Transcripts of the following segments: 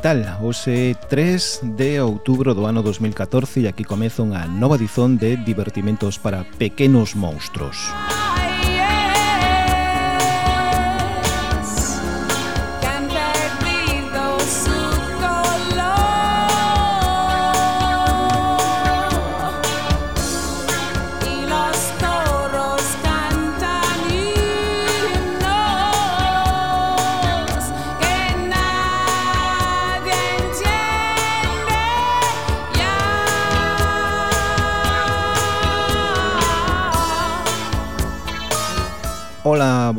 tal? Ose 3 de outubro do ano 2014 e aquí comeza unha nova edición de Divertimentos para Pequenos Monstros Música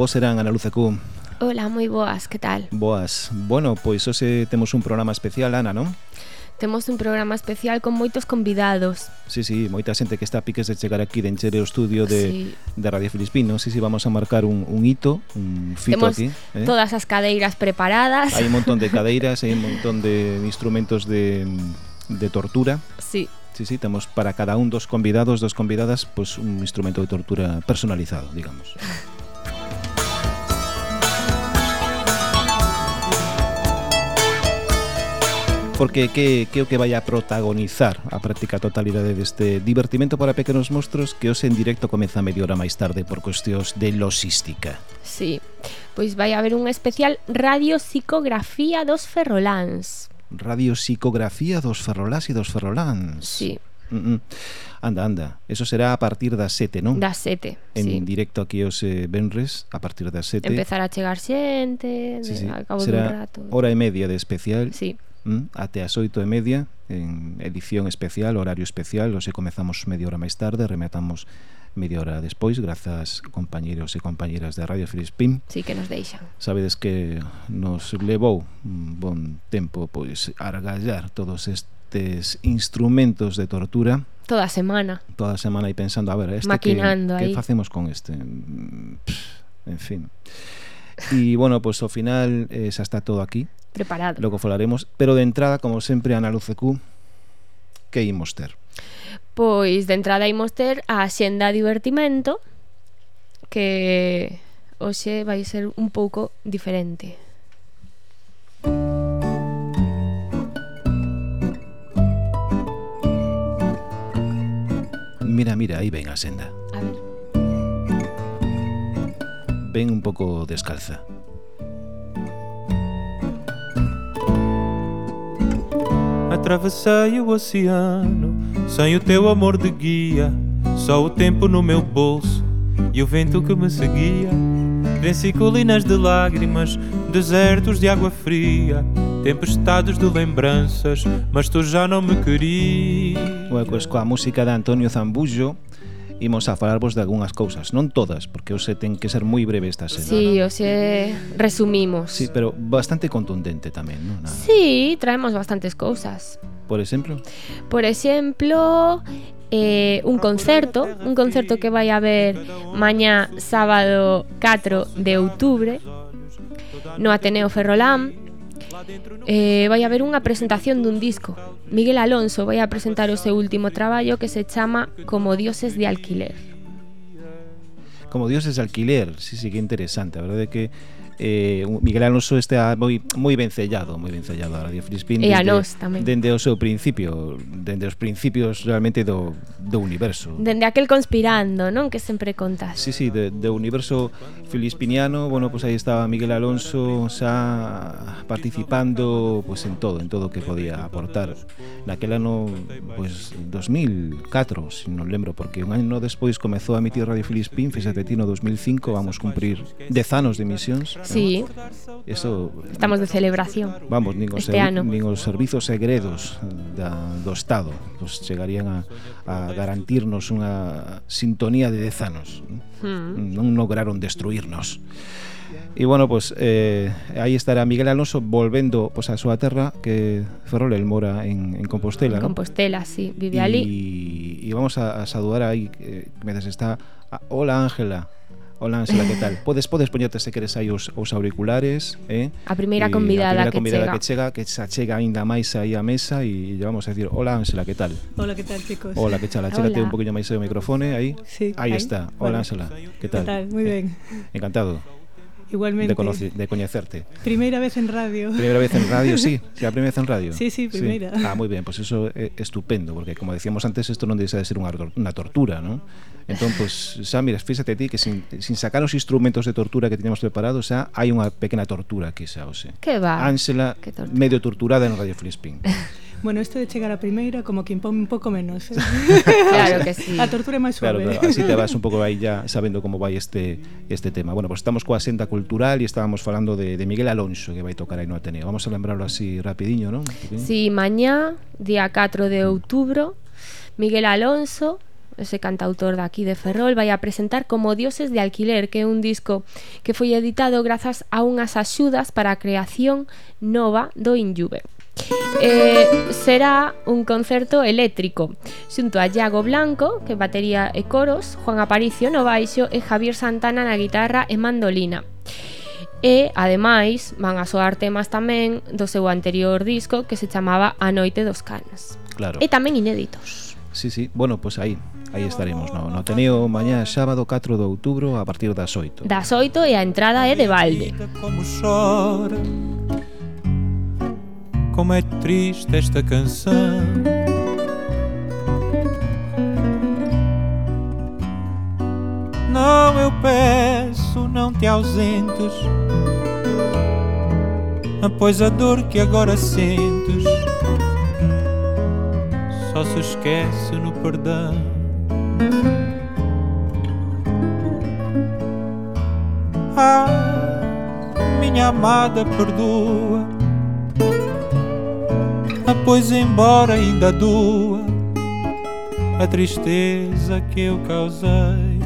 Vos serán Ana Luz Acú. Hola, moi boas, que tal? Boas. Bueno, pois hoxe temos un programa especial, Ana, non? Temos un programa especial con moitos convidados. Sí, sí, moita xente que está a piques de chegar aquí de encher o estudio de, sí. de Radio Filispino. Sí, sí, vamos a marcar un, un hito, un fito Temos aquí. Eh? todas as cadeiras preparadas. Hai un montón de cadeiras, hai un montón de instrumentos de, de tortura. Sí. Sí, sí, temos para cada un dos convidados, dos convidadas, pues un instrumento de tortura personalizado, digamos. porque que, que é o que vai a protagonizar a práctica totalidade deste divertimento para pequenos monstruos que hoxe en directo comeza media hora máis tarde por cuestións de logística. Sí, pois vai haber un especial Radio Psicografía dos Ferroláns. Radio Psicografía dos Ferrolás e dos Ferroláns. Sí. Mm -mm. Anda, anda. Eso será a partir das 7, non? Das 7, En sí. directo aquí os eh, Benres, a partir das 7. Empezar a chegar xente, sí, sí. a cabo será dun rato. hora e media de especial. Sí até as oito e media en edición especial, horario especial. Hoxe comezamos media hora máis tarde rematamos media hora despois grazas compañeros e compañeras de Radio Filispín Si sí, que nos deixan. Sabedes que nos levou un bon tempo pois argallar todos estes instrumentos de tortura. Toda a semana. Toda a semana aí pensando, a ver, este Maquinando que, aí. que facemos con este? Mm, pff, En fin. Y bueno, pues ao final eh, xa está todo aquí. Preparado. Logo falaremos, pero de entrada, como sempre, Ana Lucecú, que imos ter? Pois de entrada imos ter a xenda de divertimento que hoxe vai ser un pouco diferente. Mira, mira, aí ven a senda. Ven un pouco descalza. Atravessei o oceano sem o teu amor de guia, só o tempo no meu bolso e o vento que me seguia. Venci colinas de lágrimas, desertos de água fria, tempestades de lembranças, mas tu já não me querias. Bueno, pois coa música de Antonio Zambullo imos a falarvos de algunhas cousas, non todas, porque hoxe ten que ser moi breve esta semana. Sí, hoxe resumimos. Sí, pero bastante contundente tamén, non? Nada. Sí, traemos bastantes cousas. Por exemplo? Por exemplo, eh, un concerto, un concerto que vai haber mañá sábado 4 de outubro no Ateneo Ferrolán eh, vai haber unha presentación dun disco. Miguel Alonso vai a presentar o seu último traballo que se chama Como dioses de alquiler. Como dioses de alquiler, sí, sí, que interesante. A verdade é que eh, Miguel Alonso está moi moi vencellado, moi vencellado a Radio Frispin e a nós tamén. Dende o seu principio, dende os principios realmente do, do universo. Dende aquel conspirando, non? Que sempre contas. Sí, sí, de, do universo filispiniano, bueno, pois pues aí estaba Miguel Alonso xa participando pois pues, en todo, en todo que podía aportar. Naquel ano pois pues, 2004, se non lembro, porque un ano despois comezou a emitir Radio Filispín, fíxate ti no 2005 vamos cumprir 10 anos de emisións. Sí. Eso, Estamos de celebración. Vamos, nin os, este ano. nin os servizos segredos da, do Estado pues chegarían a, a garantirnos unha sintonía de 10 anos. Hmm. Non lograron destruirnos. E bueno, pues eh, aí estará Miguel Alonso volvendo pois, pues, a súa terra que Ferrol el mora en, en Compostela. En Compostela, ¿no? sí, vive ali. E vamos a, a saludar aí eh, que me está a, Hola Ángela. Hola, Ángela, que tal? Podes podes poñerte se queres aí os, os auriculares, eh? A primeira convidada, a primeira convidada que, chega. que chega, que se achega aínda máis aí á mesa e lle vamos a decir, "Hola, Ángela, que tal?" Hola, que tal, chicos? Hola, que tal? Achégate un poquinho máis o microfone aí. Sí, aí, ahí. está. Hola, Ángela, vale. que tal? Que tal? Moi ben. Eh, encantado. Igualmente. De, de, coñecerte. Primeira vez en radio. Primeira vez en radio, sí. sí a primeira vez en radio. Sí, sí, primeira. Sí. Ah, moi ben, pois pues eso é estupendo, porque como decíamos antes, isto non deixa de ser unha, unha tortura, non? Entón, pois, pues, xa, mira, fíxate ti que sin, sin sacar os instrumentos de tortura que teníamos preparados, xa hai unha pequena tortura aquí, xa, o sea. Que va? Ánsela, medio torturada en Radio Flispín. Bueno, isto de chegar a primeira como que impón un pouco menos. Eh? claro que sí. A tortura é máis suave. Claro, así te vas un pouco aí ya sabendo como vai este este tema. Bueno, pues estamos coa senda cultural e estábamos falando de, de Miguel Alonso que vai tocar aí no Ateneo. Vamos a lembrarlo así rapidiño, non? Sí, mañá, día 4 de outubro, Miguel Alonso ese cantautor de aquí de Ferrol, vai a presentar como Dioses de Alquiler, que é un disco que foi editado grazas a unhas axudas para a creación nova do Injuve. Eh, será un concerto eléctrico xunto a Iago Blanco, que batería e coros, Juan Aparicio no baixo e Javier Santana na guitarra e mandolina. E, ademais, van a soar temas tamén do seu anterior disco que se chamaba A Noite dos Canas. Claro. E tamén inéditos. Sí, sí. Bueno, pois pues aí, aí estaremos no, no Ateneo mañá sábado 4 de outubro a partir das 8. Das 8 e a entrada é de balde. Como sora como é triste esta canção. Não, eu peço, não te ausentes, pois a dor que agora sentes só se esquece no perdão. Ah, minha amada, perdoa. Ah, pois embora ainda doa a tristeza que eu causei.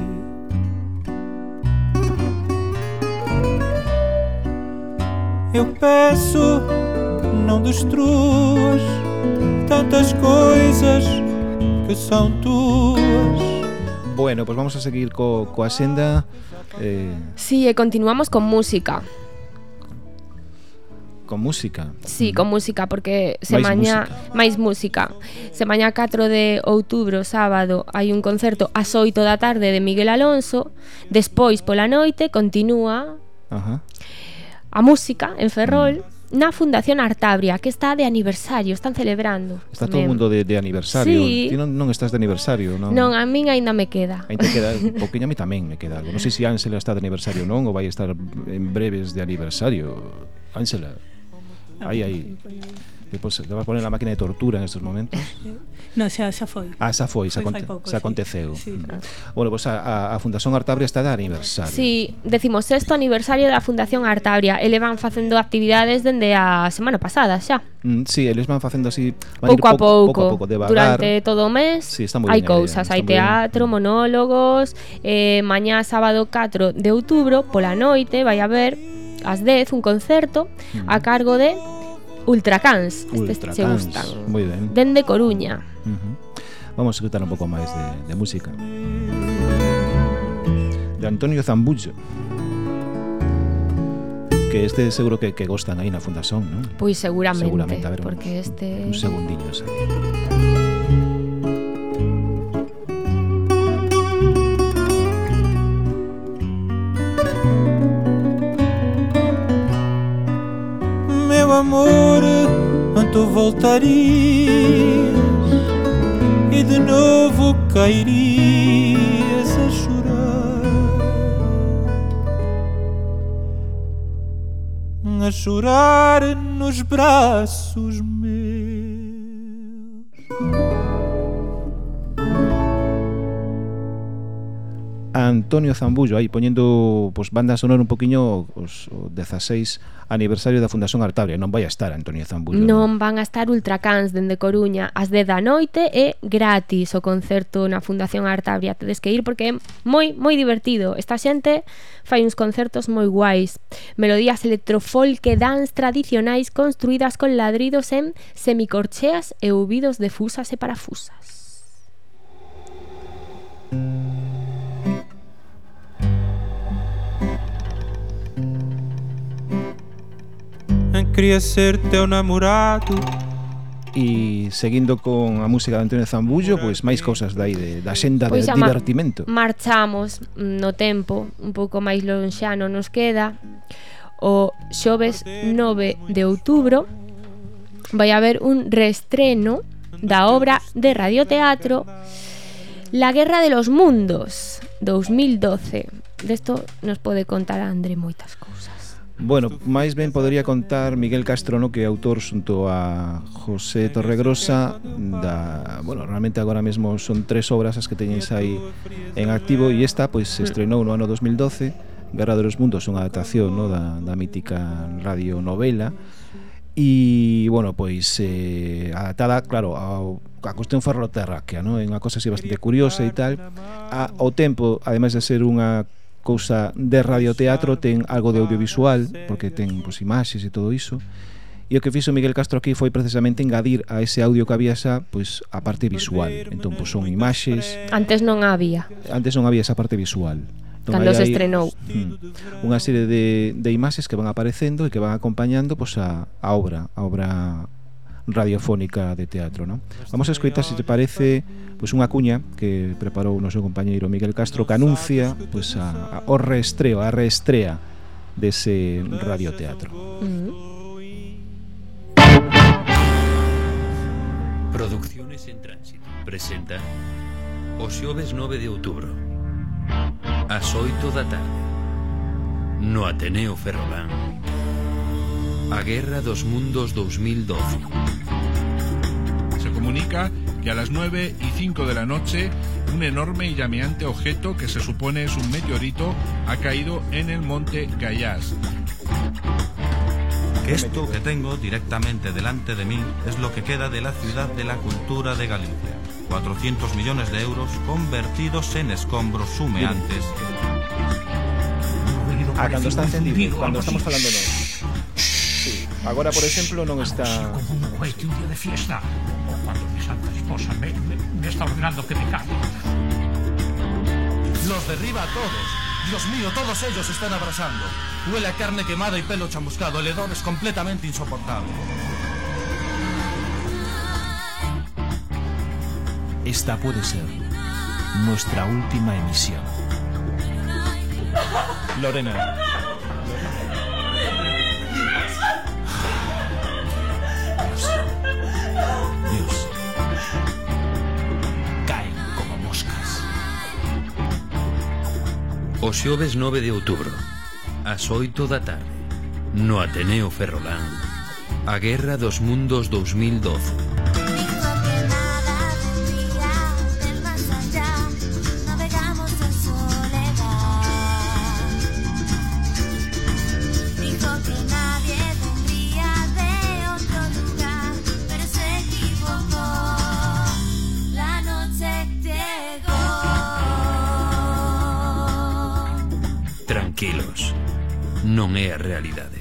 Eu peço, não destruas tantas coisas que são tuas. Bueno, pues vamos a seguir co, coa senda eh, Sí, e continuamos con música. con música. Sí, con mm. música, porque se máis música. Semaña 4 de outubro, sábado, hai un concerto ás 8 da tarde de Miguel Alonso, despois pola noite continúa Ajá. a música en Ferrol. Mm na Fundación Artabria, que está de aniversario, están celebrando. Está tamén. todo o mundo de, de aniversario. Sí. Ti non, non estás de aniversario, non? Non, a min aínda me queda. Aínda queda, un poquinho a mí tamén me queda algo. Non sei se Ánsela está de aniversario ou non, ou vai estar en breves de aniversario. Ánsela. Ah, aí, aí. Depois te vas poner a máquina de tortura en estes momentos. No, xa, xa foi Ah, xa foi, xa, foi conte, pouco, xa sí. aconteceu mm. sí. Bueno, pois pues a, a Fundación Artabria está de aniversario. Sí, decimos sexto aniversario da Fundación Artabria. E van facendo actividades dende a semana pasada xa. Mm, Si, sí, eles van facendo así van pouco, a pouco, pouco a pouco, devagar. Durante todo o mes. Sí, hai cousas, hai teatro, monólogos eh, Mañá sábado 4 de outubro pola noite vai haber ás 10 un concerto mm. a cargo de Ultracans. Ultracans, se gustan. Moi ben. Dende Coruña. Uh -huh. Vamos a escutar un pouco máis de, de música. De Antonio Zambullo. Que este seguro que, que gostan aí na fundación, non? Pois seguramente. Seguramente, a ver, porque este... un segundiño. Seguro. Meu amor, tu voltarias? E de novo cairias a chorar, a chorar nos braços Antonio Zambullo aí poñendo pois, banda sonora un poquinho os, o 16 aniversario da Fundación Artabria non vai a estar Antonio Zambullo non, non? van a estar Ultracans dende Coruña. Ás 10 da noite e gratis o concerto na Fundación Artabria tedes que ir porque é moi moi divertido. Esta xente fai uns concertos moi guais. Melodías electrofolk e dance tradicionais construídas con ladridos en semicorcheas e ouvidos de fusas e parafusas. Thank you. Quería ser teu namorado E seguindo con a música de Antonio Zambullo, pois máis cousas dai de, da xenda pois de divertimento. Marchamos mm, no tempo, un pouco máis lonxano nos queda. O xoves 9 de outubro vai haber un reestreno da obra de radioteatro La Guerra de los Mundos 2012. Desto nos pode contar André moitas cousas. Bueno, máis ben podería contar Miguel Castro, no que é autor xunto a José Torregrosa da, bueno, realmente agora mesmo son tres obras as que teñéis aí en activo e esta pois se estrenou no ano 2012 Guerra de los Mundos, unha adaptación no, da, da mítica radionovela e, bueno, pois eh, adaptada, claro, ao a cuestión ferroterráquea, no, É unha cosa así bastante curiosa e tal. A, ao tempo, ademais de ser unha cousa de radioteatro ten algo de audiovisual, porque ten pois, imaxes e todo iso, E o que fixo Miguel Castro aquí foi precisamente engadir a ese audio que había xa pois, a parte visual. Entón, pois, son imaxes... Antes non había. Antes non había esa parte visual. Entón, Cando se estrenou. Hmm, unha serie de, de imaxes que van aparecendo e que van acompañando pois, a, a obra, a obra radiofónica de teatro non? Vamos a escoitar, se te parece, pois unha cuña que preparou o noso compañeiro Miguel Castro que anuncia pois, a, a, o reestreo, a reestrea dese radioteatro. Mm. Producciones en Tránsito. Presenta o xoves 9 de outubro. Ás 8 da tarde. No Ateneo Ferrolán. A Guerra dos Mundos 2012 Se comunica que a las 9 y 5 de la noche un enorme y llameante objeto que se supone es un meteorito ha caído en el monte Gayás. que esto que tengo directamente delante de mí es lo que queda de la ciudad de la cultura de Galicia. 400 millones de euros convertidos en escombros humeantes. Ah, cando está encendido, cando estamos falando non. Agora, por exemplo, non está... como un día de fiesta o cuando mi santa esposa me, me, me está ordenando que me case. Los derriba a todos. Dios mío, todos ellos están abrasando. Huele a carne quemada y pelo chamuscado. El hedor es completamente insoportable. Esta puede ser nuestra última emisión. Lorena. Dios. News. Caen como moscas. O xoves 9 de outubro, ás 8 da tarde, no Ateneo Ferrolán, a Guerra dos Mundos 2012. non é a realidade.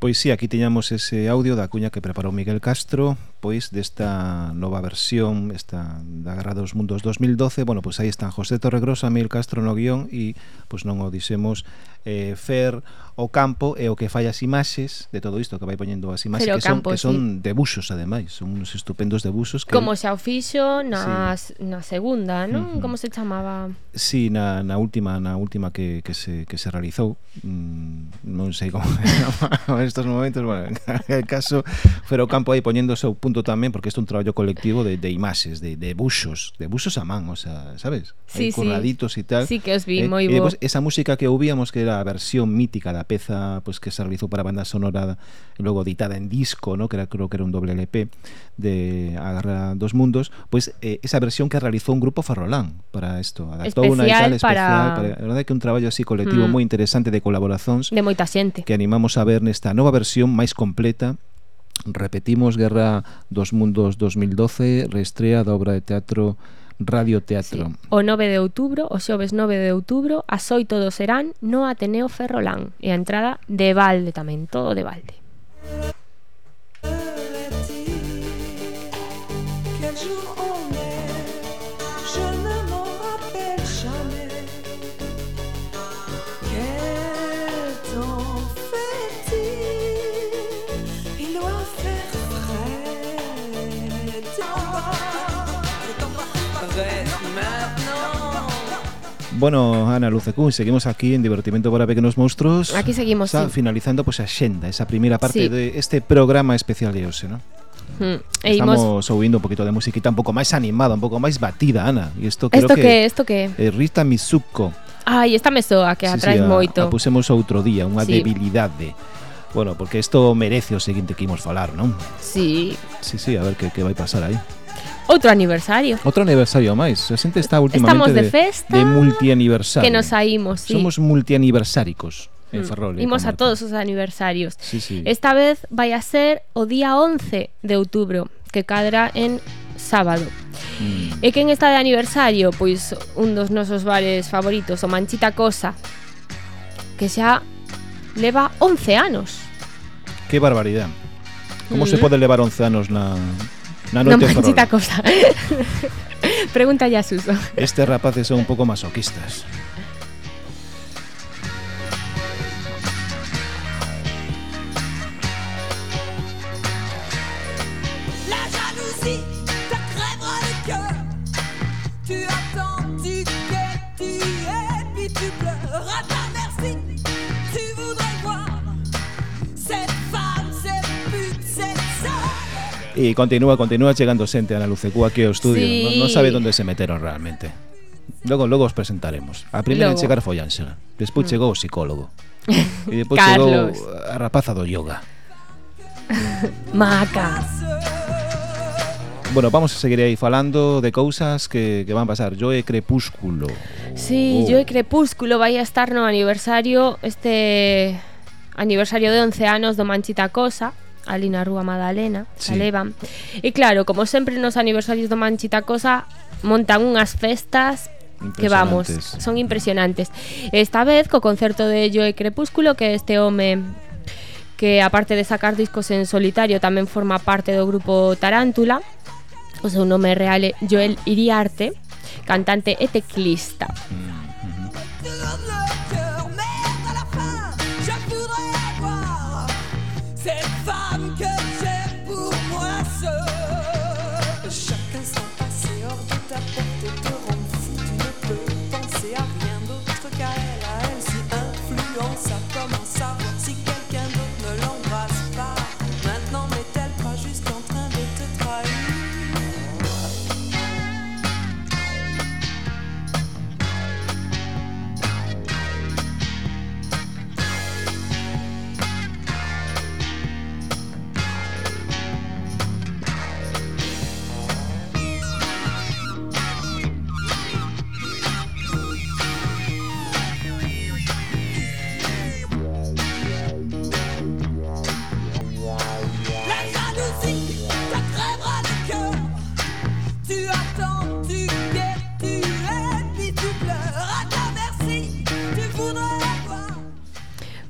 Pois sí, aquí tiñamos ese audio da cuña que preparou Miguel Castro pois desta nova versión esta da Guerra dos Mundos 2012 bueno, pois aí están José Torregrosa, Miguel Castro no guión e pois non o dixemos eh, Fer o campo é o que fai as imaxes de todo isto que vai poñendo as imaxes Fer que son, Campo, que son sí. debuxos ademais son uns estupendos debuxos que como xa o fixo na, sí. na segunda non? Uh -huh. como se chamaba? Si, sí, na, na última na última que, que, se, que se realizou mm, non sei como en estos momentos bueno, en caso Fer o campo aí poñendo o seu punto tamén porque isto é un traballo colectivo de, de imaxes de, de buxos de buxos a man o sea, sabes? Sí, aí, sí. e tal sí que os vi, eh, moi bo e, esa música que ouvíamos que era a versión mítica da peza pois, que se realizou para a banda sonora e logo editada en disco, ¿no? que era, creo que era un doble LP de A Guerra dos Mundos, pois eh, esa versión que realizou un grupo Ferrolán para isto, adaptou unha ensal especial, para... para... verdade que un traballo así colectivo mm. moi interesante de colaboracións. de moita xente que animamos a ver nesta nova versión máis completa Repetimos Guerra dos Mundos 2012, reestrea da obra de teatro Radioteatro. Sí. O 9 de outubro, o xoves 9 de outubro, as 8 do Serán no Ateneo Ferrolán. E a entrada de balde tamén, todo de balde. Bueno, Ana Lucecún, seguimos aquí en Divertimento para Pequenos Monstruos. Aquí seguimos, Está sí. finalizando pues a xenda, esa primeira parte sí. de este programa especial de hoxe, ¿no? Hmm. Estamos e ouvindo un poquito de musiquita un pouco máis animada, un pouco máis batida, Ana. E isto creo esto que, que esto que eh, Rita Mizuko. Ai, esta me soa que sí, atrae sí, moito. A, a pusemos outro día, unha sí. debilidade. Bueno, porque isto merece o seguinte que imos falar, non? Sí. Sí, sí, a ver que, que vai pasar aí. Outro aniversario. Outro aniversario máis. A xente está últimamente Estamos de, de festa. De multianiversario. Que nos saímos, sí. Somos multianiversáricos en mm. Ferrol. Mm. Imos a todos os aniversarios. Sí, sí. Esta vez vai a ser o día 11 de outubro, que cadra en sábado. Mm. E quen está de aniversario? Pois un dos nosos bares favoritos, o Manchita Cosa, que xa leva 11 anos. Que barbaridade. Como mm. se pode levar 11 anos na Na noite non manchita cosa. Pregunta a Suso. Estes rapaces son un pouco masoquistas. E continúa, continúa chegando xente a la Lucecúa aquí ao estudio. Sí. non, non sabe onde se meteron realmente. Logo, logo os presentaremos. A primeira en chegar foi Ángela Despois mm. chegou o psicólogo E despois Carlos. chegou a rapaza do yoga. Maca. Bueno, vamos a seguir aí falando de cousas que, que van pasar. Joe Crepúsculo. Sí, oh. Joe Crepúsculo vai a estar no? Aniversario Este aniversario de 11 anos do Manchita Cosa ali na Rúa Madalena, sí. levan. E claro, como sempre nos aniversarios do Manchita Cosa, montan unhas festas que vamos, son impresionantes. Esta vez co concerto de Joe Crepúsculo que este home que aparte de sacar discos en solitario tamén forma parte do grupo Tarántula. O seu nome real é Joel Iriarte, cantante e teclista. Mm -hmm.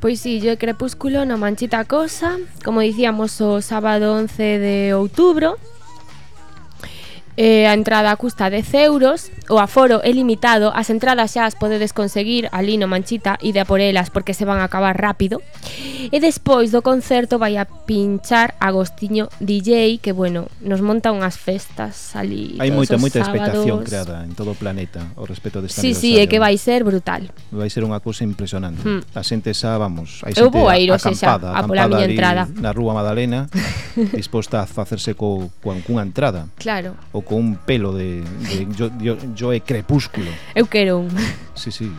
Pois si, yo crepúsculo no Manchita Cosa, como dicíamos o sábado 11 de outubro. Eh, a entrada custa 10 euros O aforo é limitado, as entradas xa as podedes conseguir ali no Manchita e de a por elas porque se van a acabar rápido. E despois do concerto vai a pinchar Agostiño DJ que, bueno, nos monta unhas festas ali Hai moita, moita expectación creada en todo o planeta ao respecto desta Sí, sí, é que vai ser brutal. Vai ser unha cousa impresionante. Hmm. A xente xa, vamos, hai xente Eu vou a ir hoxe xa a pola miña entrada. Na Rúa Madalena, disposta a facerse co, co, cunha entrada. Claro. Ou con un pelo de, de, de, yo, yo, Joe Crepúsculo. Eu quero un. Sí, sí.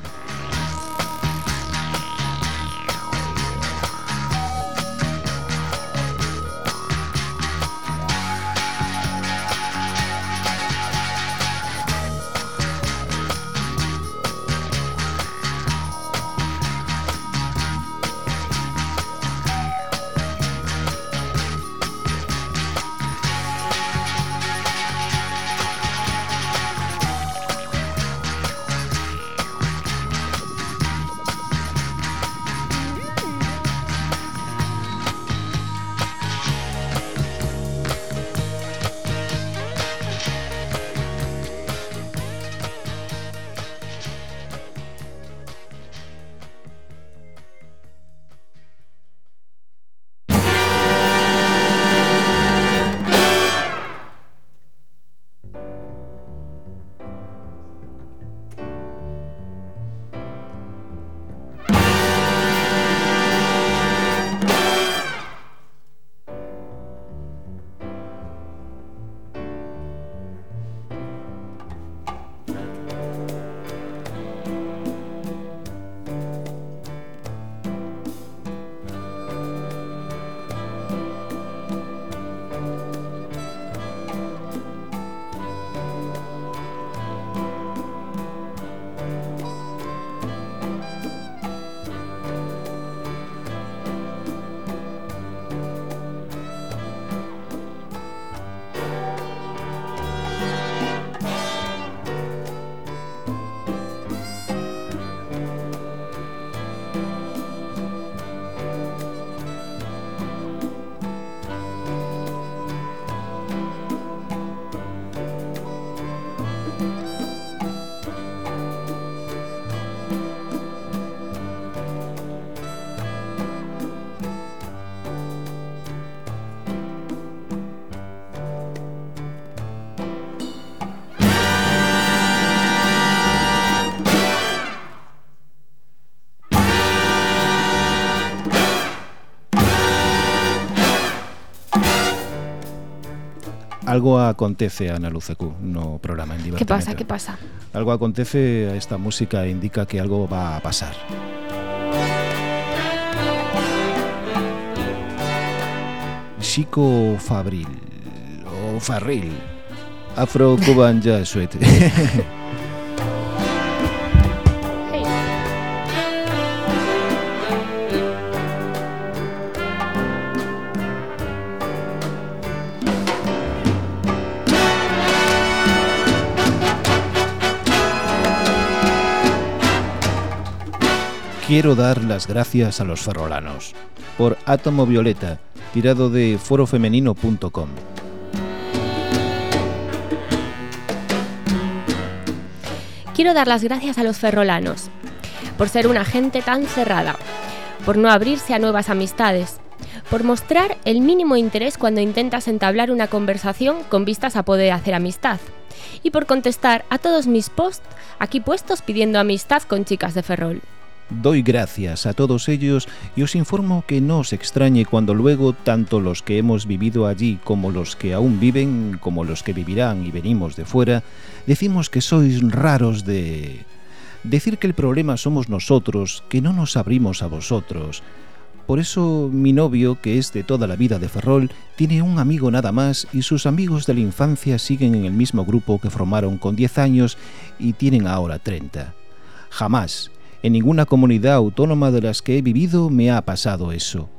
algo acontece a Ana Lucecu no programa en Que pasa, que pasa? Algo acontece esta música indica que algo va a pasar. Chico Fabril o Farril, afro-cuban jazz Suite. Quiero dar las gracias a los ferrolanos por Átomo Violeta, tirado de forofemenino.com. Quiero dar las gracias a los ferrolanos por ser una gente tan cerrada, por no abrirse a nuevas amistades, por mostrar el mínimo interés cuando intentas entablar una conversación con vistas a poder hacer amistad, y por contestar a todos mis posts aquí puestos pidiendo amistad con chicas de Ferrol. Doy gracias a todos ellos y os informo que no os extrañe cuando luego tanto los que hemos vivido allí como los que aún viven, como los que vivirán y venimos de fuera, decimos que sois raros de... Decir que el problema somos nosotros, que no nos abrimos a vosotros. Por eso mi novio, que es de toda la vida de Ferrol, tiene un amigo nada más y sus amigos de la infancia siguen en el mismo grupo que formaron con 10 años y tienen ahora 30. Jamás, en ninguna comunidad autónoma de las que he vivido me ha pasado eso.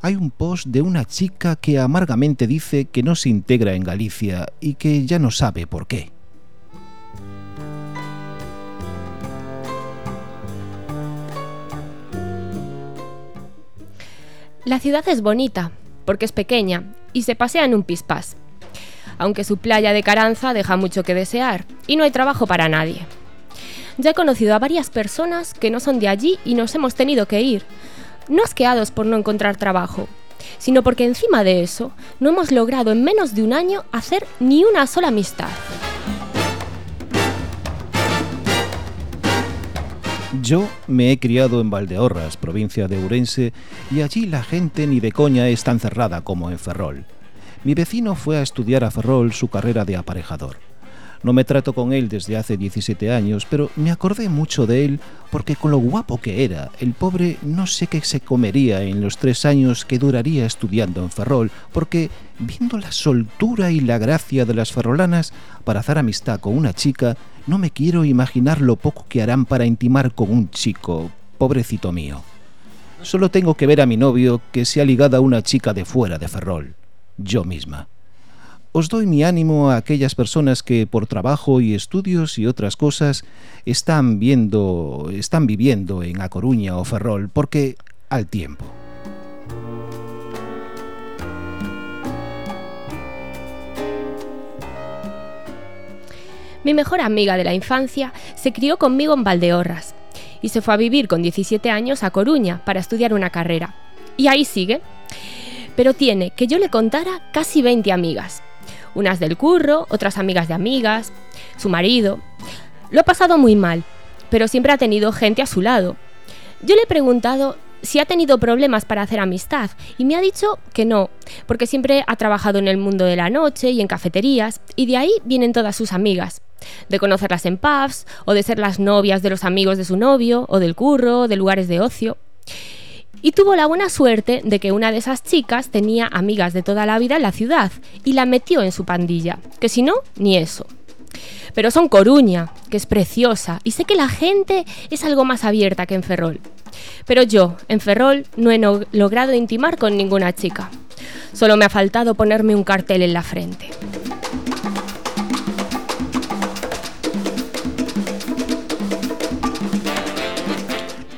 Hay un post de una chica que amargamente dice que no se integra en Galicia y que ya no sabe por qué. La ciudad es bonita, porque es pequeña y se pasea en un pispás. Aunque su playa de Caranza deja mucho que desear y no hay trabajo para nadie. Ya he conocido a varias personas que no son de allí y nos hemos tenido que ir. No asqueados por no encontrar trabajo, sino porque encima de eso no hemos logrado en menos de un año hacer ni una sola amistad. Yo me he criado en Valdeorras, provincia de Ourense, y allí la gente ni de coña es tan cerrada como en Ferrol. Mi vecino fue a estudiar a Ferrol su carrera de aparejador. No me trato con él desde hace 17 años, pero me acordé mucho de él porque con lo guapo que era, el pobre no sé qué se comería en los tres años que duraría estudiando en Ferrol, porque viendo la soltura y la gracia de las ferrolanas para hacer amistad con una chica, no me quiero imaginar lo poco que harán para intimar con un chico, pobrecito mío. Solo tengo que ver a mi novio que se ha ligado a una chica de fuera de Ferrol, yo misma. Os doy mi ánimo a aquellas personas que por trabajo y estudios y otras cosas están viendo, están viviendo en A Coruña o Ferrol, porque al tiempo. Mi mejor amiga de la infancia se crió conmigo en Valdeorras y se fue a vivir con 17 años a Coruña para estudiar una carrera. Y ahí sigue. Pero tiene, que yo le contara, casi 20 amigas. Unas del curro, otras amigas de amigas, su marido. Lo ha pasado muy mal, pero siempre ha tenido gente a su lado. Yo le he preguntado si ha tenido problemas para hacer amistad y me ha dicho que no, porque siempre ha trabajado en el mundo de la noche y en cafeterías y de ahí vienen todas sus amigas. De conocerlas en pubs o de ser las novias de los amigos de su novio o del curro de lugares de ocio. Y tuvo la buena suerte de que una de esas chicas tenía amigas de toda la vida en la ciudad y la metió en su pandilla, que si no, ni eso. Pero son Coruña, que es preciosa, y sé que la gente es algo más abierta que en Ferrol. Pero yo, en Ferrol, no he logrado intimar con ninguna chica. Solo me ha faltado ponerme un cartel en la frente.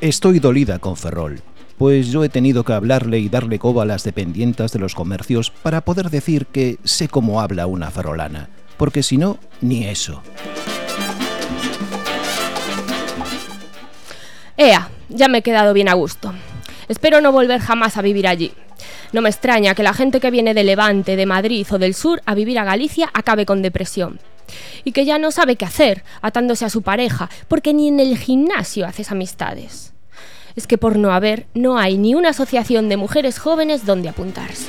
Estoy dolida con Ferrol, pues yo he tenido que hablarle y darle coba a las dependientas de los comercios para poder decir que sé cómo habla una ferrolana, porque si no, ni eso. Ea, ya me he quedado bien a gusto. Espero no volver jamás a vivir allí. No me extraña que la gente que viene de Levante, de Madrid o del sur a vivir a Galicia acabe con depresión. Y que ya no sabe qué hacer atándose a su pareja, porque ni en el gimnasio haces amistades. Es que por no haber, no hay ni una asociación de mujeres jóvenes donde apuntarse.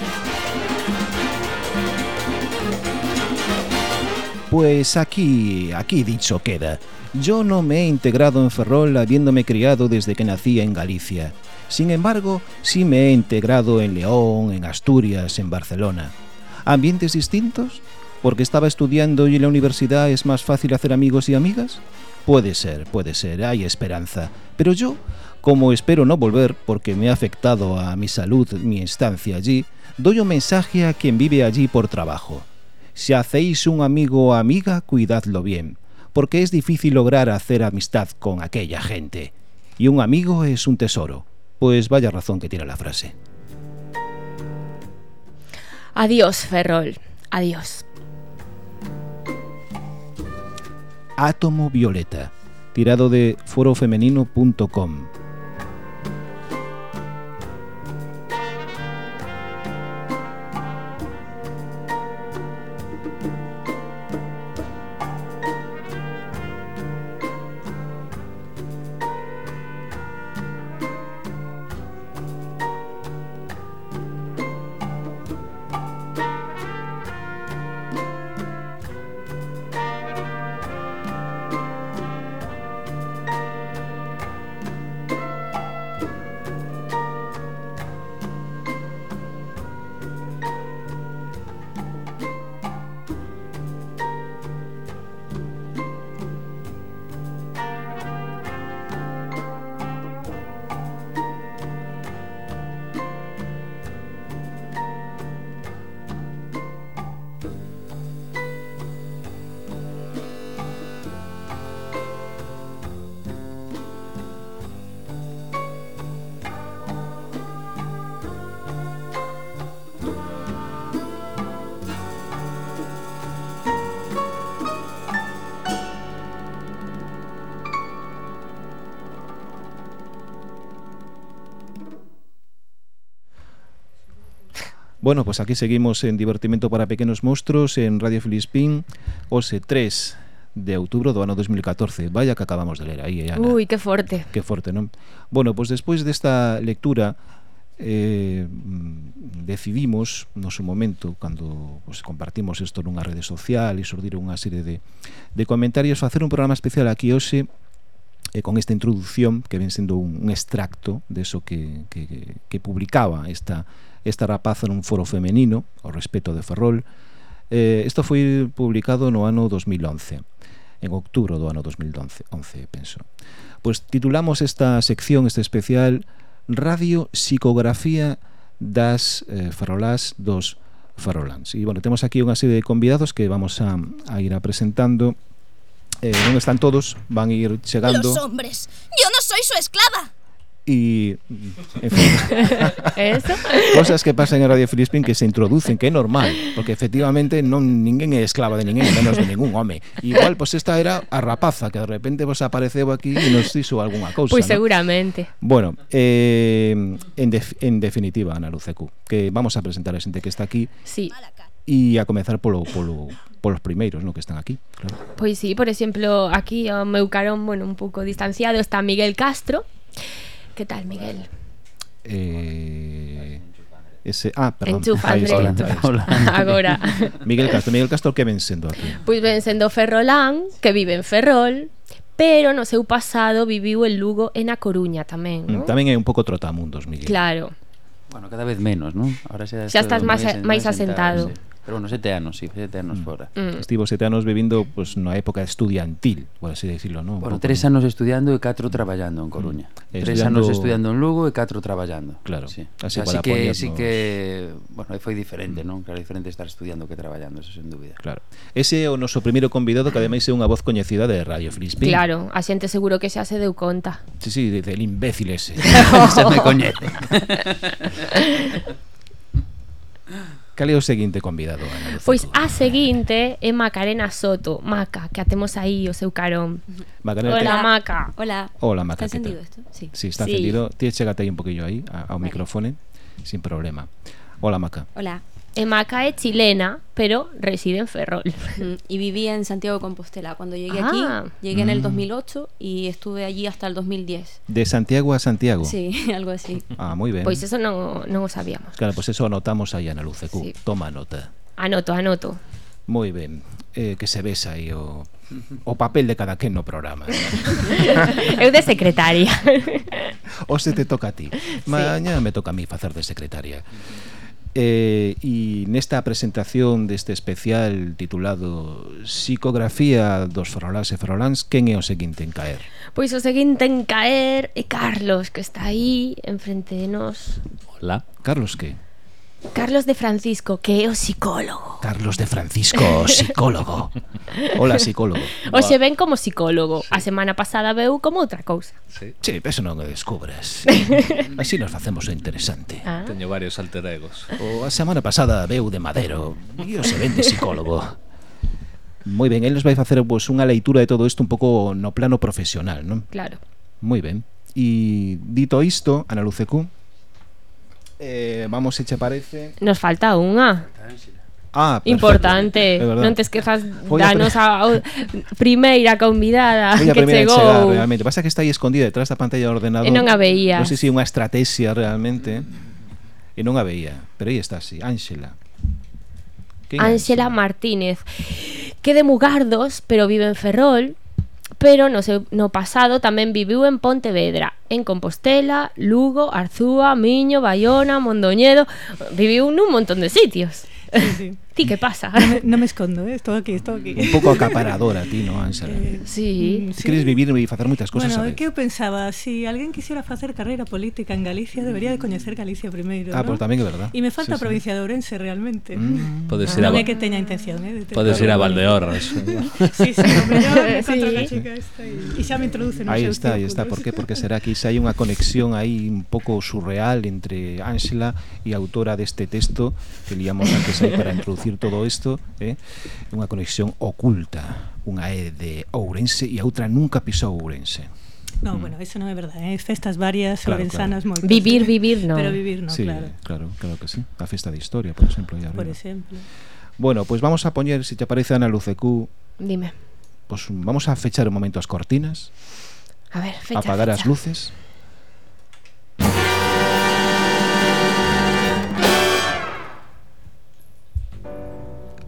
Pues aquí, aquí dicho queda. Yo no me he integrado en Ferrol habiéndome criado desde que nací en Galicia. Sin embargo, sí me he integrado en León, en Asturias, en Barcelona. ¿Ambientes distintos? ¿Porque estaba estudiando y en la universidad es más fácil hacer amigos y amigas? Puede ser, puede ser, hay esperanza. Pero yo, como espero no volver porque me ha afectado a mi salud mi estancia allí, doy un mensaje a quien vive allí por trabajo. Si hacéis un amigo o amiga, cuidadlo bien, porque es difícil lograr hacer amistad con aquella gente. Y un amigo es un tesoro. Pues vaya razón que tiene la frase. Adiós, Ferrol. Adiós. Átomo Violeta, tirado de forofemenino.com. Bueno, pues aquí seguimos en Divertimento para Pequenos Monstruos en Radio Filispín, OSE 3 de outubro do ano 2014. Vaya que acabamos de ler aí, eh, Ana. Ui, que forte. Que forte, non? Bueno, pois pues despois desta lectura eh, decidimos no seu momento cando pues, compartimos isto nunha rede social e surdiron unha serie de, de comentarios facer un programa especial aquí hoxe eh, con esta introducción que ven sendo un, un extracto de eso que, que, que publicaba esta esta rapaza nun foro femenino, ao respeto de Ferrol. Eh, isto foi publicado no ano 2011 en outubro do ano 2011, 11, penso. Pois titulamos esta sección, este especial, Radio Psicografía das eh, Farolás dos Farolans. E, bueno, temos aquí unha serie de convidados que vamos a, a ir apresentando. Eh, non están todos, van a ir chegando... Los hombres, yo no soy su esclava y en fin, ¿Eso? cosas que pasan en Radio Filispín que se introducen, que é normal, porque efectivamente non ninguén é esclava de ninguén, menos de ningún home. Igual, pois pues, esta era a rapaza que de repente vos apareceu aquí e nos dixo algunha cousa. Pois pues ¿no? seguramente. Bueno, eh, en, def en definitiva, Ana Lucecu, que vamos a presentar a xente que está aquí. Sí. E a comezar polo, polo, polos primeiros, no, que están aquí, claro. Pois pues sí, por exemplo, aquí oh, o meu carón, bueno, un pouco distanciado está Miguel Castro, ¿Qué tal, Miguel? Eh, ese, ah, perdón. Enchufa, André. Agora. Miguel Castro, Miguel Castro que ven sendo aquí? Pois ven sendo ferrolán, que vive en Ferrol, pero no seu pasado viviu en Lugo e na Coruña tamén, non? Mm, tamén é un pouco trotamundos, Miguel. Claro. Bueno, cada vez menos, non? Ahora xa, xa estás máis, máis asentado. asentado sí. Pero bueno, sete anos, sí, sete anos mm. fora. Mm. Estivo sete anos vivindo pues, na época estudiantil, por así decirlo, non? Bueno, tres anos estudiando e catro mm. traballando en Coruña. Mm. Tres estudiando... anos estudiando en Lugo e catro traballando. Claro. Sí. Así, o sea, así que, poñernos... sí que, bueno, foi diferente, mm. non? Claro, diferente estar estudiando que traballando, eso sen dúbida. Claro. Ese é o noso primeiro convidado que ademais é unha voz coñecida de Radio Filispín. Claro, a xente seguro que xa se deu conta. Sí, sí, dice, el imbécil ese. xa me coñece. Cal é o seguinte convidado? Ana pois a seguinte é Macarena Soto Maca, que a temos aí o seu carón Macarena, Hola te... Maca Hola, Hola Maca, Está encendido isto? Sí. sí, está sí. encendido Ti chegate aí un poquillo aí ao vale. microfone Sin problema Hola Maca Hola E Maca é chilena, pero reside en Ferrol. Mm, y vivía en Santiago de Compostela. Cuando llegué ah, aquí, llegué mm. en el mm. 2008 y estuve allí hasta el 2010. ¿De Santiago a Santiago? Sí, algo así. Ah, muy bien. Pois pues eso non, non o sabíamos. Claro, pois pues eso anotamos aí, Ana Luce. Sí. Toma nota. Anoto, anoto. Moi ben. Eh, que se ves aí o o papel de cada quen no programa. Eu de secretaria. O se te toca a ti. Mañá sí. me toca a mí facer de secretaria. Eh, e nesta presentación deste especial titulado Psicografía dos farolás e faroláns Quen é o seguinte en caer? Pois o seguinte en caer é Carlos que está aí enfrente de nós Hola Carlos que? Carlos de Francisco, que é o psicólogo. Carlos de Francisco, psicólogo. Hola, psicólogo. O se ven como psicólogo. Sí. A semana pasada veu como outra cousa. Sí, sí pero non o descubres. Así nos facemos o interesante. Ah. Teño varios alter egos. O a semana pasada veu de madero e o se ven de psicólogo. Moi ben, el nos vai facer pues, unha leitura de todo isto un pouco no plano profesional, non? Claro. Moi ben. E dito isto, Ana Lucecú, eh, vamos, se che parece Nos falta unha Ah, perfecto. importante, é verdad. non te esquezas Foi a danos a, a primeira convidada Foi a que primeira chegou. Chegada, realmente. Pasa que está aí escondida detrás da pantalla do ordenador. E non a veía. Non sei se é unha estrategia realmente. E non a veía, pero aí está así, Ángela. Ángela Martínez, que de Mugardos, pero vive en Ferrol, pero no, seu, no pasado tamén viviu en Pontevedra, en Compostela, Lugo, Arzúa, Miño, Bayona, Mondoñedo, viviu nun montón de sitios. Sí, sí. Ti que pasa? Non me, no me escondo, eh? estou aquí, estou aquí. Un pouco acaparadora ti, no, Ángela? Eh, sí. Mm, sí. Queres vivir e facer moitas cosas, bueno, que eu pensaba, se si alguén quisiera facer carreira política en Galicia, debería de coñecer Galicia primeiro, Ah, ¿no? pois pues tamén é verdad. E me falta sí, a provincia sí. de Ourense realmente. Mm. Pode ser ah, a... é que teña intención, eh? Podes ir a Valdeorras. sí, sí, mellor yo me encontro sí. chica esta e xa me introduce nos Aí está, aí está, por que? Porque será que xa hai unha conexión aí un pouco surreal entre Ángela e a autora deste texto que liamos antes aí para introducir dicir todo isto eh? unha conexión oculta unha é de Ourense e a outra nunca pisou Ourense No, mm. bueno, eso non é verdade, eh? festas varias claro, ourensanas claro. moitas. Vivir, vivir, no. Pero vivir, no, sí, claro. claro. Claro que sí. A festa de historia, por exemplo, aí arriba. Por exemplo. Bueno, pois pues vamos a poñer, se si te parece, Ana Lucecú... Dime. Pois pues vamos a fechar un momento as cortinas. A ver, fecha, Apagar fecha. as luces.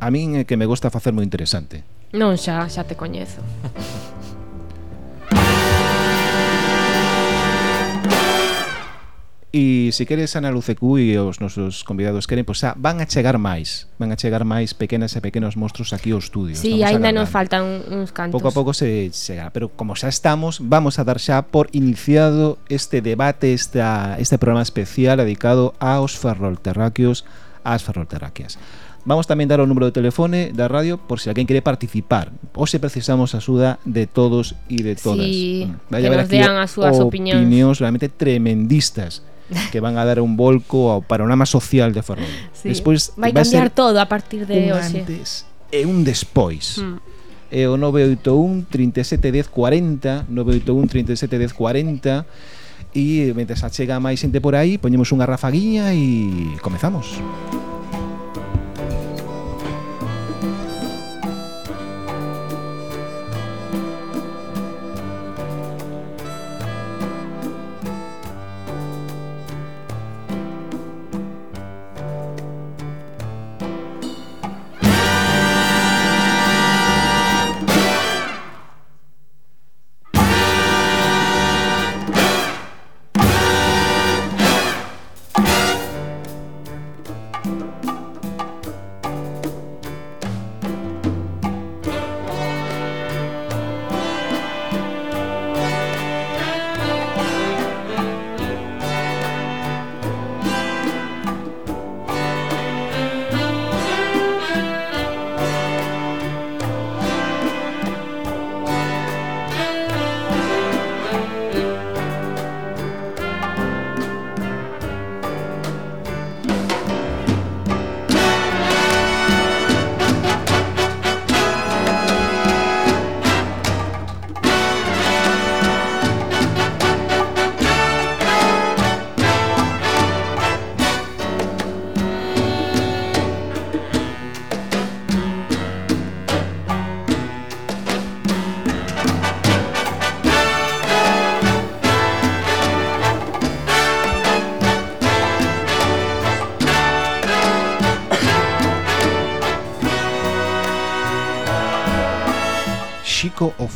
a min é que me gusta facer moi interesante. Non, xa, xa te coñezo. E se queres Ana Lucecu e os nosos convidados queren, pois xa, van a chegar máis, van a chegar máis pequenas e pequenos monstruos aquí ao estudio. Si, sí, aínda nos faltan uns cantos. Pouco a pouco se chegará, pero como xa estamos, vamos a dar xa por iniciado este debate, esta, este programa especial dedicado aos ferrolterráqueos, ás ferrolterráqueas. Vamos tamén dar o número de telefone da radio por se si alguén quere participar. Ou se precisamos a súa de todos e de todas. Sí, Vai que nos dean as súas opinións. Opinións realmente tremendistas que van a dar un volco ao panorama social de Ferrol. Sí. Despois vai, vai cambiar todo a partir de un hoxe. antes e un despois. Mm. E o 981 37 10 40, 981 37 10 40 e mentre xa chega máis xente por aí, poñemos unha rafaguiña e comezamos. Música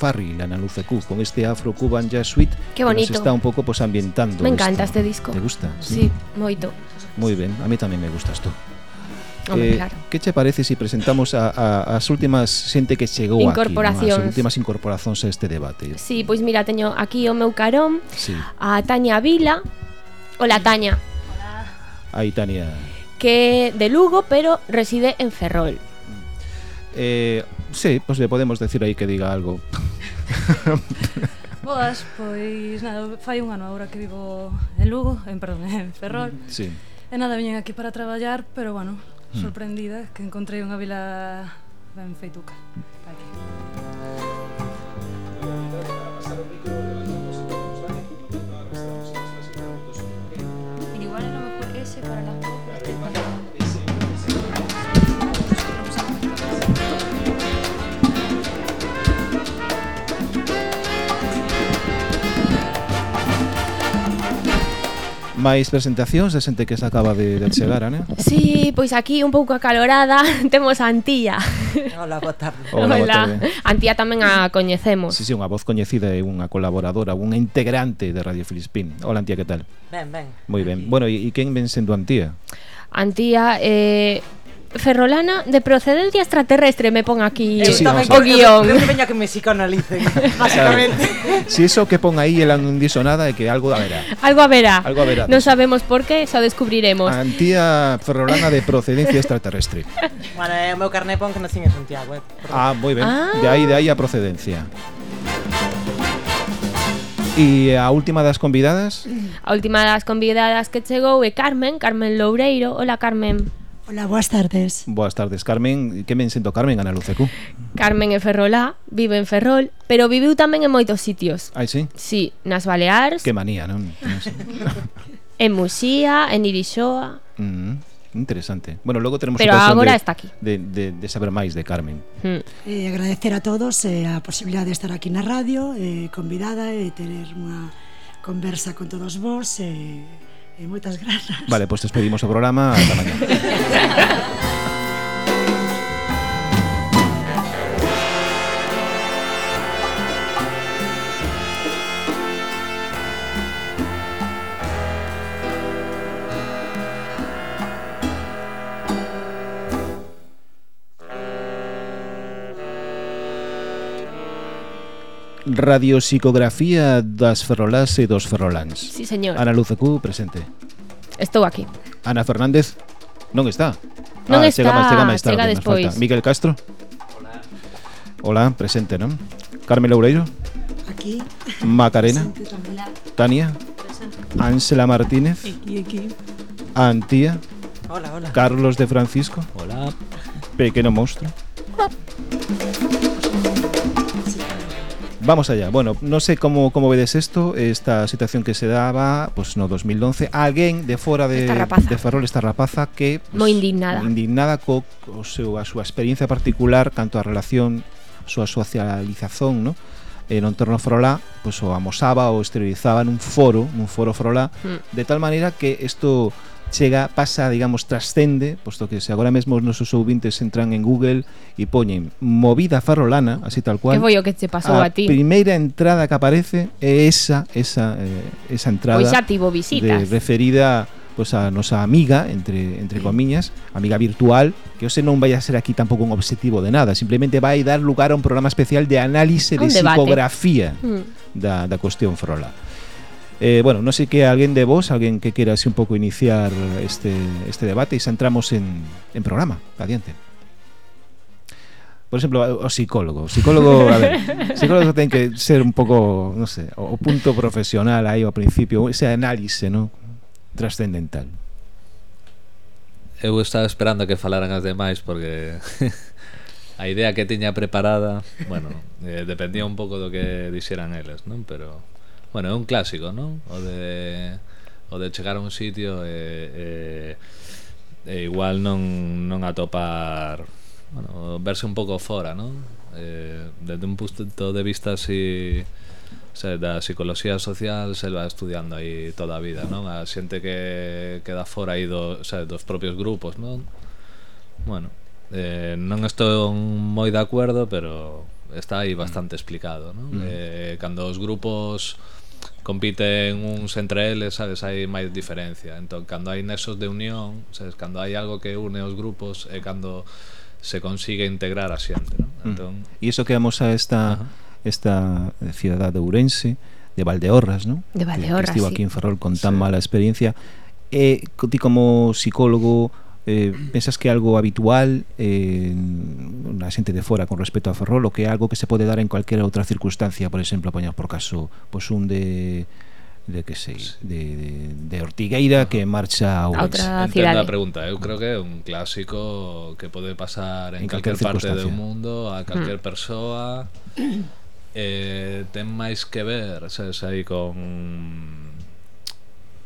Farri, Lana Luzecuz, con este Afro Cuban Jazz Suite. Qué bonito. Que nos está un pouco pues, ambientando. Me encanta esto. este disco. ¿Te gusta? Sí, sí moito. Moi ben, a mí tamén me gustas tú. Hombre, eh, claro. Que che parece se si presentamos a, a, as últimas xente que chegou incorporacións. aquí, no? as últimas incorporacións a este debate? Sí, pois mira, teño aquí o meu carón, sí. a Tania Vila, Hola Tania. Hola. Aí Tania. Que de Lugo, pero reside en Ferrol. Eh, sí, pues le podemos decir ahí que diga algo. Boas, pois nada, fai un ano agora que vivo en Lugo, en perdón, en Ferrol. Sí. E nada, viñen aquí para traballar, pero bueno, hmm. sorprendida que encontrei unha vila ben feituca. Aquí. máis presentacións de xente que se acaba de, de chegar, Ana? Sí, pois aquí un pouco acalorada temos a Antía. Hola, boa tarde. Hola, Hola. Antía tamén a coñecemos. Sí, sí, unha voz coñecida e unha colaboradora, unha integrante de Radio Filispín. Hola, Antía, que tal? Ben, ben. Moi ben. Bueno, e quen ven sendo Antía? Antía é eh, ferrolana de procedencia extraterrestre me pon aquí eh, sí, sí, o guión. Non que veña que me psicoanalicen, básicamente Si eso que pon aí ela non dixo nada é que algo haberá. Algo haberá. Algo haberá. Non sabemos por qué, xa descubriremos. Antía ferrolana de procedencia extraterrestre. bueno, é o meu carné pon que nacín en Santiago, eh. Perdón. Ah, moi ben. Ah. De aí de aí a procedencia. Ah. E a última das convidadas? A última das convidadas que chegou é Carmen, Carmen Loureiro. Hola, Carmen. Ola, boas tardes. Boas tardes, Carmen. Que me sento Carmen Ana Lucecu? Carmen é Ferrolá, vive en Ferrol, pero viviu tamén en moitos sitios. Ai, sí? Sí, nas Baleares. Que manía, non? non sei. en Muxía, en Irixoa. Mm, interesante. Bueno, logo teremos Pero agora de, está aquí. De, de, de saber máis de Carmen. Mm. Eh, agradecer a todos eh, a posibilidade de estar aquí na radio, eh, convidada e eh, tener unha conversa con todos vos. Eh, E moitas grazas. Vale, pois pues despedimos o programa. Ata mañá. Radiopsicografía das ferrolás e dos ferroláns. Sí, señor. Ana Luzacú, presente. Estou aquí. Ana Fernández non está. Non ah, está, chega, máis, chega, máis tarde, chega despois. Falta. Miguel Castro. Hola. Hola, presente, non? Carmen Loureiro. Aquí. Macarena. Presente, Tania. Presente. Martínez. Aquí, aquí. Antía. Hola, hola. Carlos de Francisco. Hola. Pequeno Monstruo. Hola. Vamos allá. Bueno, non sei como como vedes isto, esta situación que se daba pues no 2011, alguén de fora de de Ferrol esta rapaza que pues, moi indignada. Indignada co, co seu a súa experiencia particular canto a relación súa socialización, ¿no? En no entorno frolá, pois pues, o amosaba ou exteriorizaba nun foro, nun foro frolá, mm. de tal maneira que isto chega, pasa, digamos, trascende, posto que se agora mesmo os nosos ouvintes entran en Google e poñen movida farrolana, así tal cual. Que foi o que che pasou a, a ti? A primeira entrada que aparece é esa, esa, eh, esa entrada. Pois xa tivo visitas. De, referida pois a nosa amiga, entre, entre comiñas, amiga virtual, que ose non vai a ser aquí tampouco un obxectivo de nada, simplemente vai dar lugar a un programa especial de análise de debate. psicografía mm. da, da cuestión frola. Eh, bueno, no sé que alguén de vos, alguén que queira así un pouco iniciar este, este debate e xa entramos en, en programa, adiante. Por exemplo, o psicólogo. O psicólogo, a ver, psicólogo ten que ser un pouco, non sei, o punto profesional aí ao principio, ese análise, non? Trascendental. Eu estaba esperando que falaran as demais porque a idea que tiña preparada, bueno, eh, dependía un pouco do que dixeran eles, non? Pero Bueno, é un clásico, non? O de o de chegar a un sitio e, e, e igual non, non atopar bueno, verse un pouco fora, non? Eh, desde un punto de vista así sea, da psicología social se va estudiando aí toda a vida, non? A xente que queda fora aí do, se, dos propios grupos, non? Bueno, eh, non estou moi de acordo, pero está aí bastante explicado, non? Mm. Eh, cando os grupos compiten uns entre eles, sabes, hai máis diferencia. Entón, cando hai nexos de unión, sabes, cando hai algo que une os grupos é cando se consigue integrar a xente, non? Mm. Entón, e iso que amosa esta uh -huh. esta cidade de Ourense, de Valdeorras, non? De Valdeorras, que, que estivo sí. aquí en Ferrol con tan sí. mala experiencia. E ti como psicólogo eh, pensas que é algo habitual eh, na xente de fora con respecto a Ferrol o que é algo que se pode dar en calquera outra circunstancia por exemplo, apañar por caso pois un de de que sei, de, de, de Ortigueira que marcha a Ourense. Outra cidade. a pregunta, eu creo que é un clásico que pode pasar en, en calquer parte do mundo, a calquer mm. persoa. Eh, ten máis que ver, sabes, aí con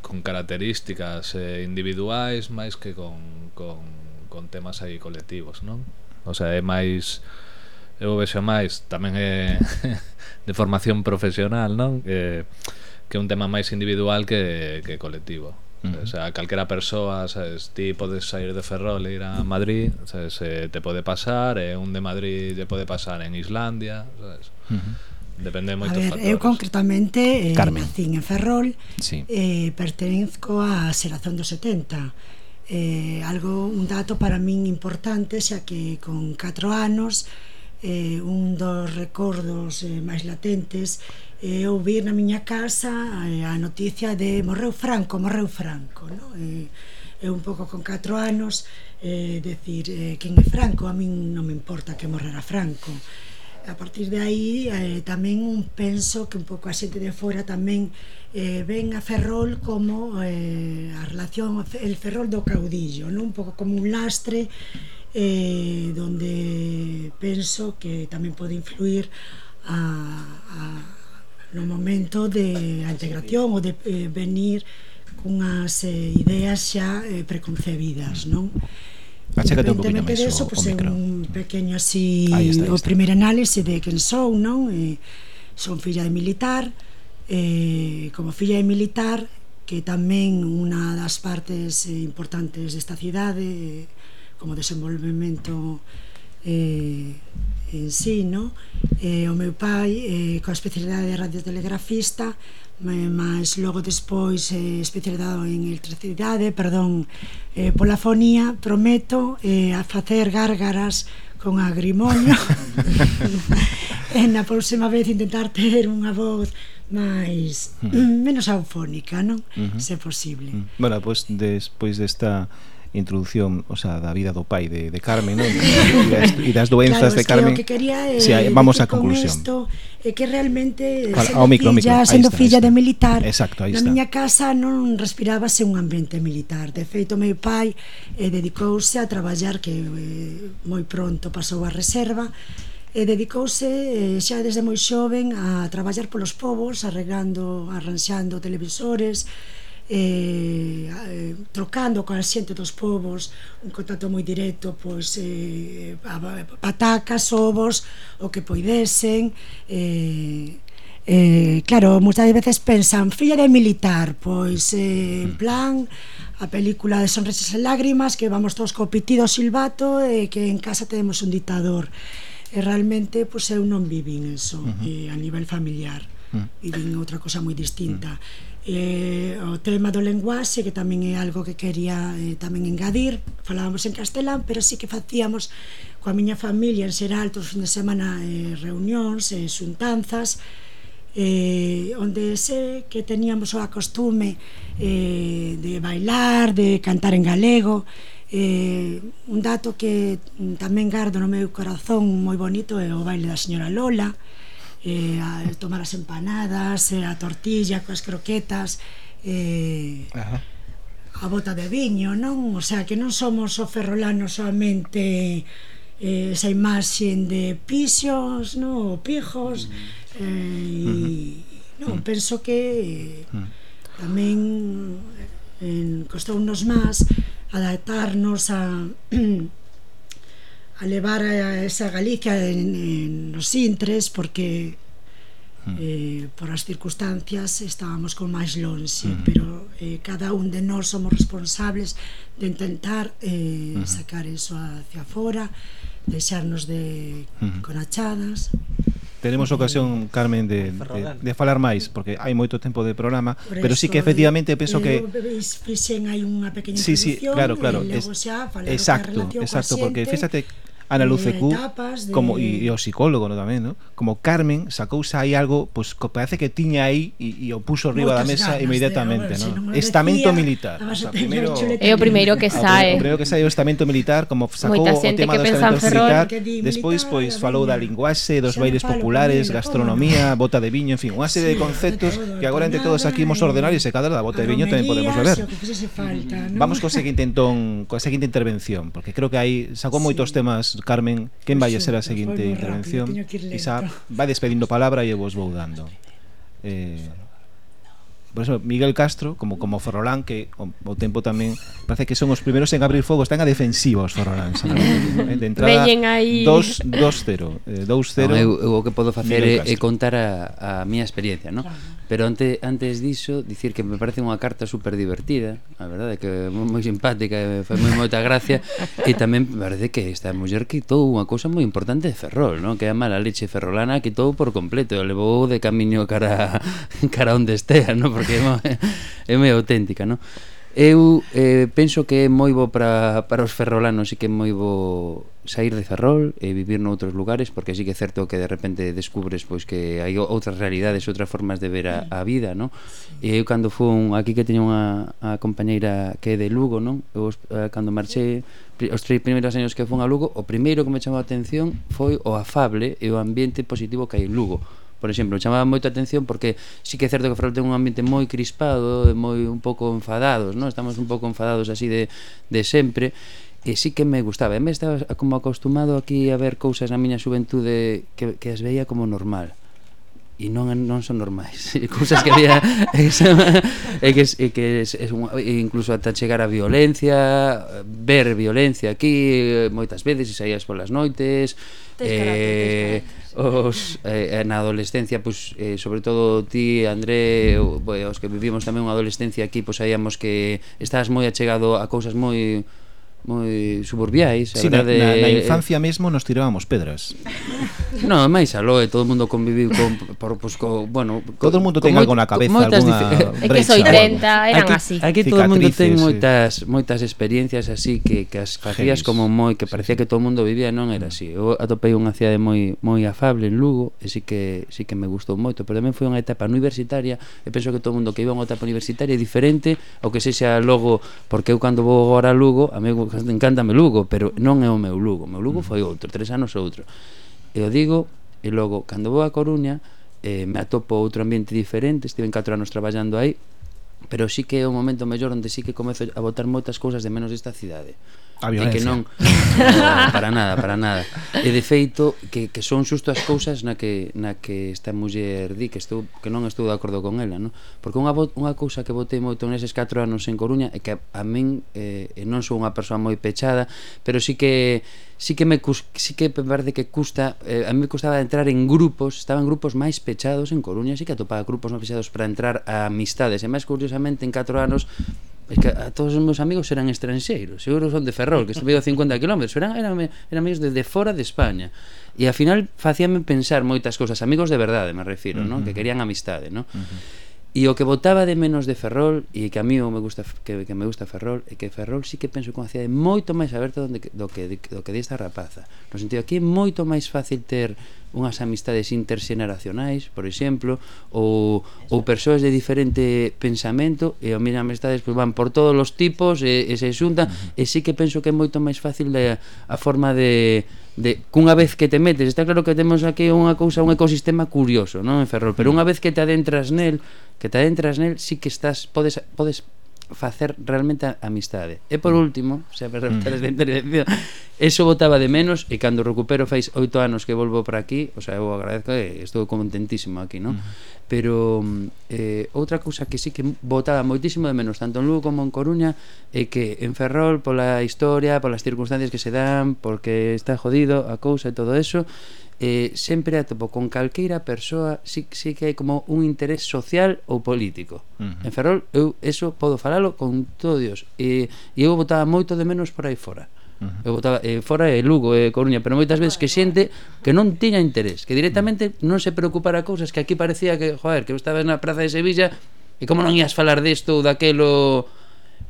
con características eh, individuais máis que con, con, con temas aí colectivos, non? O sea, é máis eu vexo máis tamén é de formación profesional, non? Que que é un tema máis individual que, que colectivo. Uh -huh. O sea, calquera persoa, sabes, ti podes sair de Ferrol e ir a Madrid, sabes, eh, te pode pasar, e un de Madrid lle pode pasar en Islandia, sabes? Uh -huh depende moito a ver, factores. Eu concretamente eh, Carmen. nacín en Ferrol, sí. eh, pertenezco á xeración dos 70 eh, algo un dato para min importante xa que con 4 anos eh, un dos recordos eh, máis latentes eh, ouvir na miña casa eh, a noticia de morreu Franco, morreu Franco no? eh, eu un pouco con 4 anos eh, decir eh, quen é Franco, a min non me importa que morrera Franco a partir de aí eh, tamén un penso que un pouco a xente de fora tamén eh, ven a Ferrol como eh, a relación el Ferrol do caudillo non un pouco como un lastre eh, donde penso que tamén pode influir a, a no momento de a integración ou de eh, venir cunhas eh, ideas xa eh, preconcebidas non? Acégate un poquinho máis o, pues, o micro. un pequeño así ahí está, ahí está. o primeiro análise de quen sou, non? E, son filla de militar, eh, como filla de militar, que tamén unha das partes importantes desta cidade, como desenvolvemento eh, en sí, no? Eh, o meu pai, eh, coa especialidade de radiotelegrafista, Eh, mas logo despois eh, especializado en electricidade, perdón, eh, pola fonía, prometo eh, a facer gárgaras con agrimoño e na próxima vez intentar ter unha voz máis uh -huh. menos eufónica, non? Uh -huh. Se posible. Uh -huh. Bueno, pois pues, despois desta de introdución, o sea, da vida do pai de, de Carmen, non? E das, e das doenzas claro, de Carmen. Que que quería, eh, sí, vamos á conclusión. Esto, eh, que realmente Fala, sendo, micro, filla, micro. sendo está, filla de militar, Exacto, na está. miña casa non respirábase un ambiente militar. De feito, meu pai eh, dedicouse a traballar que eh, moi pronto pasou a reserva e dedicouse eh, xa desde moi xoven a traballar polos povos, arreglando, arranxando televisores, eh, eh, trocando con a xente dos povos un contacto moi directo pois eh, patacas, ovos o que poidesen eh, eh, claro, moitas veces pensan filla de militar, pois eh, en mm. plan a película de Sonrisas e Lágrimas que vamos todos co pitido silbato e eh, que en casa tenemos un dictador e realmente pois eu non vivín eso uh -huh. eh, a nivel familiar. Uh -huh. vivín outra cosa moi distinta. Uh -huh eh, o tema do lenguaxe que tamén é algo que quería eh, tamén engadir. Falábamos en castelán pero sí que facíamos coa miña familia en xeral todos fin de semana eh, reunións, eh, xuntanzas eh, onde se que teníamos o acostume eh, de bailar, de cantar en galego. Eh, un dato que tamén gardo no meu corazón moi bonito é o baile da señora Lola eh, a tomar as empanadas, eh, a tortilla coas croquetas, eh, Ajá. a bota de viño, non? O sea, que non somos o ferrolano solamente eh, esa imaxen de pixos, non? O pijos, eh, e, non, penso que eh, tamén en, costounos máis adaptarnos a a levar a esa Galicia en, en nos intres porque hmm. eh, por as circunstancias estábamos con máis lonxe, uh -huh. pero eh, cada un de nós somos responsables de intentar eh, uh -huh. sacar eso hacia fora, deixarnos de uh -huh. conachadas. Teremos ocasión, Carmen, de, de, de falar máis Porque hai moito tempo de programa Por Pero sí que eh, efectivamente penso eh, que Fixen hai unha pequena sí, sí, claro, claro, e logo xa falar exacto, exacto, porque xente, fíjate Ana Lucecu de... como e, e o psicólogo no, tamén, no? como Carmen sacousa aí algo pois pues, parece que tiña aí e, e o puso arriba Moitas da mesa inmediatamente, de, no? Si estamento decía, militar, o sea, é o primeiro que sae. O primeiro que sae o estamento militar, como sacou Moita o tema do estamento militar, despois pois falou da linguaxe, dos bailes populares, gastronomía, bota de viño, en fin, unha serie sí, de conceptos todo, que agora entre todos aquí imos ordenar e se cadra da bota de viño tamén podemos beber. Falta. Vamos co seguinte entón, coa seguinte intervención, porque creo que aí sacou moitos temas Carmen, quen vai a ser a seguinte intervención? Isa vai despedindo palabra e eu vos vou dando. Eh, por eso Miguel Castro, como como Ferrolán que o, o tempo tamén parece que son os primeiros en abrir fogo, están a defensiva os Ferrolán, eh, de entrada 2-0, 2-0. Eh, eu, eu o que podo facer é, é contar a, a miña experiencia, ¿no? Claro. Pero ante, antes diso, dicir que me parece unha carta super divertida, a verdade que é moi simpática, e fai moi moita gracia, e tamén parece que esta muller quitou unha cousa moi importante de Ferrol, non? que a mala leche ferrolana quitou por completo, E levou de camiño cara cara onde estea, non? porque é moi, é moi auténtica, non? Eu eh, penso que é moi bo para, para os ferrolanos e que é moi bo sair de Ferrol e vivir noutros lugares porque sí que é certo que de repente descubres pois que hai outras realidades, outras formas de ver a, a vida, non? E eu cando fun aquí que teño unha a compañeira que é de Lugo, non? Eu eh, cando marchei os tres primeiros anos que fun a Lugo, o primeiro que me chamou a atención foi o afable e o ambiente positivo que hai en Lugo por exemplo, chamaba moito a atención porque sí que é certo que Ferrol ten un ambiente moi crispado, moi un pouco enfadados, non? estamos un pouco enfadados así de, de sempre, e sí que me gustaba, e me estaba como acostumado aquí a ver cousas na miña xuventude que, que as veía como normal e non non son normais. Cousas que había e que é que é, un, incluso ata chegar a violencia, ver violencia aquí moitas veces e saías polas noites. Tes eh, os eh, na adolescencia, pois eh, sobre todo ti, André, mm. os que vivimos tamén unha adolescencia aquí, pois saíamos que estás moi achegado a cousas moi moi suburbiais, a sí, verdade... Na, na, na infancia mesmo nos tirábamos pedras. No, máis aló, e todo o mundo conviviu con, por, pues, co, bueno, co, todo o mundo ten algo na cabeza, alguna É que soi 30, eran aquí, así. Aquí todo o mundo ten moitas sí. moitas experiencias así que que as facías como moi que parecía que todo o mundo vivía, non era así. Eu atopei unha cidade moi moi afable en Lugo, e sí que sí que me gustou moito, pero tamén foi unha etapa universitaria, e penso que todo o mundo que iba a unha etapa universitaria é diferente ao que sexa logo, porque eu cando vou agora a Lugo, a mí encántame Lugo, pero non é o meu Lugo, o meu Lugo mm. foi outro, tres anos outro. E o digo, e logo, cando vou a Coruña, eh, me atopo outro ambiente diferente, estive en 4 anos traballando aí, pero sí que é o momento mellor onde sí que comezo a botar moitas cousas de menos desta cidade. A. E que non para nada, para nada. E de feito que, que son xusto as cousas na que na que esta muller di que estou que non estou de acordo con ela, non? Porque unha unha cousa que botei moito neses 4 anos en Coruña é que a, a min eh, non sou unha persoa moi pechada, pero sí que sí que me sí que me parece que custa eh, a mí me custaba entrar en grupos estaban grupos máis pechados en Coruña sí que atopaba grupos máis pechados para entrar a amistades e máis curiosamente en 4 anos es que a todos os meus amigos eran estranxeiros, seguro son de Ferrol, que estuve a 50 km, eran, eran, eran amigos desde fora de España. E ao final facíame pensar moitas cousas, amigos de verdade me refiro, uh -huh. ¿no? que querían amistade. ¿no? Uh -huh. E o que botaba de menos de Ferrol e que a mí me gusta que, que me gusta Ferrol é que Ferrol sí que penso que é unha cidade moito máis aberta donde, do que do que desta rapaza. No sentido aquí é moito máis fácil ter unhas amistades interxeneracionais, por exemplo, ou, ou persoas de diferente pensamento e as miñas amistades pues, van por todos os tipos e, e se xuntan e sí que penso que é moito máis fácil de, a forma de, de cunha vez que te metes, está claro que temos aquí unha cousa, un ecosistema curioso, non, en Ferrol, pero mm. unha vez que te adentras nel, que te adentras nel, sí que estás podes podes facer realmente a amistade. E por mm. último, se a preguntar esta intervención, eso votaba de menos e cando recupero fais oito anos que volvo para aquí, o sea, eu agradezco e estou contentísimo aquí, non? Uh mm. -huh. Pero eh, outra cousa que sí que votaba moitísimo de menos tanto en Lugo como en Coruña é que en Ferrol pola historia, polas circunstancias que se dan, porque está jodido a cousa e todo eso, eh, sempre atopo con calqueira persoa si, si que hai como un interés social ou político. Uh -huh. en Ferrol eu eso podo falalo con todo Dios. E, e eu votaba moito de menos por aí fora. Eu votaba eh, fora é eh, Lugo e eh, Coruña pero moitas veces que xente que non tiña interés que directamente non se preocupara cousas que aquí parecía que joder que eu estaba na praza de Sevilla e como non ías falar disto ou daquelo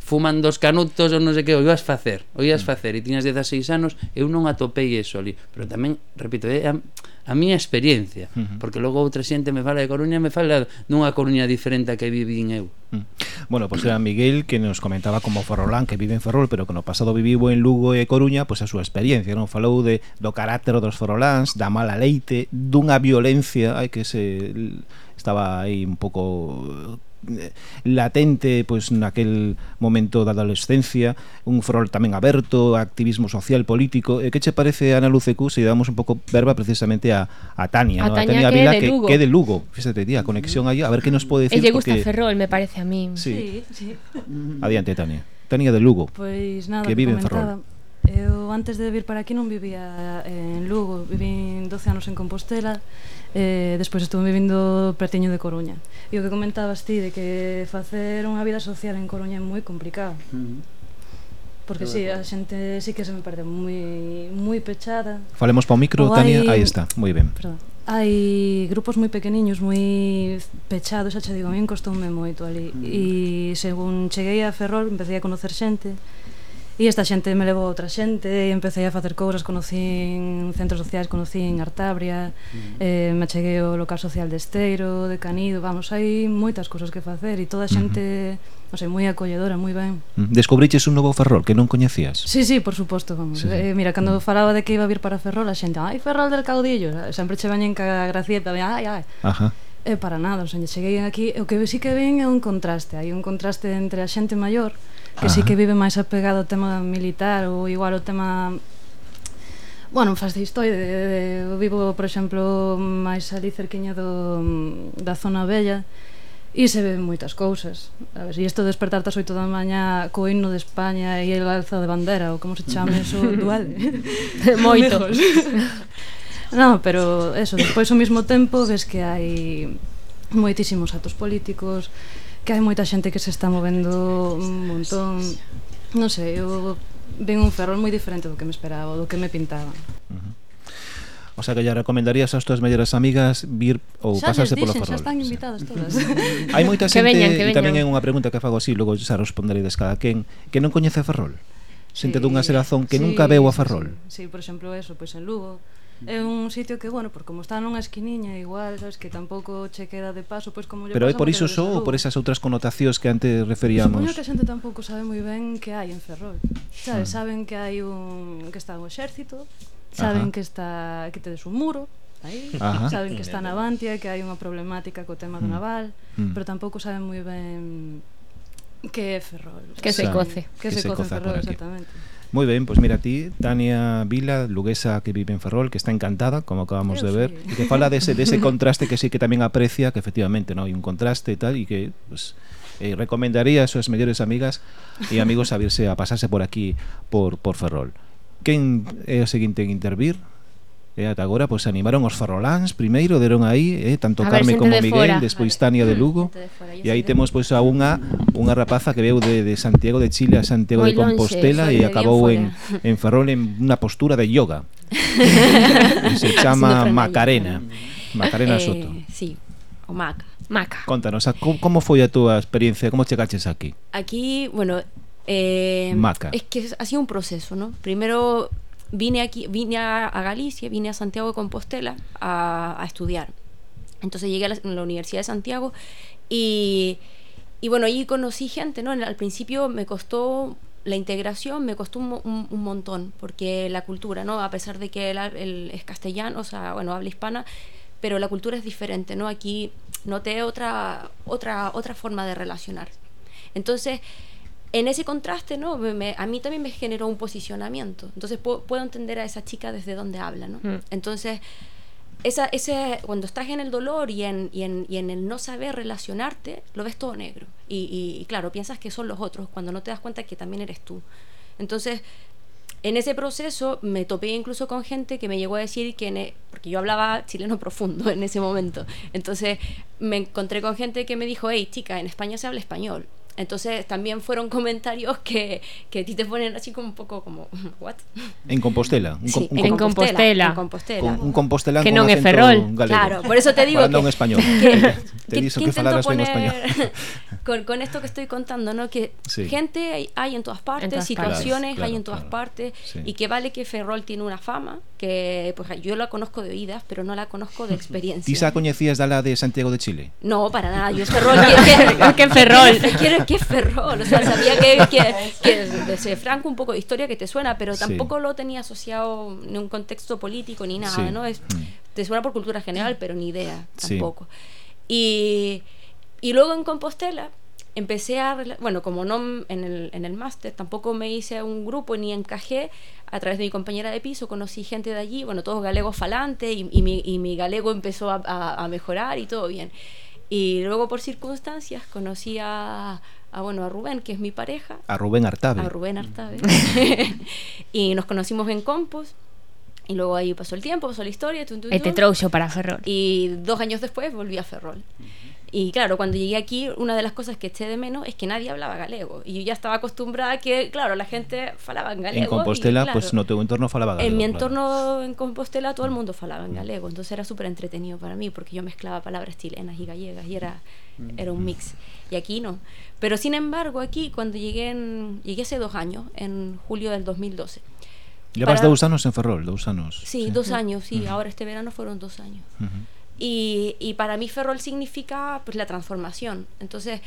fuman dos canutos ou non sei que, o ibas facer, o ibas mm. facer e tiñas 16 anos, eu non atopei eso ali, pero tamén, repito, é a, a miña experiencia, uh -huh. porque logo outra xente me fala de Coruña, me fala dunha Coruña diferente a que vivín eu. Mm. Bueno, pois pues era Miguel que nos comentaba como Ferrolán, que vive en Ferrol, pero que no pasado viviu en Lugo e Coruña, pois pues a súa experiencia, non falou de do carácter dos ferroláns, da mala leite, dunha violencia, ai que se estaba aí un pouco latente pois naquel momento da adolescencia, un frol tamén aberto, activismo social, político. E que che parece Ana Lucecu se damos un pouco verba precisamente a, a Tania, a, ¿no? Tania, a Tania Vila que, que, de Lugo. Fíxate, tía, conexión aí, a ver que nos pode decir. Lle gusta porque... Ferrol, me parece a mí. Sí. sí, sí. Adiante, Tania. Tania de Lugo. Pois pues nada, que vive en Ferrol. Eu antes de vir para aquí non vivía en Lugo, vivín 12 anos en Compostela eh, despois estuve vivindo pertiño de Coruña. E o que comentabas ti de que facer unha vida social en Coruña é moi complicado. Uh -huh. porque si, sí, a xente si sí que se me perde moi moi pechada. Falemos pa o micro, o Tania, hai... aí está, moi ben. Perdón. hai grupos moi pequeniños moi pechados, xa che digo a min costoume moito ali. Uh e según cheguei a Ferrol empecé a conocer xente. E esta xente me levou a outra xente, e empecé a facer cousas, conocín centros sociais, conocín Artabria, mm. eh, me cheguei ao local social de Esteiro, de Canido, vamos, hai moitas cousas que facer e toda a xente, mm -hmm. non sei, moi acolledora, moi ben. Mm. Descubriches un novo Ferrol que non coñecías? Sí, sí, por suposto, vamos. Sí. Eh, mira, cando mm. falaba de que iba a vir para Ferrol, a xente, ai, Ferrol del Caudillo, sempre che veñen ca gracieta, de, ai, ai. Ajá. É eh, para nada, o sea, cheguei aquí, o que sí que ven é un contraste, hai un contraste entre a xente maior, que Ajá. sí que vive máis apegado ao tema militar ou igual o tema Bueno, fascistoide, eu vivo, por exemplo, máis ali cerquiña do, da zona bella e se ven moitas cousas sabes? e isto de despertarte ás 8 da maña co himno de España e el alza de bandera ou como se chame eso, dual moitos No, pero eso, despois ao mesmo tempo ves que hai moitísimos atos políticos que hai moita xente que se está movendo un montón non sei, eu ven un ferrol moi diferente do que me esperaba do que me pintaba. O sea que lle recomendarías ás túas mellores amigas vir ou xa pasarse polo Ferrol. Xa están invitadas todas. Hai moita xente, veñan, que e tamén é unha pregunta que fago así, logo xa responderedes cada quen, que non coñece a Ferrol. Xente sí, dunha xerazón que sí, nunca veu a Ferrol. Sí, sí, por exemplo, eso, pois en Lugo, É un sitio que, bueno, por como está nunha esquiniña, igual, sabes, que tampouco che queda de paso, pois como lle Pero é por iso só ou por esas outras connotacións que antes referíamos? Supoño que a xente tampouco sabe moi ben que hai en Ferrol. Sabes, ah. saben que hai un que está un exército, saben Ajá. que está que tedes un muro, aí, Ajá. saben que está na Bantia, que hai unha problemática co tema do mm. naval, mm. pero tampouco saben moi ben que é Ferrol. Que se coce. Que, se, se coce, Ferrol, exactamente. Moi ben, pois mira ti, Tania Vila, luguesa que vive en Ferrol, que está encantada, como acabamos Pero de ver, sí. e que fala dese de dese contraste que sí que tamén aprecia, que efectivamente, non, hai un contraste e tal e que pues, eh, recomendaría a súas mellores amigas e amigos a virse a pasarse por aquí por por Ferrol. Quen é eh, o seguinte en intervir? E ata agora pois animaron os ferroláns, primeiro deron aí, eh, tanto a Carme como de Miguel, fora. despois. Tania de mm, Lugo. De fora, e aí temos pois a unha unha rapaza que veu de, de Santiago de Chile a Santiago Moi de Compostela longe, e acabou en en Ferrol en unha postura de yoga. e se chama Macarena. Macarena eh, Soto. Sí, o Maca. Maca. Contanos, a, como foi a túa experiencia? Como chegaches aquí? Aquí, bueno, eh, Maca. es que ha sido un proceso, ¿no? Primero vine aquí, vine a, a Galicia, vine a Santiago de Compostela a, a estudiar. Entonces llegué a la, a la Universidad de Santiago y, y bueno, allí conocí gente, ¿no? Al principio me costó la integración, me costó un, un- un montón, porque la cultura, ¿no? A pesar de que el- es castellano, o sea, bueno, habla hispana, pero la cultura es diferente, ¿no? Aquí noté otra, otra, otra forma de relacionar. Entonces, en ese contraste, ¿no? Me- me- a mí también me generó un posicionamiento. Entonces puedo, puedo entender a esa chica desde donde habla, ¿no? Mm. Entonces, esa, ese, cuando estás en el dolor y en, y, en, y en el no saber relacionarte, lo ves todo negro. Y, y- y claro, piensas que son los otros, cuando no te das cuenta que también eres tú. Entonces, en ese proceso me topé incluso con gente que me llegó a decir que, en e- porque yo hablaba chileno profundo en ese momento, entonces me encontré con gente que me dijo, hey chica, en España se habla español. Entonces también fueron comentarios que, que a ti te ponen así como un poco como, ¿what? En Compostela. Un, Sí, com- un en com- Compostela. En Compostela. Con, un compostelán Que con non é ferrol. galego. Claro, por eso te digo Falando que- en español. que- Te dixo que, intento falaras poner español. con, con esto que estoy contando, ¿no? Que Sí. gente hay, hay en todas partes, todas situaciones Claro, hay en claro, todas partes, Sí. y que vale que Ferrol tiene una fama, que pues yo la conozco de oídas, pero no la conozco de experiencia. xa coñecías da la de Santiago de Chile? No, para nada. Yo Ferrol. que, que, Que Ferrol. Que, que Ferrol. O sea, sabía que, que, que desde Franco un poco de historia que te suena, pero Sí. tampoco lo tenía asociado en un contexto político ni nada, Sí. ¿no? Es, te suena por cultura general, pero ni idea tampoco. Y, y luego en Compostela empecé a, bueno, como no en el, en el máster, tampoco me hice un grupo ni encajé, a través de mi compañera de piso conocí gente de allí, bueno, todos galegos falantes y, y mi, y mi galego empezó a, a- a mejorar y todo bien. Y luego por circunstancias conocí a, a, bueno, a Rubén, que es mi pareja, A Rubén Artabe. a Rubén Artabe. y nos conocimos en Compos. Y luego ahí pasó el tiempo, pasó la historia. tun, tun, E te tun. trouxo para Ferrol. Y dos años después volví a Ferrol. Y claro, cuando llegué aquí, una de las cosas que eché de menos es que nadie hablaba galego. Y yo ya estaba acostumbrada a que, claro, la gente falaba en galego. En Compostela, y, claro, pues no teu entorno falaba galego. en mi claro. entorno en Compostela todo el mundo falaba en galego, entonces era súper entretenido para mí porque yo mezclaba palabras chilenas y gallegas y era, era un mix. Y aquí no. Pero sin embargo, aquí cuando llegué, en, llegué hace dos años, en julio del 2012. Levas para- dous anos en Ferrol, dous anos. Sí, dos años, sí, ahora este verano fueron dos años. Ujú. Y, y para mí Ferrol significa pues la transformación. Entonces,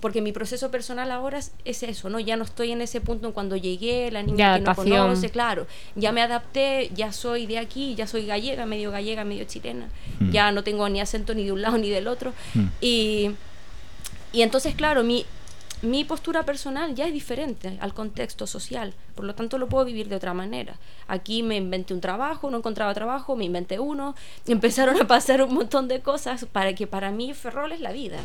porque mi proceso personal ahora es, es eso, ¿no? Ya no estoy en ese punto en cuando llegué, la niña que no conoce, claro. Ya me adapté, ya soy de aquí, ya soy gallega, medio gallega, medio chilena. Mm. Ya no tengo ni acento ni de un lado ni del otro. Mm. Y, y entonces, claro, mi, mi postura personal ya es diferente al contexto social, por lo tanto lo puedo vivir de otra manera. Aquí me inventé un trabajo, no encontraba trabajo, me inventé uno, y empezaron a pasar un montón de cosas para que para mí Ferrol es la vida.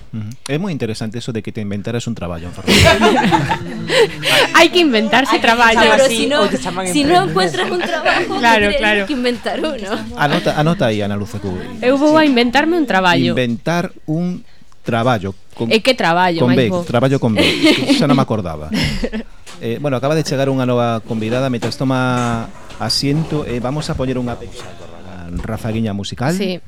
É moi interesante eso de que te inventaras un traballo en Ferrol. Hai que inventarse Hay que traballo Claro, así. si no, si no encuentras un trabajo, Claro, tienes claro. que inventar uno. Anota, anota aí, Ana Lucecu. Eu vou a inventarme un traballo. Inventar un Traballo con, E que traballo, con máis Bec, bo. traballo con Bec. Xa non me acordaba. Eh, bueno, acaba de chegar unha nova convidada, metras toma asiento, eh, vamos a poñer unha pequena rafaguiña musical. Sí.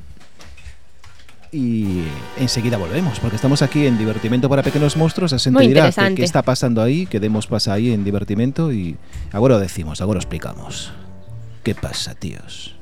Y enseguida volvemos, porque estamos aquí en Divertimento para Pequenos Monstruos. A xente Moi dirá que, interesante. que está pasando aí, que demos pasa aí en Divertimento. Y agora o decimos, agora o explicamos. Que pasa, tíos?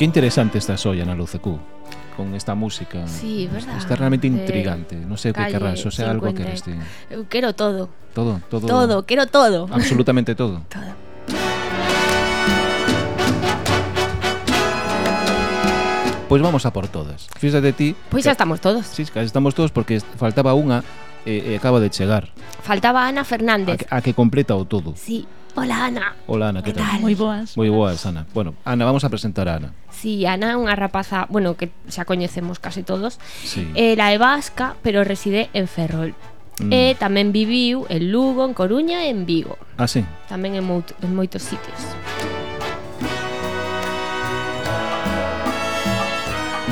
Qué interesante esta Soya na Luz Q con esta música. Sí, verdad. Está realmente intrigante. No sé qué querrás, o sea, algo que eres de... Eu quero todo. Todo, todo. Todo, quero todo. Absolutamente todo. todo. Pois vamos a por todas. Fíxate ti. Pois xa estamos todos. Sí, xa estamos todos porque faltaba unha e eh, acaba de chegar. Faltaba Ana Fernández. A que, a que completa o todo. Sí. Ola, Ana. Ola, Ana, que tal? Moi boas. Moi boas, Ana. Bueno, Ana, vamos a presentar a Ana. Si, sí, Ana é unha rapaza, bueno, que xa coñecemos case todos. Sí. Eh, Ela é vasca, pero reside en Ferrol. Mm. E tamén viviu en Lugo, en Coruña e en Vigo. Ah, sí. Tamén en, moito, en moitos sitios.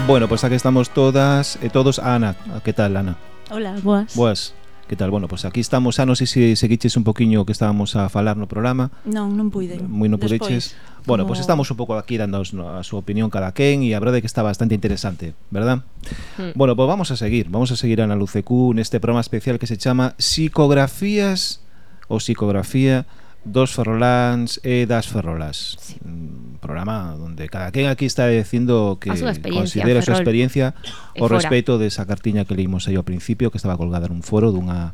Bueno, pois pues aquí estamos todas e todos. Ana, que tal, Ana? Ola, boas. Boas. Que tal? Bueno, pois pues aquí estamos, ah, a non sei se seguiches un poquinho que estábamos a falar no programa. Non, non puiden. Moi non pudeches. Bueno, bueno, pois pues estamos un pouco aquí dando a súa opinión cada quen e a verdade é que está bastante interesante, verdad? Mm. Bueno, pois pues vamos a seguir, vamos a seguir a Ana Lucecú neste programa especial que se chama Psicografías ou Psicografía dos ferroláns e das ferrolas. Sí. Mm, programa onde cada quen aquí está dicindo que considera a súa experiencia o respecto desa cartiña que leímos aí ao principio que estaba colgada nun foro dunha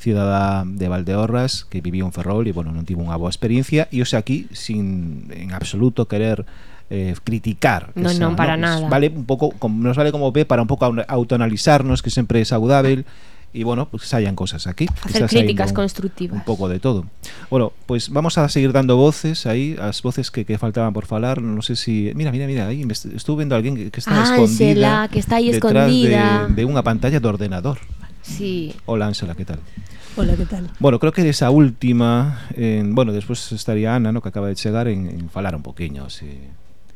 cidadá de Valdeorras que vivía en Ferrol e bueno, non tivo unha boa experiencia. E ose aquí sin en absoluto querer eh, criticar non, esa, non, para ¿no? nada. vale un pouco, nos vale como ve para un pouco autoanalizarnos que sempre é saudável y bueno, pues saian cosas aquí. Hacer críticas un, constructivas. Un poco de todo. Bueno, pues vamos a seguir dando voces ahí, as voces que, que faltaban por falar. No sé si. Mira, mira, mira, ahí estuve vendo a alguien que, que está ah, Ángela, escondida. Que está ahí escondida. De, de, una pantalla de ordenador. Sí. Hola, Ángela, ¿qué tal? Hola, ¿qué tal? Bueno, creo que esa última. En, bueno, después estaría Ana, ¿no? que acaba de chegar, en, en falar un poquinho. Si...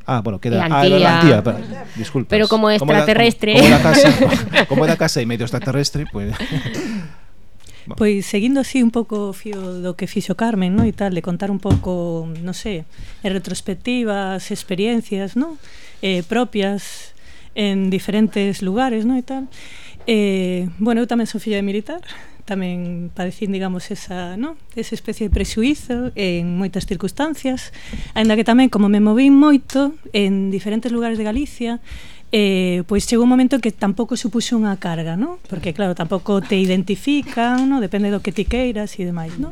Ah, bueno, queda eh, Antía. Ah, Antía pero, disculpas. Pero como extraterrestre. Como como, como casa, como era casa e medio extraterrestre, pues... Bueno. Pois seguindo así un pouco fío do que fixo Carmen, no, e tal, de contar un pouco, non sei, retrospectivas, experiencias, no, eh, propias en diferentes lugares, no, e tal. Eh, bueno, eu tamén son filla de militar, tamén padecín, digamos, esa, no? esa especie de presuizo en moitas circunstancias, aínda que tamén, como me movín moito en diferentes lugares de Galicia, eh, pois chegou un momento que tampouco supuxo unha carga, no? porque claro, tampouco te identifican, no? depende do que ti queiras e demais. No?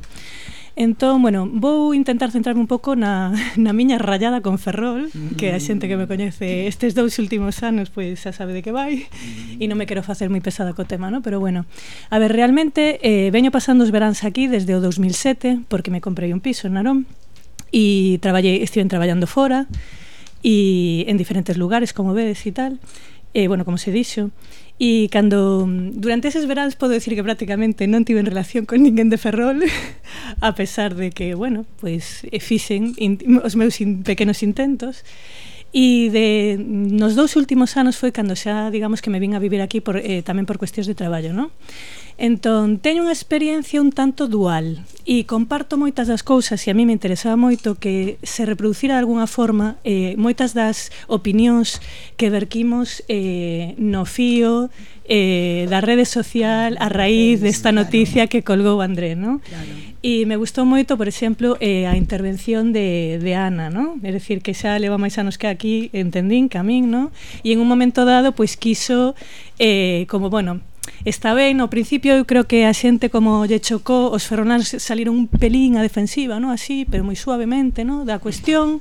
Entón, bueno, vou intentar centrarme un pouco na, na miña rayada con Ferrol, que a xente que me coñece estes dous últimos anos, pois xa sabe de que vai, e non me quero facer moi pesada co tema, no? Pero bueno, a ver, realmente eh, veño pasando os veráns aquí desde o 2007, porque me comprei un piso en Narón, e traballei, estiven traballando fora, e en diferentes lugares, como vedes e tal, eh, bueno, como se dixo, E cando mm, durante eses veráns podo decir que prácticamente non tiven relación con ninguén de Ferrol, a pesar de que, bueno, pois pues, fixen in, os meus in, pequenos intentos. E de mm, nos dous últimos anos foi cando xa, digamos, que me vin a vivir aquí por, eh, tamén por cuestións de traballo, non? Entón, teño unha experiencia un tanto dual e comparto moitas das cousas e a mí me interesaba moito que se reproducira de alguna forma eh, moitas das opinións que verquimos eh, no fío eh, da rede social a raíz desta noticia que colgou André, non? Claro. E me gustou moito, por exemplo, eh, a intervención de, de Ana, ¿no? É dicir, que xa leva máis anos que aquí, entendín, que a min, ¿no? E en un momento dado, pois quiso, eh, como, bueno, está ben, no principio eu creo que a xente como lle chocou, os ferroláns saliron un pelín a defensiva, no? así, pero moi suavemente, no? da cuestión.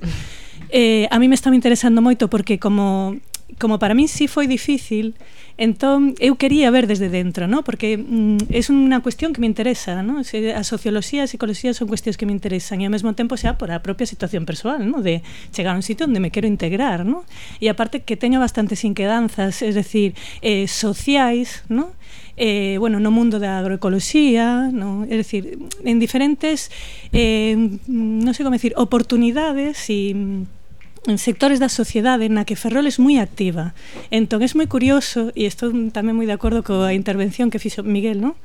Eh, a mí me estaba interesando moito porque como como para min sí foi difícil, entón eu quería ver desde dentro, ¿no? porque mm, é unha cuestión que me interesa, ¿no? a socioloxía e a psicología son cuestións que me interesan e ao mesmo tempo xa por a propia situación persoal, ¿no? de chegar a un sitio onde me quero integrar, ¿no? e aparte que teño bastantes inquedanzas, es decir, eh, sociais, ¿no? eh, bueno, no mundo da agroecoloxía, no, é dicir, en diferentes eh, non sei como decir, oportunidades e en sectores da sociedade na que Ferrol é moi activa. Entón, é moi curioso, e estou tamén moi de acordo coa intervención que fixo Miguel, ¿no?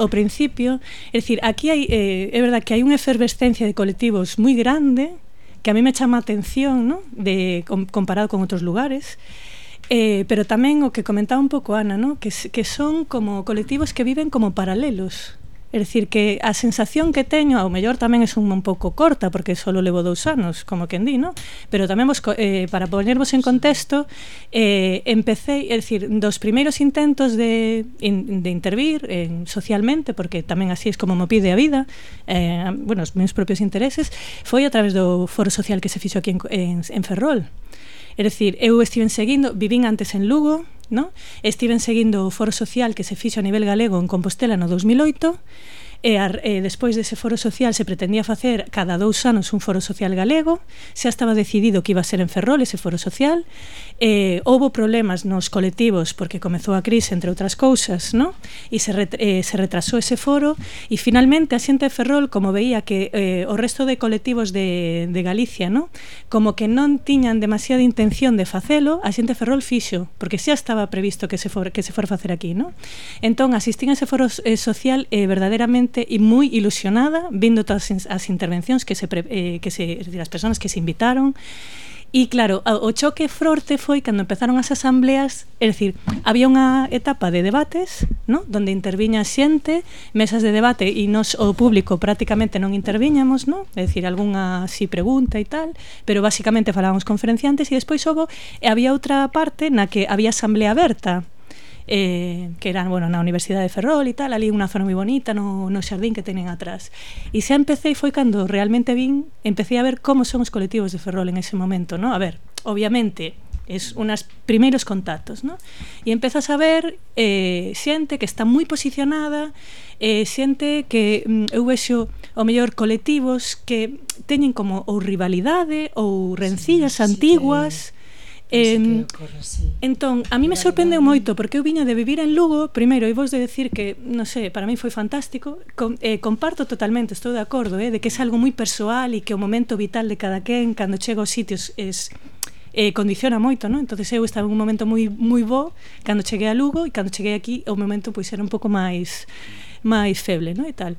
O principio, é dicir, aquí hai, eh, é verdad que hai unha efervescencia de colectivos moi grande, que a mí me chama a atención, ¿no? De, comparado con outros lugares, Eh, pero tamén o que comentaba un pouco Ana, ¿no? que, que son como colectivos que viven como paralelos É dicir, que a sensación que teño, ao mellor tamén é un, un pouco corta, porque só levo dous anos, como quen di, no? Pero tamén vos, eh, para ponervos en contexto, eh, empecé, é dicir, dos primeiros intentos de, in, de intervir eh, socialmente, porque tamén así é como me pide a vida, eh, bueno, os meus propios intereses, foi a través do foro social que se fixo aquí en, en, en Ferrol. É dicir, eu estive seguindo, vivín antes en Lugo, no? Estiven seguindo o foro social que se fixo a nivel galego en Compostela no 2008 e, ar, e despois dese foro social se pretendía facer cada dous anos un foro social galego, xa estaba decidido que iba a ser en Ferrol ese foro social, e, houbo problemas nos colectivos porque comezou a crise, entre outras cousas, no? e se, re, eh, se retrasou ese foro, e finalmente a xente de Ferrol, como veía que eh, o resto de colectivos de, de Galicia, no? como que non tiñan demasiada intención de facelo, a xente de Ferrol fixo, porque xa estaba previsto que se for, que se for facer aquí, no? Entón, asistín a ese foro eh, social eh, verdadeiramente e moi ilusionada vindo todas as intervencións que se, pre, eh, que se decir, as persoas que se invitaron E claro, o choque forte foi cando empezaron as asambleas, é dicir, había unha etapa de debates, ¿no? Donde interviña xente, mesas de debate e nos o público prácticamente non interviñamos, ¿no? É dicir, algunha si pregunta e tal, pero basicamente falábamos conferenciantes e despois houve, e había outra parte na que había asamblea aberta, eh, que eran bueno, na Universidade de Ferrol e tal, ali unha zona moi bonita no, no xardín que tenen atrás. E xa empecé foi cando realmente vin, empecé a ver como son os colectivos de Ferrol en ese momento, ¿no? A ver, obviamente, es unas primeiros contactos, ¿no? E empezas a ver eh, xente que está moi posicionada, eh, xente que mm, eu vexo o mellor colectivos que teñen como ou rivalidade ou rencillas sí, antiguas, sí que Eh. Entón, a mí me sorprendeu moito porque eu viña de vivir en Lugo, primeiro, e vos de decir que, non sei, para mí foi fantástico, com, eh, comparto totalmente, estou de acordo, eh, de que é algo moi persoal e que o momento vital de cada quen cando chega aos sitios es eh, condiciona moito, non? Entonces eu estaba en un momento moi moi bo cando cheguei a Lugo e cando cheguei aquí o momento pois era un pouco máis máis feble, non? E tal.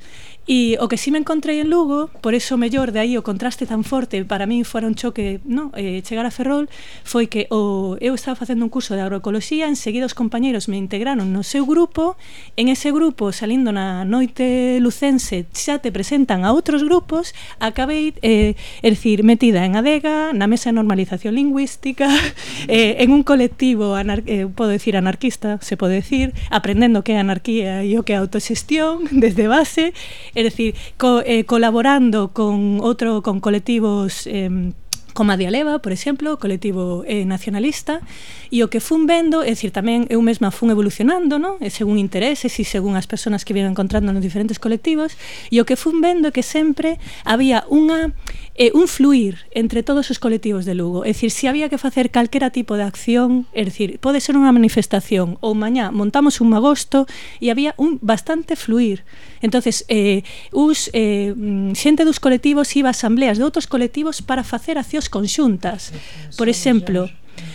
E o que si sí me encontrei en Lugo, por eso mellor de aí o contraste tan forte para min fora un choque, no, eh, chegar a Ferrol, foi que o eu estaba facendo un curso de agroecoloxía, enseguida os compañeiros me integraron no seu grupo, en ese grupo, salindo na noite lucense, xa te presentan a outros grupos, acabei, eh, é dicir, metida en adega, na mesa de normalización lingüística, eh, en un colectivo, anar eh, podo decir anarquista, se pode decir, aprendendo que é anarquía e o que é autoxestión desde base, é dicir, co, eh, colaborando con outro con colectivos eh, como a Dialeva, por exemplo, colectivo eh, nacionalista, e o que fun vendo, é dicir, tamén eu mesma fun evolucionando, non? E eh, según intereses e según as persoas que vieron encontrando nos diferentes colectivos, e o que fun vendo é que sempre había unha eh, un fluir entre todos os colectivos de Lugo. É dicir, se había que facer calquera tipo de acción, é dicir, pode ser unha manifestación ou mañá montamos un agosto e había un bastante fluir. Entonces, eh, us, eh, mm, xente dos colectivos iba a asambleas de outros colectivos para facer accións conxuntas. Por exemplo,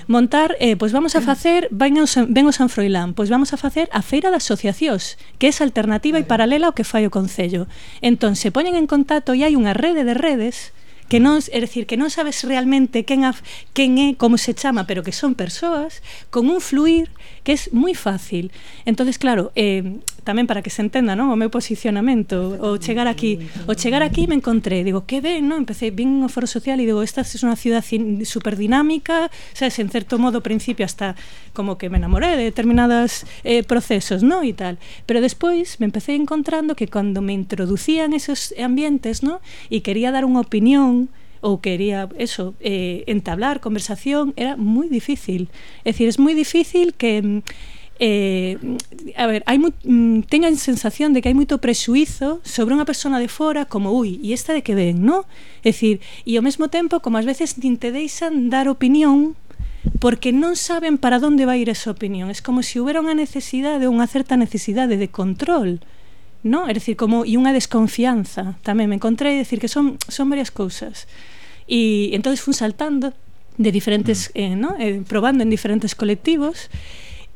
montar, eh, pois vamos a facer, ven o, ven o San Froilán, pois vamos a facer a Feira das Asociacións, que é alternativa e paralela ao que fai o Concello. Entón, se poñen en contacto e hai unha rede de redes que non, é dicir, que non sabes realmente quen, af, quen é, como se chama, pero que son persoas con un fluir que é moi fácil. Entonces, claro, eh, tamén para que se entenda, non, o meu posicionamento, o chegar aquí, o chegar aquí me encontré, digo, que ben, non, empecé vin o foro social e digo, esta é es unha ciudad super dinámica, sabes, en certo modo principio hasta como que me enamoré de determinados eh, procesos, non, e tal. Pero despois me empecé encontrando que cando me introducían esos ambientes, non, e quería dar unha opinión ou quería eso, eh, entablar conversación, era moi difícil. É dicir, é moi difícil que mm, eh, a ver, hai mm, teñan sensación de que hai moito prexuízo sobre unha persona de fora como, ui, e esta de que ven, no? É dicir, e ao mesmo tempo, como ás veces nin te deixan dar opinión porque non saben para onde vai ir esa opinión. É como se si houbera unha necesidade, unha certa necesidade de control, no? É dicir, como, e unha desconfianza. Tamén me encontrei, é dicir, que son, son varias cousas. E entonces fun saltando de diferentes, mm. eh, no? eh, probando en diferentes colectivos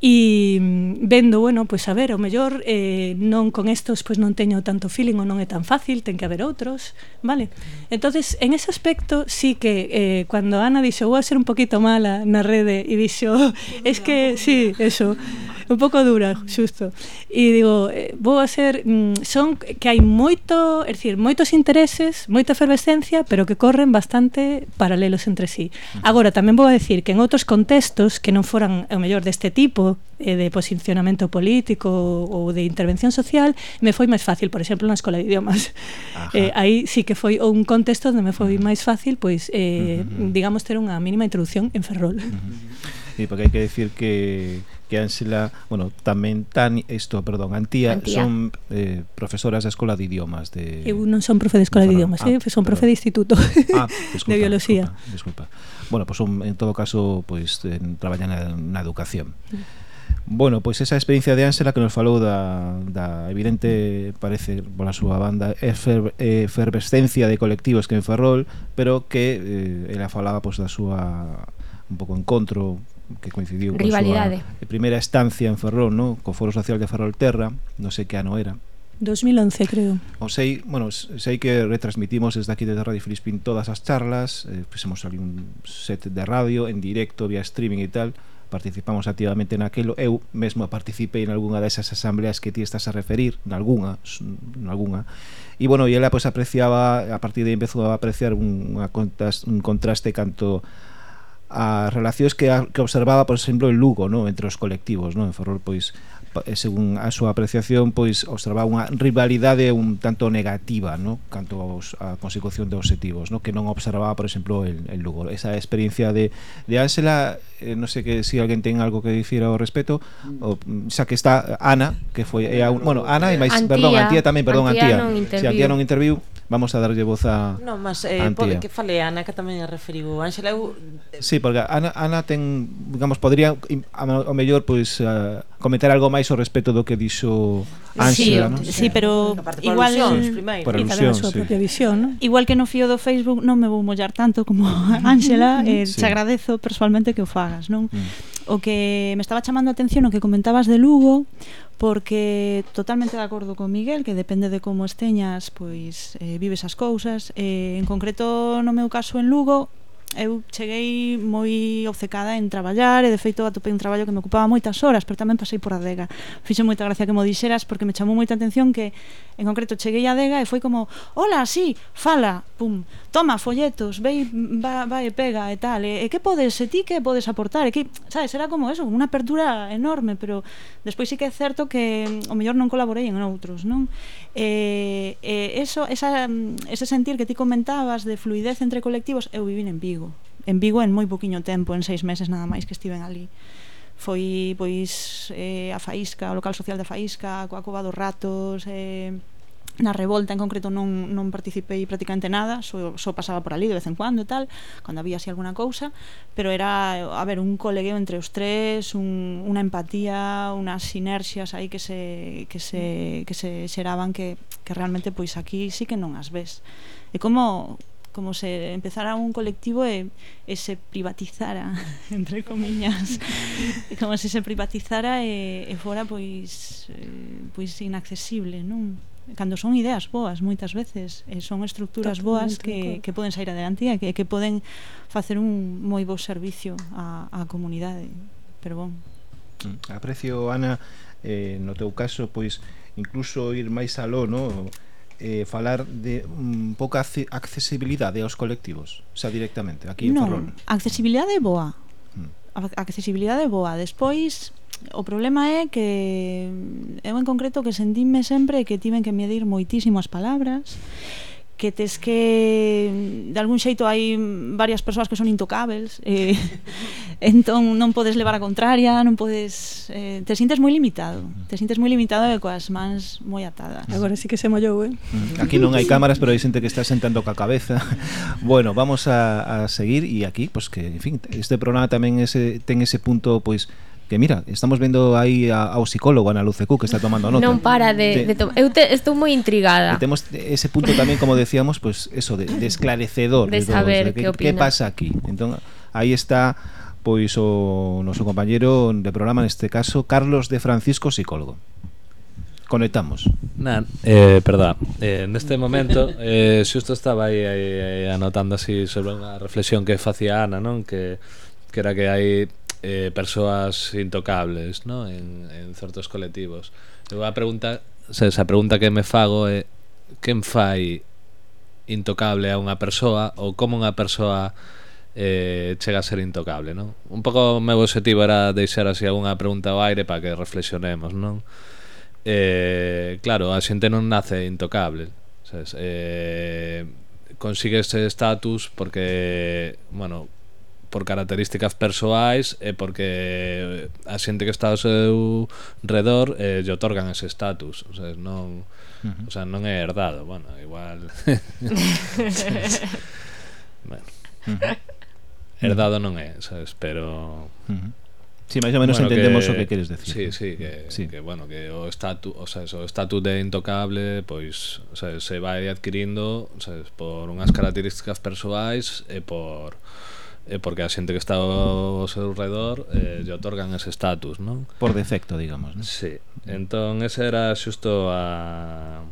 e mm, vendo, bueno, pois pues, a ver, o mellor eh, non con estos pois pues, non teño tanto feeling ou non é tan fácil, ten que haber outros, vale? Entonces, en ese aspecto sí que eh, cando Ana dixo vou a ser un poquito mala na rede e dixo, oh, es que sí, eso, un pouco dura, xusto. E digo, eh, vou a ser mm, son que hai moito, é dicir, moitos intereses, moita efervescencia, pero que corren bastante paralelos entre sí. Agora tamén vou a decir que en outros contextos que non foran o mellor deste tipo eh, de posicionamento político ou de intervención social, me foi máis fácil, por exemplo, na escola de idiomas. Eh, aí sí que foi un contexto onde me foi máis fácil, pois, eh, uh -huh. digamos, ter unha mínima introducción en Ferrol. Uh -huh. Sí, porque hai que decir que que Ángela, bueno, tamén Tani, isto, perdón, Antía, Antía. son eh, profesoras da Escola de Idiomas de Eu non son profe de Escola de, de Idiomas, ah, eh, son profe perdón. de Instituto ah, disculpa, de Biología. Disculpa, disculpa. Bueno, pois pues, son, en todo caso, pois pues, en, traballan na, na educación. Bueno, pois esa experiencia de Ángela que nos falou da, da evidente, parece, pola súa banda, efer, efervescencia de colectivos que en Ferrol, pero que eh, ela falaba pois, da súa un pouco encontro que coincidiu Rivalidade. con súa eh, primeira estancia en Ferrol, no? co Foro Social de Ferrolterra, non sei que ano era. 2011, creo. O sei, bueno, sei que retransmitimos desde aquí desde Radio Filispín todas as charlas, eh, fixemos ali un set de radio en directo, vía streaming e tal, participamos activamente naquelo eu mesmo participei en algunha desas asambleas que ti estás a referir, nalgúnha nalgúnha, e bueno, e ela pois apreciaba a partir de empezou a apreciar un, a un contraste canto as relacións que, a, que observaba, por exemplo, en Lugo, no? entre os colectivos, no? en Ferrol, pois, eh, según a súa apreciación, pois observaba unha rivalidade un tanto negativa, no? canto aos, a consecución de objetivos, no? que non observaba, por exemplo, en, en Lugo. Esa experiencia de, de Ángela, eh, non sei que se si alguén ten algo que dicir ao respecto, mm. o, xa que está Ana, que foi, eh, a, bueno, Ana e máis, Antía, perdón, Antía tamén, perdón, Antía, Antía non interviu, si, Antía non interviu vamos a darlle voz a Non, mas eh, por, que fale Ana que tamén referiu. Ángela eu... Sí, porque Ana, Ana ten digamos, podría ao mellor pois pues, uh, comentar algo máis ao respecto do que dixo Ángela, sí, non? Sí, pero igual por alusión, sí. propia visión, non? Igual que no fío do Facebook non me vou mollar tanto como Ángela, eh, sí. te agradezo persoalmente que o fagas, non? Mm. O que me estaba chamando a atención o que comentabas de Lugo, porque totalmente de acordo con Miguel que depende de como esteñas pois eh, vives as cousas eh, en concreto no meu caso en Lugo eu cheguei moi obcecada en traballar e de feito atopei un traballo que me ocupaba moitas horas, pero tamén pasei por adega. Fixo moita gracia que mo dixeras porque me chamou moita atención que en concreto cheguei a adega e foi como, "Hola, sí, fala, pum, toma folletos, vai va, vai e pega e tal. E, e que podes, e ti que podes aportar?" E que, sabes, era como eso, unha apertura enorme, pero despois sí que é certo que mm, o mellor non colaborei en outros, non? E, e eso, esa, mm, ese sentir que ti comentabas de fluidez entre colectivos, eu vivín en Vigo. En Vigo en moi poquinho tempo, en seis meses nada máis que estiven ali. Foi, pois, eh, a Faísca, o local social da Faísca, coa Cova dos Ratos, eh, na revolta en concreto non, non participei prácticamente nada, só, só pasaba por ali de vez en cuando e tal, cando había así alguna cousa, pero era, a ver, un colegueo entre os tres, un, unha empatía, unhas sinerxias aí que se, que se, que se xeraban que, que realmente pois aquí sí que non as ves. E como como se empezara un colectivo e, e se privatizara, entre comiñas, como se se privatizara e, e fora pois, eh, pois inaccesible, non? cando son ideas boas moitas veces, e son estructuras boas que, que poden sair adelante e que, que poden facer un moi bo servicio á, á comunidade pero bon mm, Aprecio, Ana, eh, no teu caso, pois incluso ir máis aló, no? eh, falar de um, pouca accesibilidade aos colectivos, xa directamente, aquí en no, Ferrol. Non, accesibilidade boa. Mm. Accesibilidade boa. Despois o problema é que eu en concreto que sentime sempre que tiven que medir moitísimo as palabras que tes que de algún xeito hai varias persoas que son intocáveis eh, entón non podes levar a contraria non podes eh, te sintes moi limitado te sintes moi limitado e coas mans moi atadas. Agora sí que se mollou eh? Mm. aquí non hai cámaras pero hai xente que está sentando ca cabeza. Bueno, vamos a, a seguir e aquí, pois pues que, en fin, este programa tamén ese, ten ese punto pois pues, que mira, estamos vendo aí a, ao psicólogo Ana Lucecu que está tomando nota. Non para de, de, de eu te, estou moi intrigada. E temos ese punto tamén como decíamos, pues eso de, de esclarecedor de, de saber todos, que, que, que pasa aquí. Entón aí está pois o noso compañeiro de programa neste caso Carlos de Francisco psicólogo. Conectamos. Nan, eh, perdón, eh, neste momento eh, xusto estaba aí, aí, aí anotando así sobre unha reflexión que facía Ana, non? Que, que era que hai eh, persoas intocables ¿no? en, en certos colectivos eu a pregunta se esa pregunta que me fago é quen fai intocable a unha persoa ou como unha persoa eh, chega a ser intocable non? un pouco o meu objetivo era deixar así algunha pregunta ao aire para que reflexionemos non? Eh, claro, a xente non nace intocable sabes? Eh, consigue ese estatus porque bueno, por características persoais e porque a xente que está ao seu redor eh, lle otorgan ese status, o sea, non uh -huh. o sea, non é herdado, bueno, igual bueno. Uh -huh. Herdado non é, sabes, pero uh -huh. Sí, máis ou menos bueno, entendemos que, o que queres decir. Sí, sí, que, sí. que bueno, que o estatus, o sea, o estatus de intocable, pois, o sea, se vai adquirindo, sabes, por unhas características persoais e por eh, porque a xente que está ao seu redor eh, lle otorgan ese estatus, non? Por defecto, digamos, non? Sí. Entón, esa era xusto a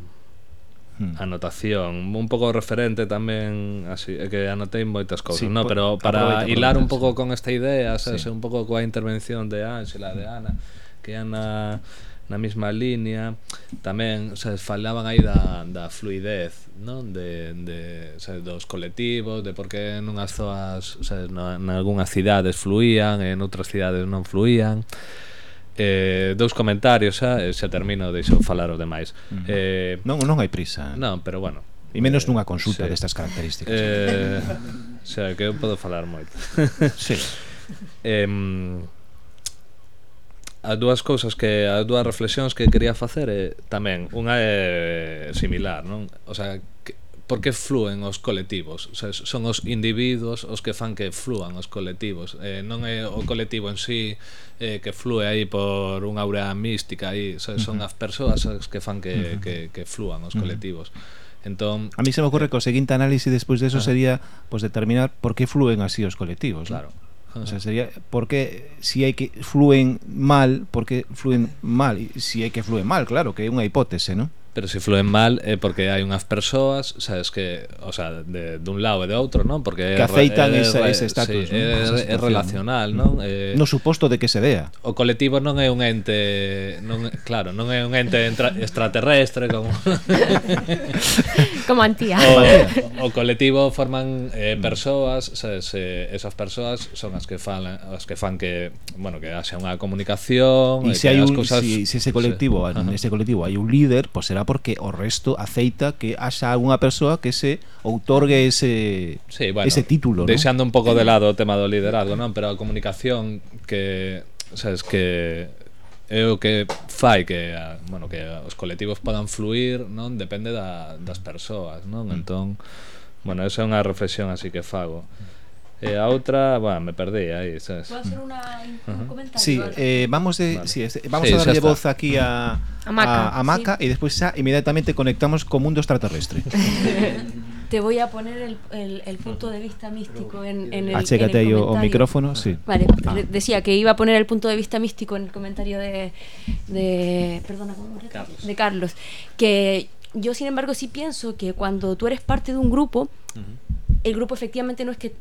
hmm. anotación un pouco referente tamén así é que anotei moitas cousas sí, no? pero para aproveita, hilar un pouco con esta idea sabes, sí. un pouco coa intervención de Ángela de Ana que Ana na mesma línea tamén sabes, falaban aí da, da fluidez non? De, de, sabes, dos colectivos de por que nunhas zoas sabes, na, algunhas cidades fluían en outras cidades non fluían Eh, dous comentarios xa, xa termino deixo falar os demais eh, non, non hai prisa non, pero bueno E menos eh, nunha consulta sí. destas características. Eh, o sea, que eu podo falar moito. sí. Eh, as dúas cousas que as dúas reflexións que quería facer é tamén unha é similar, non? O sea, que, por que flúen os colectivos? O sea, son os individuos os que fan que flúan os colectivos. Eh, non é o colectivo en sí eh, que flúe aí por unha aura mística aí, o sea, son as persoas as que fan que, que, que flúan os colectivos. Entón, a mí se me ocorre eh, que o seguinte análise despois de eso ah, sería pues, determinar por que flúen así os colectivos. Claro. ¿no? O sea, sería porque si hay que fluyen mal, porque fluyen mal, y si hay que fluyen mal, claro, que es una hipótesis, ¿no? pero se flúen mal é porque hai unhas persoas, sabes que, o sea, de, dun lado e de outro, non? Porque que aceitan é, ese, ese status, sí, non? É, é relacional, non? Mm. Eh, no suposto de que se dea. O colectivo non é un ente, non, claro, non é un ente entra, extraterrestre como como antía. O, o colectivo forman eh, persoas, sabes, eh, esas persoas son as que fan as que fan que, bueno, que haxa unha comunicación, e se hai un, cousas, si, si ese colectivo, sí. en ese colectivo hai un líder, pois pues será porque o resto aceita que haxa algunha persoa que se outorgue ese sí, bueno, ese título, Deixando un pouco de lado o tema do liderazgo, non, pero a comunicación que, sabes, que é o que fai que, a, bueno, que os colectivos podan fluir, non, depende da, das persoas, non? Mm. Entón, bueno, esa é unha reflexión así que fago. E a outra, bueno, me perdí aí, sabes? ¿Puedo hacer una, un comentario? Sí, eh, vamos de, Vale. sí, es- vamos Sí, a darle voz aquí a A Maca, a, a Maca y después ya inmediatamente conectamos con mundo extraterrestre. Te voy a poner el, el- el punto de vista místico en, en el, Achégate en el aí o, micrófono, sí. Vale, Ah. re- decía que iba a poner el punto de vista místico en el comentario de, de perdona. Carlos. de Carlos, que yo sin embargo sí pienso que cuando tú eres parte de un grupo, el grupo efectivamente no es que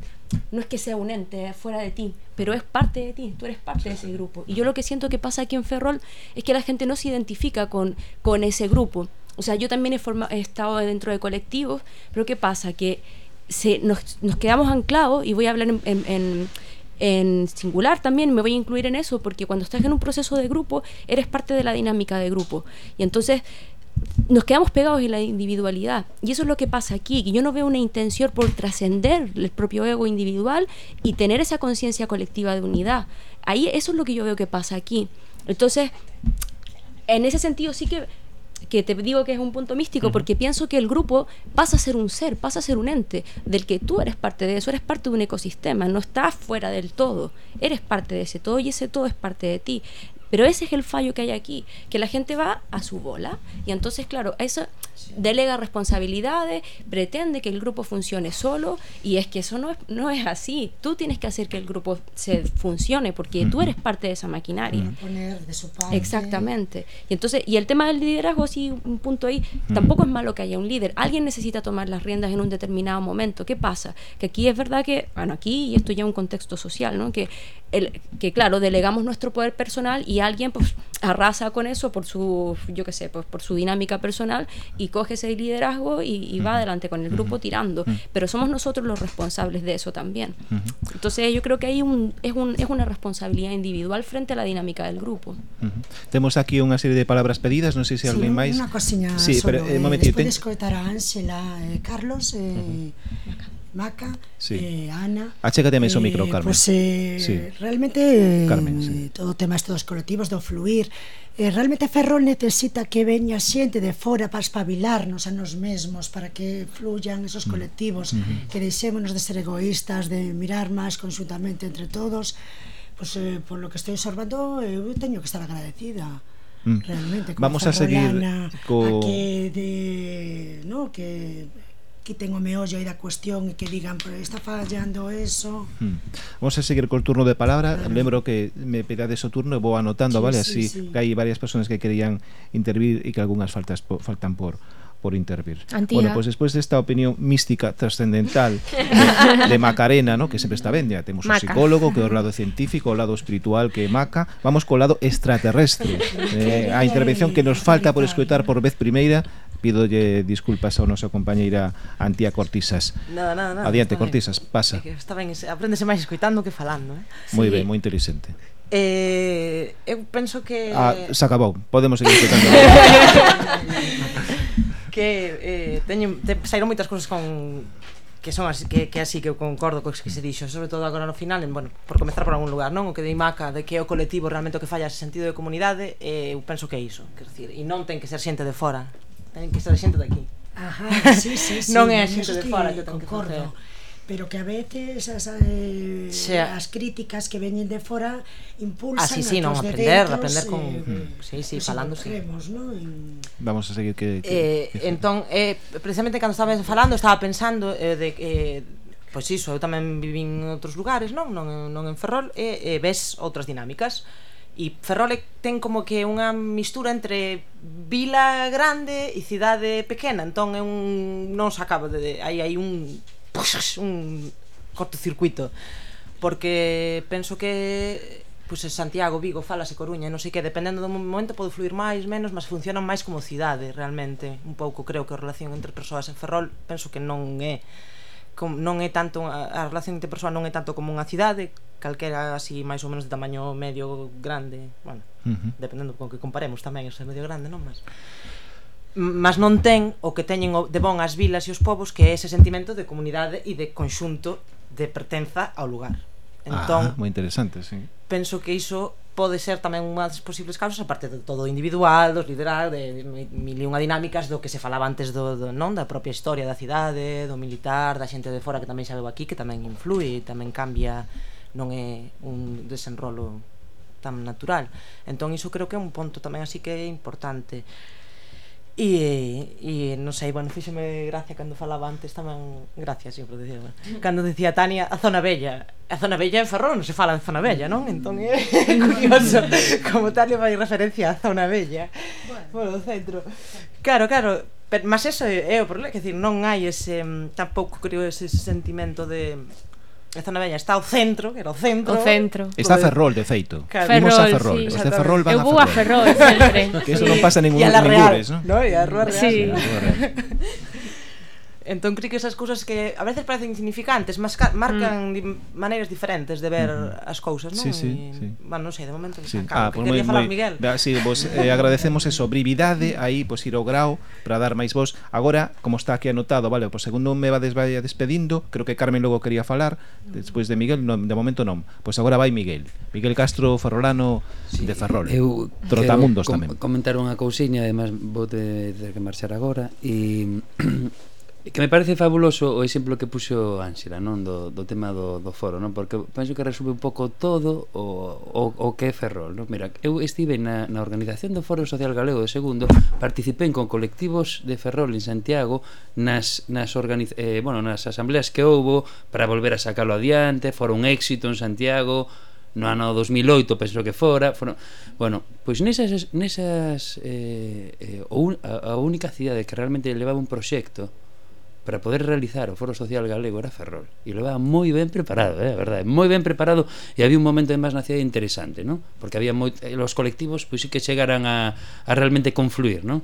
no es que sea un ente fuera de ti, pero es parte de ti, tú eres parte de ese grupo. Y yo lo que siento que pasa aquí en Ferrol es que la gente no se identifica con, con ese grupo. O sea, yo también he, forma- he estado dentro de colectivos, pero ¿qué pasa? Que se, nos, nos quedamos anclados, y voy a hablar en, en- en- en singular también, me voy a incluir en eso, porque cuando estás en un proceso de grupo, eres parte de la dinámica de grupo. Y entonces nos quedamos pegados en la individualidad. Y eso es lo que pasa aquí, que yo no veo una intención por trascender el propio ego individual y tener esa conciencia colectiva de unidad. Ahí eso es lo que yo veo que pasa aquí. Entonces, en ese sentido sí que que te digo que es un punto místico porque pienso que el grupo pasa a ser un ser, pasa a ser un ente del que tú eres parte de eso, eres parte de un ecosistema, no estás fuera del todo, eres parte de ese todo y ese todo es parte de ti. Pero ese es el fallo que hay aquí, que la gente va a su bola y entonces, claro, eso delega responsabilidades, pretende que el grupo funcione solo y es que eso no es, no es así. Tú tienes que hacer que el grupo se funcione porque tú eres parte de esa maquinaria. Poner de su parte. Exactamente. Y entonces, y el tema del liderazgo, sí, un punto ahí, tampoco es malo que haya un líder. Alguien necesita tomar las riendas en un determinado momento. ¿Qué pasa? Que aquí es verdad que, bueno, aquí, y esto ya es un contexto social, ¿no? Que, el, que claro, delegamos nuestro poder personal y alguien pues arrasa con eso por su, yo qué sé, pues, por su dinámica personal y coge ese liderazgo y, y va adelante con el grupo tirando. Pero somos nosotros los responsables de eso también. Entonces yo creo que hay un, es, un, es una responsabilidad individual frente a la dinámica del grupo. Ujú. Temos aquí unha serie de palabras pedidas, non sei se Sí, alguén máis. Unha cosiña Sí, solo. pero eh, eh, un momentito. despois de escoitar a Ángela, eh, Carlos, eh, Maca, sí. eh, Ana. Achégate máis ao o eh, micro, Carmen. Pues, eh, sí. realmente Carmen, sí. Eh, todo o tema estes dos colectivos do fluir. Eh, realmente Ferrol necesita que veña xente de fora para espabilarnos a nos mesmos, para que fluyan esos mm. colectivos, mm -hmm. que deixémonos de ser egoístas, de mirar máis conjuntamente entre todos. Pues, eh, por lo que estou observando, eh, eu teño que estar agradecida. Mm. Realmente, Vamos a seguir co... a que de, no, que quiten o meollo aí da cuestión e que digan, pero está fallando eso. Hmm. Vamos a seguir col turno de palabra. Claro. Lembro que me pedades o turno e vou anotando, sí, vale? Sí, Así sí. que hai varias persoas que querían intervir e que algunhas faltas po, faltan por por intervir. Antía. Bueno, pois pues despois desta opinión mística trascendental de, de Macarena, ¿no? que sempre está ben, ya temos Maca. o psicólogo, que é o lado científico, o lado espiritual que é Maca, vamos co lado extraterrestre. eh, a intervención que nos falta por escoitar por vez primeira pídolle disculpas ao noso compañeira Antía Cortisas. Nada, nada, nada. Adiante, Cortisas, ben. pasa. É está ben, apréndese máis escoitando que falando, eh? Moi sí. ben, moi inteligente. Eh, eu penso que Ah, se acabou. Podemos seguir escoitando. que eh teño te, saíron moitas cousas con que son así que, que así que eu concordo co que se dixo, sobre todo agora no final, en, bueno, por comezar por algún lugar, non? O que de Imaca, de que é o colectivo realmente o que falla ese sentido de comunidade, eh, eu penso que é iso, quer decir, e non ten que ser xente de fora, ten que ser xente xente daqui. Ajá, sí, sí, sí. non é a xente de fora que ten que facer. Pero que a veces as, eh, as críticas que veñen de fora impulsan ah, sí, sí, non, aprender, dentro, aprender con, eh, sí, sí, falando, sí. ¿no? En... Vamos a seguir que, que eh, que... entón, eh, precisamente cando estaba falando, estaba pensando eh, de eh, pois iso, eu tamén vivín en outros lugares, non? Non, non en Ferrol, e, e ves outras dinámicas. E Ferrol ten como que unha mistura entre vila grande e cidade pequena, entón é un non se acaba de aí hai un un cortocircuito porque penso que pois pues, Santiago, Vigo, Falas e Coruña, non sei que, dependendo do momento pode fluir máis, menos, mas funcionan máis como cidade, realmente. Un pouco creo que a relación entre persoas en Ferrol penso que non é non é tanto a relación entre persoas non é tanto como unha cidade calquera así máis ou menos de tamaño medio grande, bueno, uh -huh. dependendo con que comparemos tamén, ese medio grande, non máis. Mas non ten o que teñen de bon as vilas e os povos que é ese sentimento de comunidade e de conxunto de pertenza ao lugar. Ah, entón, ah, moi interesante, sí. Penso que iso pode ser tamén unha das posibles causas aparte de todo individual, dos liderar, de mil e unha dinámicas do que se falaba antes do, do non da propia historia da cidade, do militar, da xente de fora que tamén xa veu aquí, que tamén influi, tamén cambia non é un desenrolo tan natural. Entón iso creo que é un ponto tamén así que é importante. E, e non sei, bueno, fíxeme gracia cando falaba antes tamén Gracias, sempre decía bueno. Cando decía Tania, a zona bella A zona bella en Ferrol non se fala de zona bella, non? Entón é curioso Como Tania vai referencia a zona bella Bueno, bueno centro Claro, claro, pero, mas eso é, é o problema Que decir, non hai ese, mm, tampouco creo ese sentimento de a zona vella está ao centro, que era o centro. O centro. Está Ferrol, de feito. Claro. Ferrol, a Ferrol. Sí, Os de Ferrol van Eu vou a Ferrol, a Ferrol sempre. que eso sí. non pasa ningún, ningures, ¿no? No, e a Rúa Real. Sí. sí. Entón creo que esas cousas que a veces parecen insignificantes, mas marcan mm. di maneiras diferentes de ver mm. as cousas, non? Sí, sí, e, sí. Bueno, non sei, de momento sí. acabo, ah, que pues quería moi, falar moi, Miguel. Da, sí, vos eh, agradecemos eso, brevidade mm. aí, pois pues, ir ao grao para dar máis vos. Agora, como está aquí anotado, vale, pois pues, me va desvaya despedindo, creo que Carmen logo quería falar, mm. despois de Miguel, non, de momento non. Pois pues agora vai Miguel. Miguel Castro Ferrolano sí, de Ferrol. Eu Trotamundos com tamén. Comentar unha cousiña, además vou ter que marchar agora e Que me parece fabuloso o exemplo que puxo Ángela, non, do, do tema do, do foro, non? Porque penso que resume un pouco todo o, o, o que é Ferrol, non? Mira, eu estive na, na organización do Foro Social Galego de Segundo, participei con colectivos de Ferrol en Santiago nas, nas, organiz, eh, bueno, nas asambleas que houbo para volver a sacalo adiante, fora un éxito en Santiago, no ano 2008 penso que fora foron, bueno, pois nesas, nesas eh, eh, a, a única cidade que realmente levaba un proxecto para poder realizar o Foro Social Galego era Ferrol. E lo levaba moi ben preparado, eh, a verdade, moi ben preparado e había un momento además na cidade interesante, non? Porque había moi eh, os colectivos pois sí que chegaran a, a realmente confluir, non?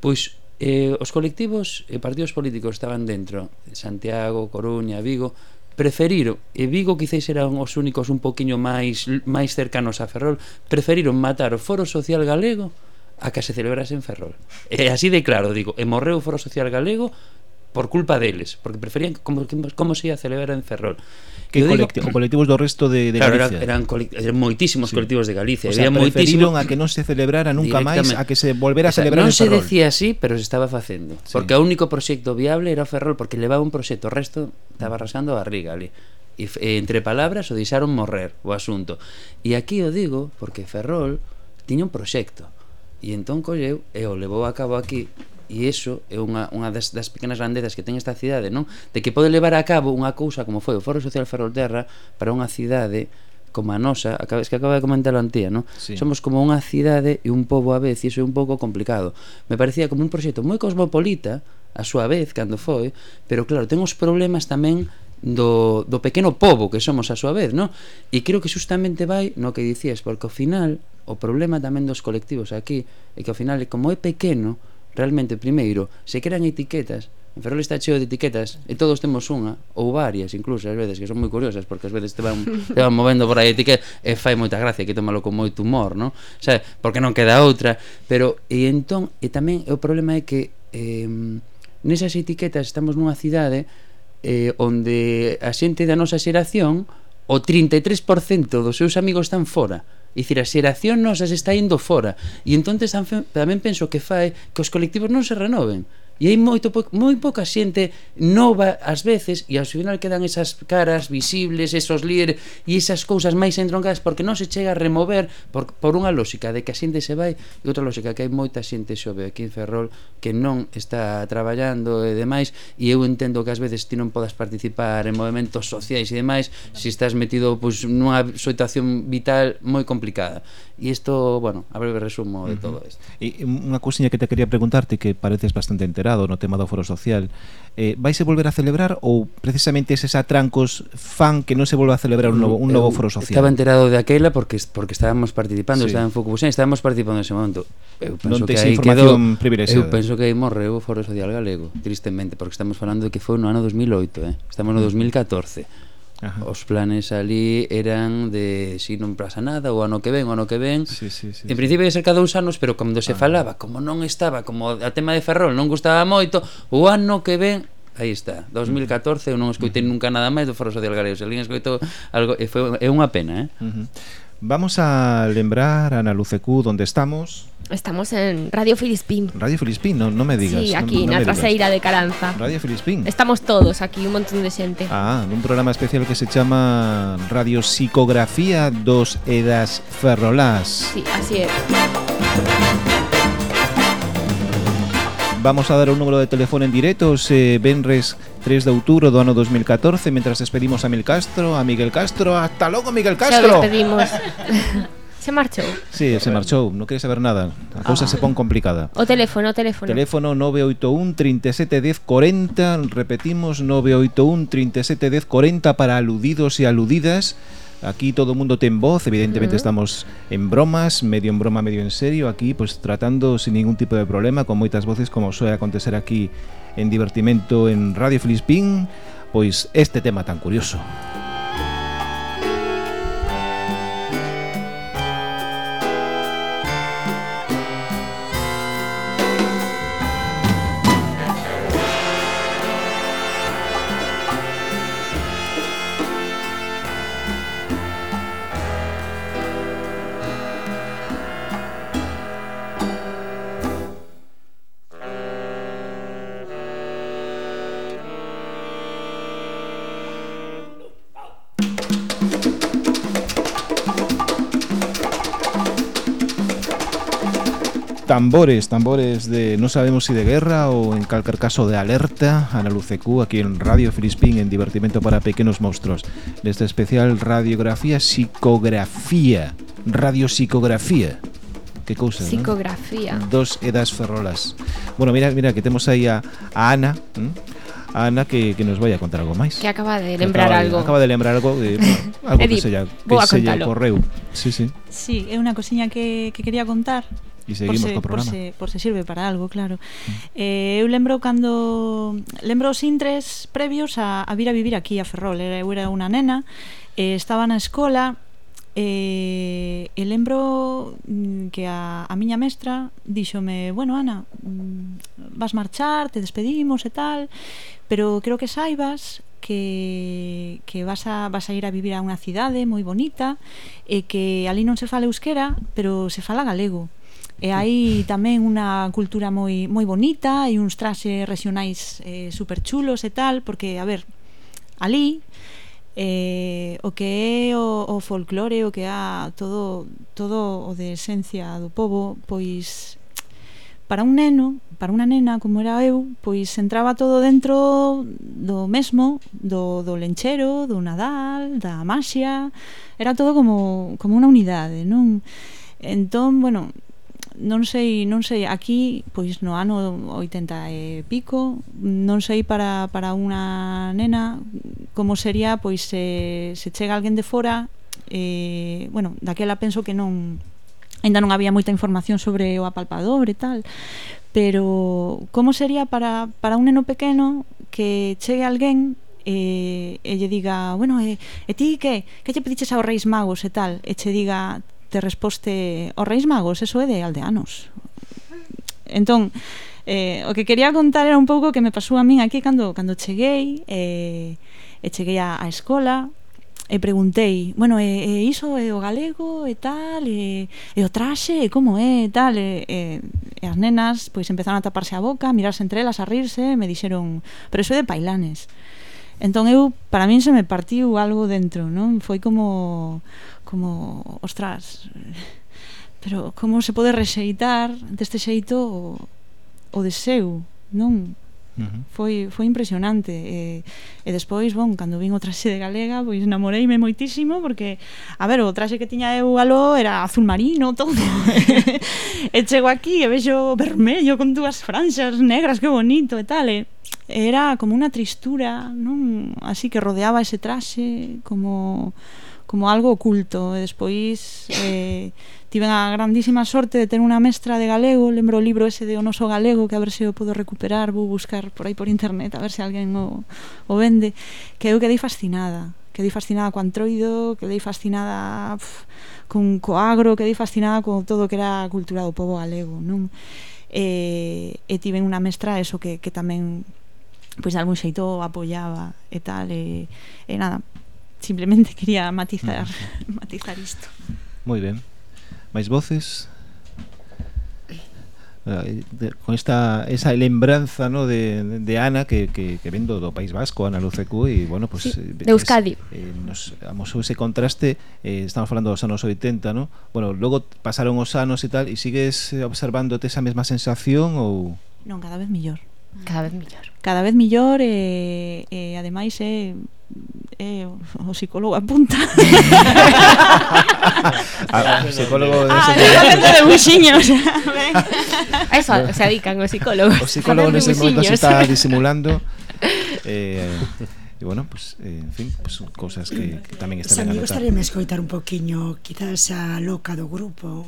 Pois eh, os colectivos e eh, partidos políticos estaban dentro, Santiago, Coruña, Vigo, preferiron, e Vigo quizáis eran os únicos un poquiño máis máis cercanos a Ferrol, preferiron matar o Foro Social Galego a que se celebrase en Ferrol. E así de claro, digo, e morreu o Foro Social Galego por culpa deles, porque preferían como, como se ia celebrar en Ferrol. Que digo, colectivo, colectivos do resto de, de claro, Galicia. Eran, eran, eran moitísimos sí. colectivos de Galicia. O sea, moitísimo... a que non se celebrara nunca máis, a que se volvera o sea, a celebrar non en Ferrol. Non se decía así, pero se estaba facendo. Sí. Porque o único proxecto viable era o Ferrol, porque levaba un proxecto, o resto estaba rascando a barriga ali. E, entre palabras o deixaron morrer o asunto. E aquí o digo porque Ferrol tiña un proxecto. E entón colleu e o levou a cabo aquí E iso é unha, unha das, das pequenas grandezas que ten esta cidade, non? De que pode levar a cabo unha cousa como foi o Foro Social Ferrolterra para unha cidade como a nosa, acabes que acaba de comentar antía, non? Sí. Somos como unha cidade e un pobo a vez, e iso é un pouco complicado. Me parecía como un proxecto moi cosmopolita, a súa vez, cando foi, pero claro, ten os problemas tamén do, do pequeno pobo que somos a súa vez, non? E creo que justamente vai no que dicías, porque ao final o problema tamén dos colectivos aquí é que ao final como é pequeno, realmente primeiro, se crean etiquetas, en Ferrol está cheo de etiquetas e todos temos unha ou varias incluso ás veces que son moi curiosas porque ás veces te van, te van movendo por aí etiquetas e fai moita gracia que tomalo con moito humor, non? Sabe, porque non queda outra, pero e entón e tamén o problema é que eh, nesas etiquetas estamos nunha cidade eh, onde a xente da nosa xeración o 33% dos seus amigos están fora É dicir, a xeración nosa se está indo fora e entonces tamén penso que fai que os colectivos non se renoven. E hai moito moi pouca xente nova ás veces e ao final quedan esas caras visibles, esos líderes e esas cousas máis entroncadas porque non se chega a remover por, por unha lógica de que a xente se vai e outra lógica que hai moita xente xove aquí en Ferrol que non está traballando e demais e eu entendo que ás veces ti non podas participar en movimentos sociais e demais se estás metido pois, nunha situación vital moi complicada e isto, bueno, a breve resumo de uh -huh. todo isto E unha cousinha que te quería preguntarte que pareces bastante enterado celebrado no tema do foro social eh, vaise volver a celebrar ou precisamente eses atrancos fan que non se volva a celebrar un novo, un novo foro social? Estaba enterado daquela porque porque estábamos participando, sí. en focusen, estábamos participando nese momento. Eu penso non que aí quedou, privilexiada. Eu penso que aí morreu o foro social galego, tristemente, porque estamos falando de que foi no ano 2008, eh? Estamos no mm. 2014 Ajá. Os planes ali eran de si non pasa nada, o ano que ven, o ano que ven. Sí, sí, sí, en principio ia ser cada dous anos, pero cando se ah. falaba, como non estaba, como a tema de Ferrol non gustaba moito, o ano que ven Aí está, 2014 eu non escoitei nunca nada máis do Foro Social Galego. Se alguén escoitou algo, e foi, é unha pena, eh? Uh -huh. Vamos a lembrar a Ana Lucecú onde estamos, Estamos en Radio Filispín. Radio Filispín, no, no me digas Sí, aquí, non na me digas. traseira de Caranza. Radio Filispín Estamos todos aquí, un montón de xente. Ah, nun programa especial que se chama Radio Psicografía dos Edas Ferrolás Sí, así é. Vamos a dar un número de teléfono en directo se Benres 3 de outubro do ano 2014 Mentras despedimos a Mil Castro, a Miguel Castro Hasta logo Miguel Castro despedimos. Se marchou. Sí, se marchou, non quere saber nada. A cousa ah. se pon complicada. O teléfono, o teléfono. Teléfono 981 3710 40, repetimos 981 3710 40 para aludidos e aludidas. Aquí todo o mundo ten voz, evidentemente uh -huh. estamos en bromas, medio en broma, medio en serio, aquí pues tratando sin ningún tipo de problema, con moitas voces como soe acontecer aquí en Divertimento en Radio Filispín, pois este tema tan curioso. tambores, tambores de no sabemos si de guerra o en calcar caso de alerta a la Q aquí en Radio Filispín en Divertimento para Pequenos Monstruos. De este especial Radiografía Psicografía, Radio Psicografía. Que cousa, Psicografía. ¿no? Dos edas ferrolas. Bueno, mira, mira que temos aí a, a Ana, ¿eh? a Ana que, que nos vai a contar algo máis. Que acaba de lembrar acaba de, algo. Acaba de lembrar algo de algo Edith, que se vou que se lle correu. Sí, sí. Sí, é unha cosiña que, que quería contar E seguimos por se, co programa. Por se, por se sirve para algo, claro. Mm. Eh, eu lembro cando lembro os intres previos a, a vir a vivir aquí a Ferrol, era, eu era unha nena, eh, estaba na escola e, eh, e lembro mm, que a, a miña mestra díxome, bueno Ana mm, vas marchar, te despedimos e tal, pero creo que saibas que, que vas, a, vas a ir a vivir a unha cidade moi bonita e que ali non se fala euskera pero se fala galego E hai tamén unha cultura moi moi bonita e uns traxes regionais eh, super chulos e tal, porque, a ver, ali eh, o que é o, o folclore, o que é todo, todo o de esencia do povo, pois para un neno, para unha nena como era eu, pois entraba todo dentro do mesmo, do, do lenchero, do Nadal, da Maxia, era todo como, como unha unidade, non? Entón, bueno, non sei, non sei, aquí pois no ano 80 e pico, non sei para, para unha nena como sería pois se, se chega alguén de fora, eh, bueno, daquela penso que non ainda non había moita información sobre o apalpador e tal, pero como sería para, para un neno pequeno que chegue alguén e, e lle diga, bueno, e, e ti que? Que lle pediches aos reis magos e tal? E che diga, te resposte os reis magos, eso é de aldeanos. Entón, eh, o que quería contar era un pouco que me pasou a min aquí cando, cando cheguei, eh, e cheguei á, á escola, e preguntei, bueno, e, e iso é o galego e tal, e, e o traxe, e como é e tal, e, e, e as nenas pois empezaron a taparse a boca, a mirarse entre elas, a rirse, e me dixeron, pero iso é de pailanes. Entón eu, para min se me partiu algo dentro, non? Foi como como, ostras, pero como se pode rexeitar deste xeito o, o deseo, non? Uh -huh. Foi foi impresionante e, e despois, bon, cando vin o traxe de galega, pois namoreime moitísimo porque a ver, o traxe que tiña eu aló era azul marino todo. e chego aquí e vexo vermello con dúas franxas negras, que bonito e tal. E, era como unha tristura, non? Así que rodeaba ese traxe como como algo oculto e despois eh, tiven a grandísima sorte de ter unha mestra de galego, lembro o libro ese de O noso galego, que a ver se o podo recuperar, vou buscar por aí por internet, a ver se alguén o, o vende, que eu quedei fascinada, quedei fascinada co antroido, quedei fascinada pf, con co agro, quedei fascinada con todo que era a cultura do povo galego, non? E, e tiven unha mestra eso que, que tamén pois de algún xeito apoiaba e tal e, e nada, simplemente quería matizar, mm. matizar isto. Moi ben máis voces ah, con esta esa lembranza ¿no? de, de Ana que, que, que vendo do País Vasco, Ana Lucecu e bueno, pues, sí, eh, de Euskadi es, eh, nos amosou ese contraste eh, estamos falando dos anos 80 ¿no? bueno, logo pasaron os anos e tal e sigues observándote esa mesma sensación ou... Non, cada vez mellor Cada vez mellor. Cada vez mellor e, eh, e eh, ademais é é o psicólogo apunta. o ah, ah, psicólogo de ese momento. Ah, de buxiño, o sea, a eso se adican os psicólogos. O psicólogo en ese momento se está disimulando. Eh, E bueno, pues, eh, en fin, pues, cousas que, que tamén están en a notar. Gostaría me escoitar un poquinho quizás a loca do grupo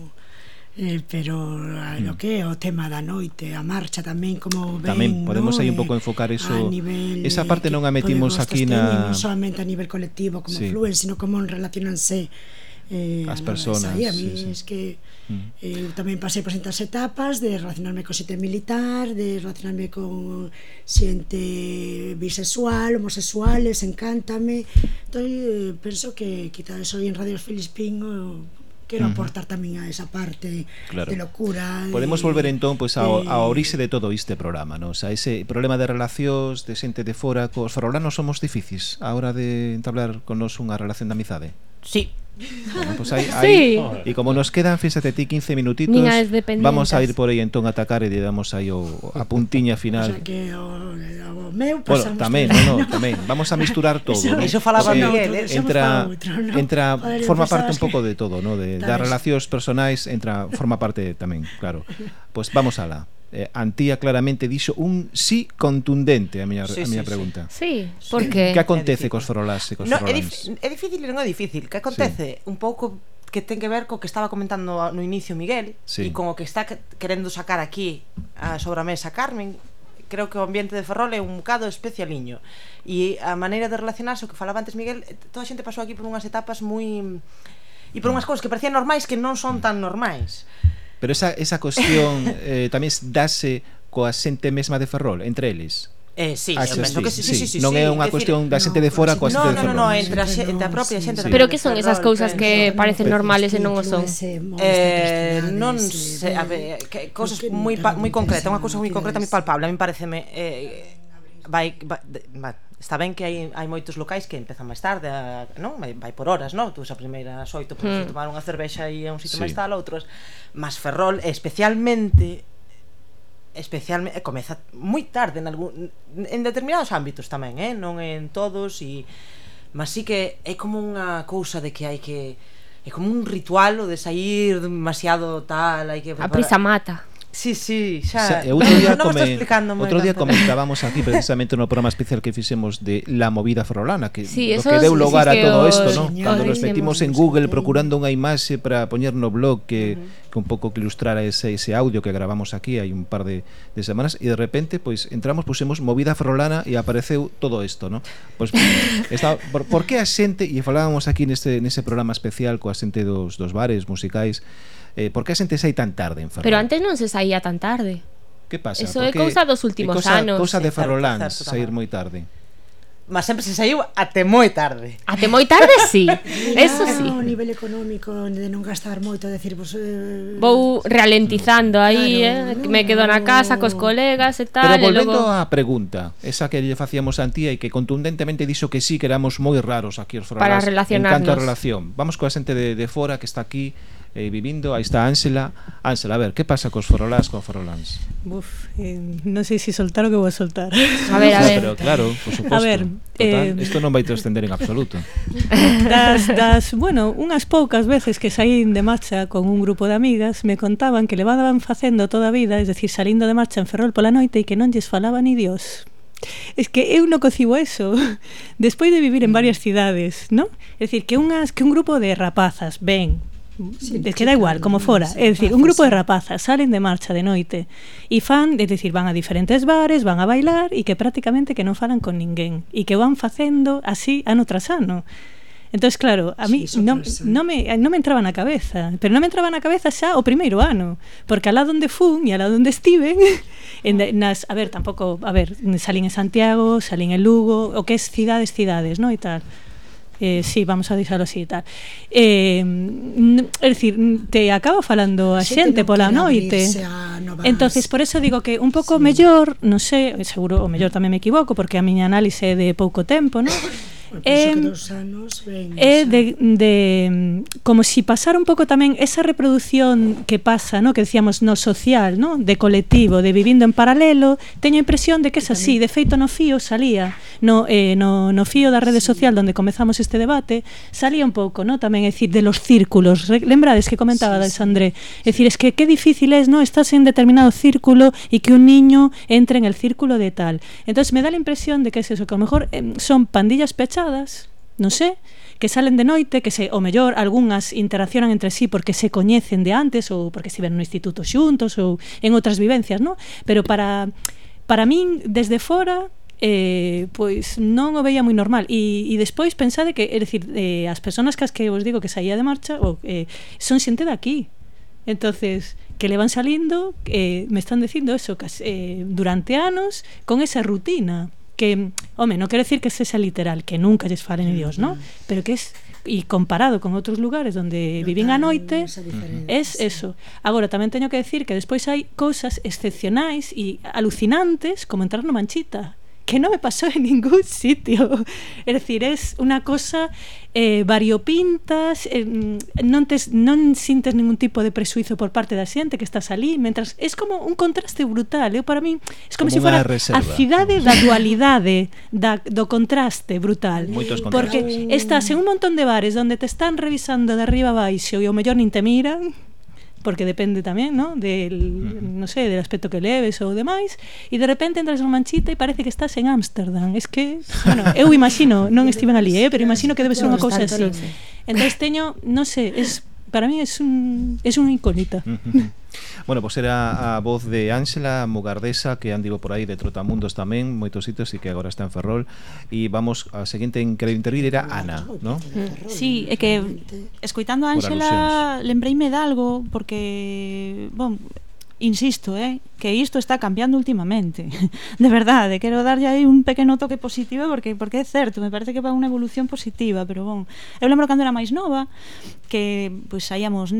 Eh, pero a mm. lo que é o tema da noite, a marcha tamén como ben, Tamén podemos no? aí un pouco enfocar eh, eso. Nivel, esa parte non a metimos aquí na non solamente a nivel colectivo como sí. fluen, sino como relacionanse eh, as persoas. Aí a mí sí, sí. es que mm. eu eh, tamén pasei por estas etapas de relacionarme co xente militar, de relacionarme con xente bisexual, homosexuales, encántame. Entón, eh, penso que quizás hoy en Radio Felispín o, quero aportar tamén a esa parte claro. de locura. De, Podemos volver entón pois ao, eh, orixe de todo este programa, non? O sea, ese problema de relacións de xente de fora, cos farolanos somos difíciles a hora de entablar con nos unha relación de amizade. Sí, Bueno, pues ahí, ahí, sí. E como nos quedan, fíjate ti, 15 minutitos Vamos a ir por aí entón a atacar e lle damos aí o, a puntiña final o sea que o, o meu bueno, tamén, no, no, tamén. Vamos a misturar todo Eso, ¿no? eso falaba eh, Miguel eh? Entra, outro, no? entra Podría forma parte un pouco de todo no? de, das relacións personais entra, Forma parte tamén, claro Pois pues vamos a la eh, Antía claramente dixo un sí contundente a miña, sí, a miña sí, pregunta. Sí, sí. porque... Que acontece cos frolás e cos no, é, é difícil e non é difícil. Que acontece? Sí. un pouco que ten que ver co que estaba comentando no inicio Miguel sí. e con o que está querendo sacar aquí a sobramesa Carmen. Creo que o ambiente de Ferrol é un bocado especialiño. E a maneira de relacionarse o que falaba antes Miguel toda a xente pasou aquí por unhas etapas moi e por unhas mm. cousas que parecían normais que non son tan normais. Pero esa, esa cuestión eh, tamén dase coa xente mesma de Ferrol, entre eles? Eh, sí, Achas, penso que sí, sí, sí, sí, non sí, é unha cuestión da xente de fora coa xente de Ferrol. Non, non, entre a, a propia xente. Sí. Pero que son eh, esas cousas que parecen normales e non o son? Eh, non sei, a ver, que, cousas moi moi concretas, unha cousa moi concreta, moi palpable, a mí pareceme eh, eh, vai, vai, vai está ben que hai, hai moitos locais que empezan máis tarde, a, non? Vai, vai por horas, non? Tú a primeira as oito podes mm. tomar unha cervexa e a un sitio sí. máis tal, outros máis Ferrol, especialmente especialmente comeza moi tarde en algún en determinados ámbitos tamén, eh, non en todos e mas sí que é como unha cousa de que hai que é como un ritual o de sair demasiado tal, hai que preparar... A prisa mata. Sí, sí, xa. xa outro día non come, outro día comentábamos aquí precisamente no programa especial que fixemos de la movida frolana que sí, eso, lo que deu lugar sí, a todo isto, ¿no? Cando nos metimos en Google procurando unha imaxe para poñer no blog que, uh -huh. que un pouco que ilustrara ese ese audio que gravamos aquí hai un par de, de semanas e de repente pois pues, entramos, pusemos movida frolana e apareceu todo isto, ¿no? Pois pues, está, por, por que a xente e falábamos aquí neste nese programa especial coa xente dos dos bares musicais eh, por que a xente sai tan tarde en Ferrol? Pero antes non se saía tan tarde. Que pasa? Eso Porque é cousa dos últimos cousa, anos. Cousa de Ferrolán, certo, certo, sair moi tarde. Mas sempre se saiu até moi tarde. Até moi tarde, sí. Eso sí. O nivel económico de non gastar moito, decir, vos, eh... vou ralentizando aí, claro, eh, no, me quedo na casa cos colegas e tal, Pero volvendo e logo... á pregunta, esa que lle facíamos a Antía e que contundentemente dixo que sí, que éramos moi raros aquí os frolás. Para relacionarnos. En canto a relación. Vamos coa xente de, de fora que está aquí eh, vivindo. Aí está Ánsela. Ánsela, a ver, que pasa cos forolás, con forolans? Buf, eh, non sei se soltar o que vou soltar. A ver, a ver. Pero claro, por suposto. A ver, Total, eh, isto non vai trascender en absoluto. Das, das, bueno, unhas poucas veces que saín de marcha con un grupo de amigas me contaban que levaban facendo toda a vida, es decir, salindo de marcha en Ferrol pola noite e que non lles falaba ni Dios. Es que eu non concibo eso Despois de vivir en varias mm. cidades, ¿no? Es decir, que unhas que un grupo de rapazas ven Sí, que da igual, como fora. É dicir, un grupo de rapazas salen de marcha de noite e fan, é dicir, van a diferentes bares, van a bailar e que prácticamente que non falan con ninguén e que van facendo así ano tras ano. Entón, claro, a mí sí, non, non, me, non me entraba na cabeza Pero non me entraba na cabeza xa o primeiro ano Porque alá onde fun e alá onde estive en, nas, A ver, tampouco, a ver, salín en Santiago, salín en Lugo O que é cidades, cidades, no E tal eh, sí, vamos a deixalo así e tal. Eh, é dicir, te acaba falando a sí, xente pola noite. Novas... Entonces, por eso digo que un pouco sí. mellor, non sei, seguro o mellor tamén me equivoco porque a miña análise é de pouco tempo, non? É, anos ben, é de, de, como si pasara un pouco tamén esa reproducción que pasa, no? que decíamos no social, no? de colectivo, de vivindo en paralelo, teño a impresión de que é así, de feito no fío salía, no, eh, no, no fío da rede sí. social donde comezamos este debate, salía un pouco, no? tamén, é dicir, de los círculos, lembrades que comentaba sí. André, é dicir, es que que difícil es, no, estás en determinado círculo e que un niño entre en el círculo de tal. Entonces me da la impresión de que es eso, que a lo mejor eh, son pandillas pechadas conectadas, non sé, que salen de noite, que se o mellor algunhas interaccionan entre sí porque se coñecen de antes ou porque estiveron no instituto xuntos ou en outras vivencias, non? Pero para para min desde fora eh, pois non o veía moi normal. E, e despois pensade que, é dicir, eh, as persoas cas que vos digo que saía de marcha ou, eh, son xente de aquí. Entonces que le van salindo eh, me están dicindo eso que, eh, durante anos con esa rutina que, home, non quero decir que sexa literal, que nunca lles falen de Dios, ¿no? Pero que es e comparado con outros lugares onde Notar vivín a noite, es eso. Agora tamén teño que decir que despois hai cousas excepcionais e alucinantes como entrar no Manchita que no me pasó en ningún sitio. Es decir, es una cosa eh, variopintas, eh, non, tes, non sintes ningún tipo de presuizo por parte da xente que estás ali, mentras é como un contraste brutal, eu para min es como, como se si fora reserva. a cidade da mm. dualidade, da, do contraste brutal. Moitos Porque estás en un montón de bares onde te están revisando de arriba a baixo e o mellor nin te miran, porque depende tamén, ¿no? Del, no sé, del aspecto que leves ou demais, e de repente entras en Manchita e parece que estás en Ámsterdam. Es que, bueno, eu imagino, non estiven ali, eh, pero imagino que debe ser unha cousa así. Entón teño, non sei, es para mí es un es unha incógnita. bueno, pois pues era a voz de Ángela Mugardesa que andivo por aí de Trotamundos tamén, moitos sitios e que agora está en Ferrol e vamos a seguinte en querer intervir era Ana, ¿no? Sí, é que escoitando a Ángela lembreime de algo porque, bon, insisto, eh, que isto está cambiando últimamente. De verdade, quero darlle aí un pequeno toque positivo porque porque é certo, me parece que va unha evolución positiva, pero bon, eu lembro cando era máis nova que pois saíamos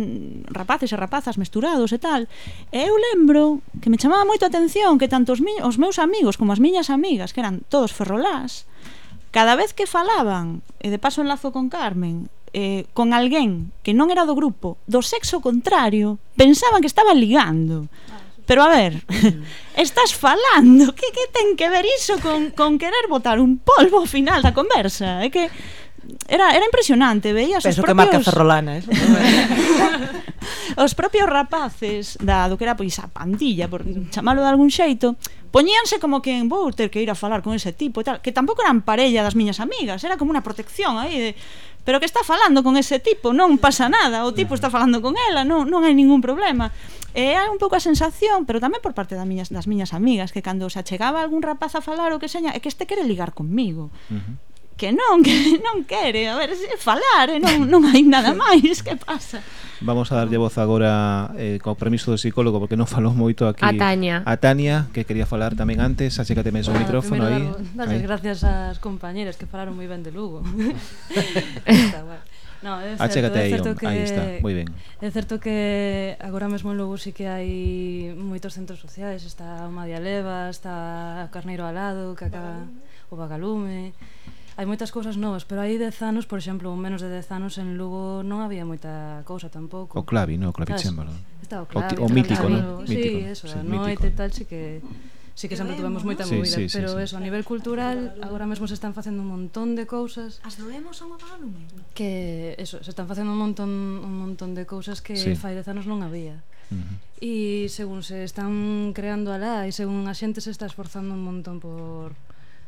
rapaces e rapazas mesturados e tal. E eu lembro que me chamaba moito a atención que tanto os, mi, os meus amigos como as miñas amigas, que eran todos ferrolás, cada vez que falaban, e de paso enlazo con Carmen, eh, con alguén que non era do grupo, do sexo contrario, pensaban que estaban ligando. Pero a ver, estás falando, que, que ten que ver iso con, con querer botar un polvo ao final da conversa? É que era, era impresionante, veías Penso os propios... que marca Ferrolana, eh? os propios rapaces da, do que era pois a pandilla, por chamalo de algún xeito, poñíanse como que vou ter que ir a falar con ese tipo e tal, que tampouco eran parella das miñas amigas, era como unha protección aí de pero que está falando con ese tipo, non pasa nada, o tipo está falando con ela, non, non hai ningún problema. E hai un pouco a sensación, pero tamén por parte das miñas, das miñas amigas, que cando se achegaba algún rapaz a falar o que seña, é que este quere ligar conmigo. Uh -huh que non, que non quere, a ver, se falar, eh, non, non hai nada máis, que pasa? Vamos a darlle voz agora eh, co permiso do psicólogo porque non falou moito aquí. A Tania. A Tania, que quería falar tamén antes, achégate mesmo o ah, micrófono aí. Dar, das gracias ás compañeras que falaron moi ben de Lugo. Está guai. No, é certo, Achégate é certo que, aí está, moi ben. É certo que agora mesmo en Lugo sí que hai moitos centros sociais, está o Madialeva, está o Carneiro Alado, que acaba o Bagalume, hai moitas cousas novas, pero hai 10 anos, por exemplo, ou menos de 10 anos en Lugo non había moita cousa tampouco. O clavi, no, O clavicémbalo. Estaba o clavi. O, o mítico, non? Sí, mítico, eso, sí, a noite tal, sí que sí que sempre tuvemos moita movida, sí, sí, sí, pero sí, eso, a nivel cultural, agora mesmo se están facendo un montón de cousas. As doemos son o volume. Que, eso, se están facendo un montón un montón de cousas que sí. fai dez anos non había. Uh -huh. E según se están creando alá e según a xente se está esforzando un montón por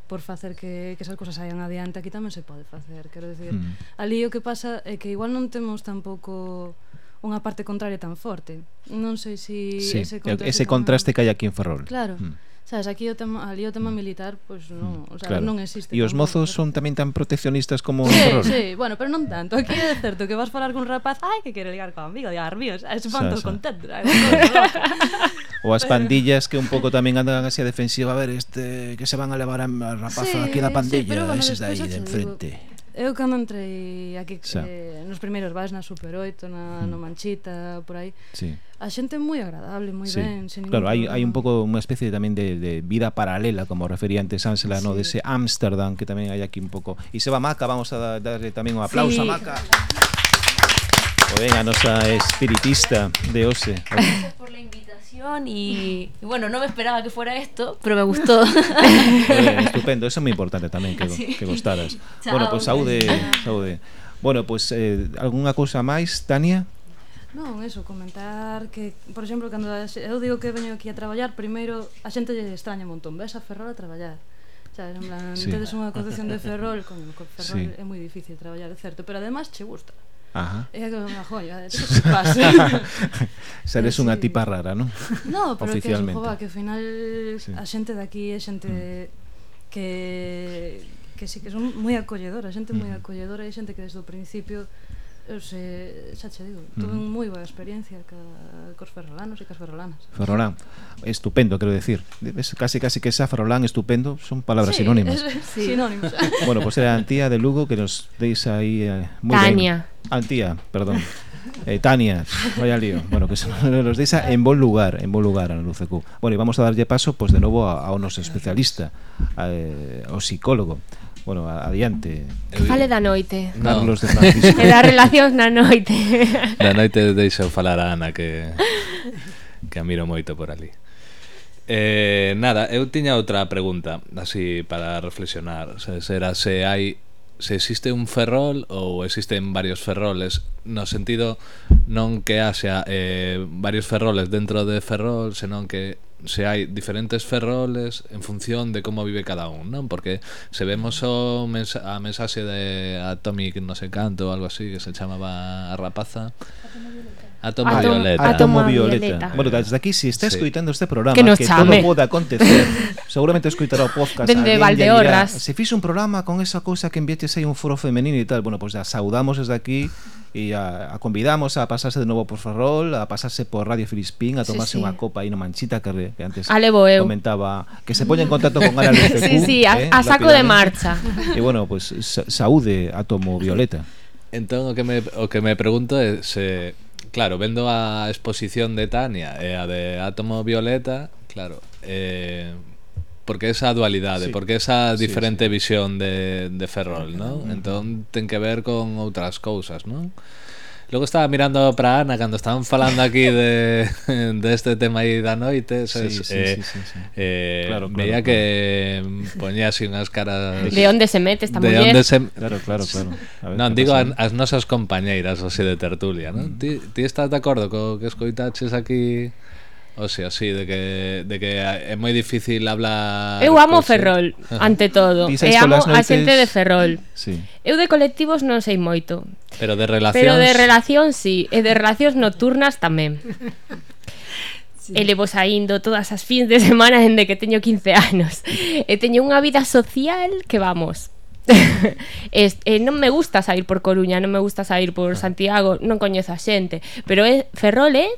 por facer que, que esas cosas saian adiante aquí tamén se pode facer. Quero decir, mm. ali o que pasa é que igual non temos tampouco unha parte contraria tan forte. Non sei se si sí, ese contraste, ese contraste que hai aquí en Ferrol. Claro. Mm sabes, aquí o tema, ali o tema mm. militar, pois pues, non, o sea, claro. non existe. E os mozos son tamén tan proteccionistas como sí, os Sí, bueno, pero non tanto. Aquí é certo que vas falar con un rapaz, ai, que quere ligar comigo, de arbios, es fanto contento. Ou as pandillas que un pouco tamén andan así a defensiva, a ver, este que se van a levar a rapaza sí, aquí da pandilla, sí, pero, bueno, eses de aí, de enfrente. Digo... Eu cando entrei aquí xa. eh, nos primeiros bares na Super 8, na mm. no Manchita, por aí. Sí. A xente moi agradable, moi sí. ben, sin Claro, hai hai un pouco unha especie tamén de, de vida paralela, como refería antes Ánsela, sí. no dese Ámsterdam que tamén hai aquí un pouco. E Seba Maca, vamos a darle tamén un aplauso sí. a Maca. O ben, a nosa espiritista de Ose. Gracias por la invitación y, y, bueno, no me esperaba que fuera esto, pero me gustó. Eh, estupendo, eso es muy importante también, que, sí. que gostaras. Chao, bueno, pues saúde, saúde. Bueno, pues eh, algunha cousa máis, Tania? Non, eso, comentar que, por exemplo, cando eu digo que veño aquí a traballar, primeiro a xente lle extraña un montón, ves a Ferrol a traballar. Xa, en plan, sí. tedes unha concepción de Ferrol, con, con Ferrol sí. é moi difícil traballar, é certo, pero además che gusta. Ajá. É como unha joia, de pase. Seres unha tipa rara, non? No, pero que, jova, que ao final sí. a xente daqui é xente mm. que que sí que son moi acolledora, xente moi acolledora e xente que desde o principio Eu se, xa che digo, tuve mm. moi boa experiencia ca, cos ferrolanos e cas ferrolanas. Ferrolán, estupendo, quero decir. Es casi, casi que xa ferrolán estupendo son palabras sí, sinónimas. Es, sí. Sinónimos. bueno, pois pues era Antía de Lugo que nos deis aí eh, muy Tania. Ah, ben. Antía, perdón. Eh, Tania, vaya lío. Bueno, que son, nos deis a, en bon lugar, en bon lugar a Lucecú. Bueno, y vamos a darlle paso, pois, pues, de novo a, a unos especialista, a, eh, ao psicólogo bueno, adiante. Fale da noite. Carlos no. de Francisco. E das relacións na noite. Na noite deixo falar a Ana que que a miro moito por ali. Eh, nada, eu tiña outra pregunta, así para reflexionar, se será se hai se existe un ferrol ou existen varios ferroles no sentido non que haxa eh, varios ferroles dentro de ferrol senón que se hai diferentes ferroles en función de como vive cada un, non? Porque se vemos o mens a mensaxe de Atomic non sei canto ou algo así que se chamaba a rapaza Átomo Atom, Violeta. Átomo Violeta. Violeta. Bueno, desde aquí, si está sí. escoitando este programa, que, nos que chame. todo pode acontecer, seguramente escoitará o podcast. Dende Valdeorras. Se fixe un programa con esa cosa que envietes aí un foro femenino e tal, bueno, pues ya saudamos desde aquí e a, a convidamos a pasarse de novo por Ferrol, a pasarse por Radio Filispín, a tomarse sí, sí. unha copa aí no Manchita que, re, que antes eu. comentaba, que se poña en contacto con Ana Luz Sí, sí, a, eh, a saco de marcha. E bueno, pues sa, saúde Átomo Violeta. Entón o que me o que me pregunto é se claro, vendo a exposición de Tania e a de Átomo Violeta, claro, eh, porque esa dualidade, sí. porque esa diferente sí, sí. visión de, de Ferrol, ¿no? Entón ten que ver con outras cousas, non? Logo estaba mirando para Ana cando estaban falando aquí de, de este tema aí da noite, sabes? Sí, sí, eh, sí, sí, sí. Eh, claro, claro, veía claro. que poñía así unhas caras De onde se mete esta de muller? Onde se... Claro, claro, claro. A ver, non, digo pasa? as nosas compañeiras así de tertulia, non? Mm. Ti, ti estás de acordo co que escoitaches aquí O sea, sí, de que, de que é moi difícil hablar... Eu amo coche. Ferrol, ante todo. e amo noites... a xente de Ferrol. Sí. Eu de colectivos non sei moito. Pero de relacións... Pero de relacións, sí. E de relacións nocturnas tamén. Sí. E levo saindo todas as fins de semana dende que teño 15 anos. E teño unha vida social que vamos. es, eh, non me gusta sair por Coruña, non me gusta sair por Santiago, non coñezo a xente, pero é, Ferrol é eh?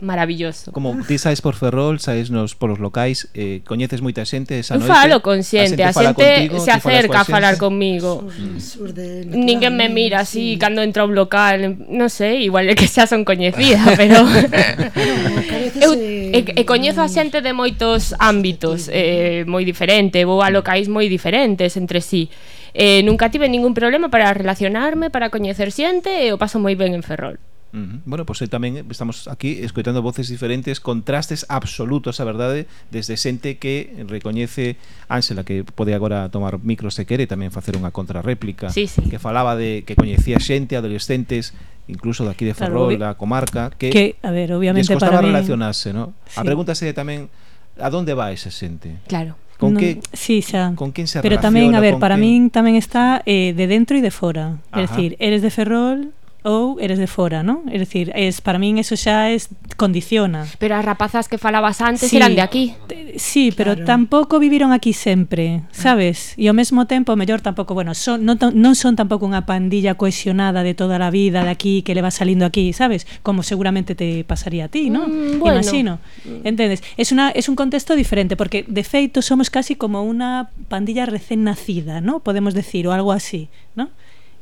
maravilloso. Como ti sais por Ferrol, sais nos polos locais, eh, coñeces moita xente esa noite. Falo con xente, a xente, xente contigo, se acerca a falar comigo. Mm. Sur, de Ninguén me mira así sí. cando entra un local, non sei, igual é que xa son coñecida, pero Eu e, e coñezo a xente de moitos ámbitos, eh, moi diferente, vou a locais moi diferentes entre sí. Eh, nunca tive ningún problema para relacionarme, para coñecer xente e o paso moi ben en Ferrol. Uh -huh. Bueno, pois pues, tamén estamos aquí escoitando voces diferentes, contrastes absolutos, a verdade, desde xente que recoñece Ánsela que pode agora tomar micro se quere tamén facer unha contrarréplica, sí, sí. que falaba de que coñecía xente, adolescentes, incluso daqui de Ferrol, claro, da comarca, que, que a ver, obviamente para mí... relacionarse, ¿no? Sí. A pregunta sería tamén a onde vai esa xente? Claro. Con no, que sí, xa. Con quen se Pero tamén, a ver, para que... min tamén está eh, de dentro e de fora. Ajá. decir, dicir, eres de Ferrol, ou eres de fora, non? É dicir, es, para min eso xa es condiciona. Pero as rapazas que falabas antes sí, eran de aquí. Sí, pero tampouco viviron aquí sempre, sabes? Ah. E ao mesmo tempo, mellor tampouco, bueno, son, non, non son tampouco unha pandilla cohesionada de toda a vida de aquí que le va salindo aquí, sabes? Como seguramente te pasaría a ti, non? Mm, bueno. Imagino. Mm. Entendes? Es, una, es un contexto diferente, porque de feito somos casi como unha pandilla recén nacida, non? Podemos decir, ou algo así, non?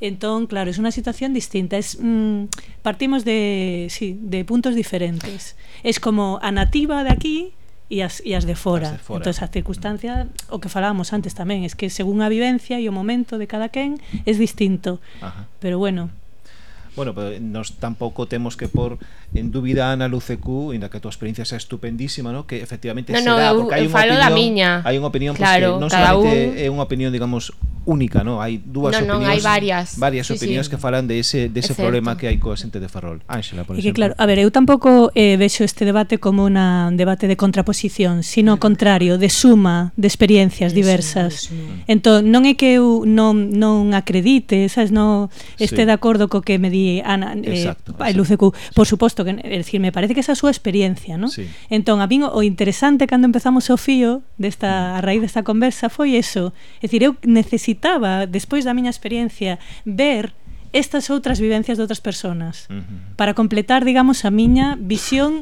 Entón, claro, é unha situación distinta, es mm, partimos de, sí, de puntos diferentes. Es como a nativa de aquí e as, e as de fora. As de fora. Entón, a mm. circunstancia, o que falábamos antes tamén, es que según a vivencia e o momento de cada quen, é distinto. Ajá. Pero bueno, bueno, pero nos tampouco temos que por en dúbida a Ana Lucecu, inda que a tua experiencia sea estupendísima, ¿no? que efectivamente no, será, no, porque hai unha opinión, da miña. hai unha opinión claro, pues, que non solamente un... é unha opinión, digamos, única, ¿no? hai dúas no, opinións, no, hai varias, varias sí, opinións sí. que falan de ese, de ese problema que hai coa xente de Ferrol. Ángela, por e que, exemplo. Claro, a ver, eu tampouco eh, vexo este debate como un debate de contraposición, sino contrario, de suma de experiencias diversas. Sí, sí, sí. Entón, non é que eu non, non acredite, sabes, non este sí. de acordo co que me di Ana, eh, exacto. Lucecu, por suposto, que, é decir, me parece que esa é a súa experiencia, ¿no? Sí. Entón, a min o interesante cando empezamos o fío desta a raíz desta conversa foi eso, é dicir, eu necesitaba, despois da miña experiencia, ver estas outras vivencias de outras persoas uh -huh. para completar, digamos, a miña visión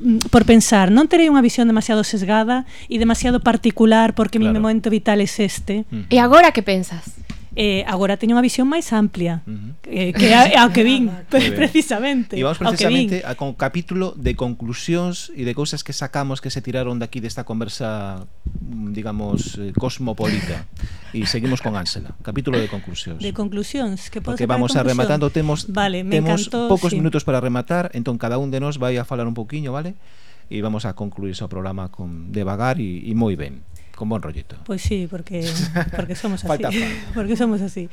mm, por pensar, non terei unha visión demasiado sesgada e demasiado particular porque claro. mi momento vital é es este. Uh -huh. E agora que pensas? eh, agora teño unha visión máis amplia uh -huh. eh, que é ao que vin ah, precisamente. E vamos precisamente a con capítulo de conclusións e de cousas que sacamos que se tiraron daqui desta conversa mm, digamos eh, cosmopolita e seguimos con Ánsela. Capítulo de conclusións. De conclusións, que podes Porque vamos a rematando temos vale, temos encantó, poucos sí. minutos para rematar, entón cada un de nós vai a falar un pouquiño vale? E vamos a concluir o programa con devagar e moi ben con bon rollito. Pois sí, porque porque somos así. Falta porque somos así.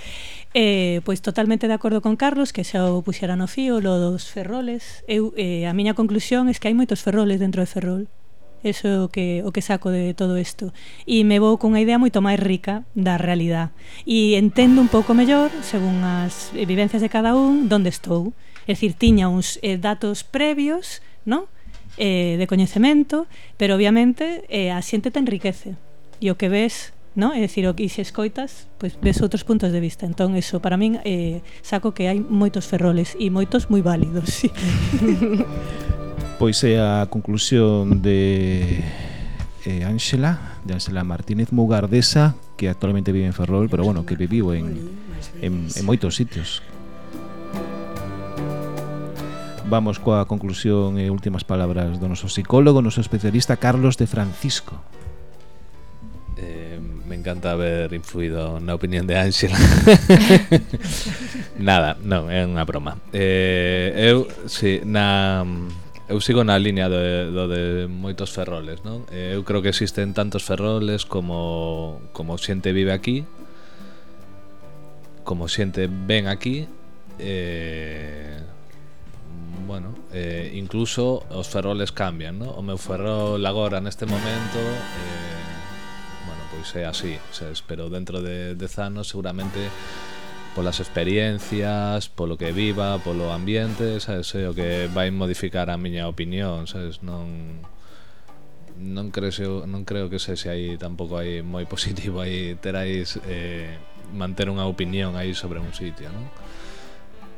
Eh, pois totalmente de acordo con Carlos que xa o puxera no fío lo dos ferroles. Eu eh, a miña conclusión é es que hai moitos ferroles dentro de Ferrol. Eso é o que o que saco de todo isto e me vou cunha idea moito máis rica da realidade e entendo un pouco mellor según as vivencias de cada un onde estou. É dicir, tiña uns eh, datos previos, non? eh, de coñecemento, pero obviamente eh, a xente te enriquece e o que ves no? É dicir, o que se escoitas, pois ves outros puntos de vista. Entón, eso, para min, eh, saco que hai moitos ferroles e moitos moi válidos, sí. pois é a conclusión de eh, Ángela, de Ángela Martínez Mugardesa, que actualmente vive en Ferrol, pero bueno, que viviu en, en, en moitos sitios. Vamos coa conclusión e últimas palabras do noso psicólogo, noso especialista Carlos de Francisco. Eh, me encanta haber influido na opinión de Ángela Nada, non, é unha broma eh, Eu, si, na, eu sigo na liña do, do de moitos ferroles non? Eh, Eu creo que existen tantos ferroles como, como xente vive aquí Como xente ven aquí eh, bueno, eh, incluso os ferroles cambian, ¿no? O meu ferrol agora neste momento eh, pois é así, sabes? pero dentro de 10 anos seguramente polas experiencias, polo que viva, polo ambiente, sabes? É o que vai modificar a miña opinión, sabes? Non non creo, non creo que se aí tampouco aí moi positivo aí terais eh, manter unha opinión aí sobre un sitio, non?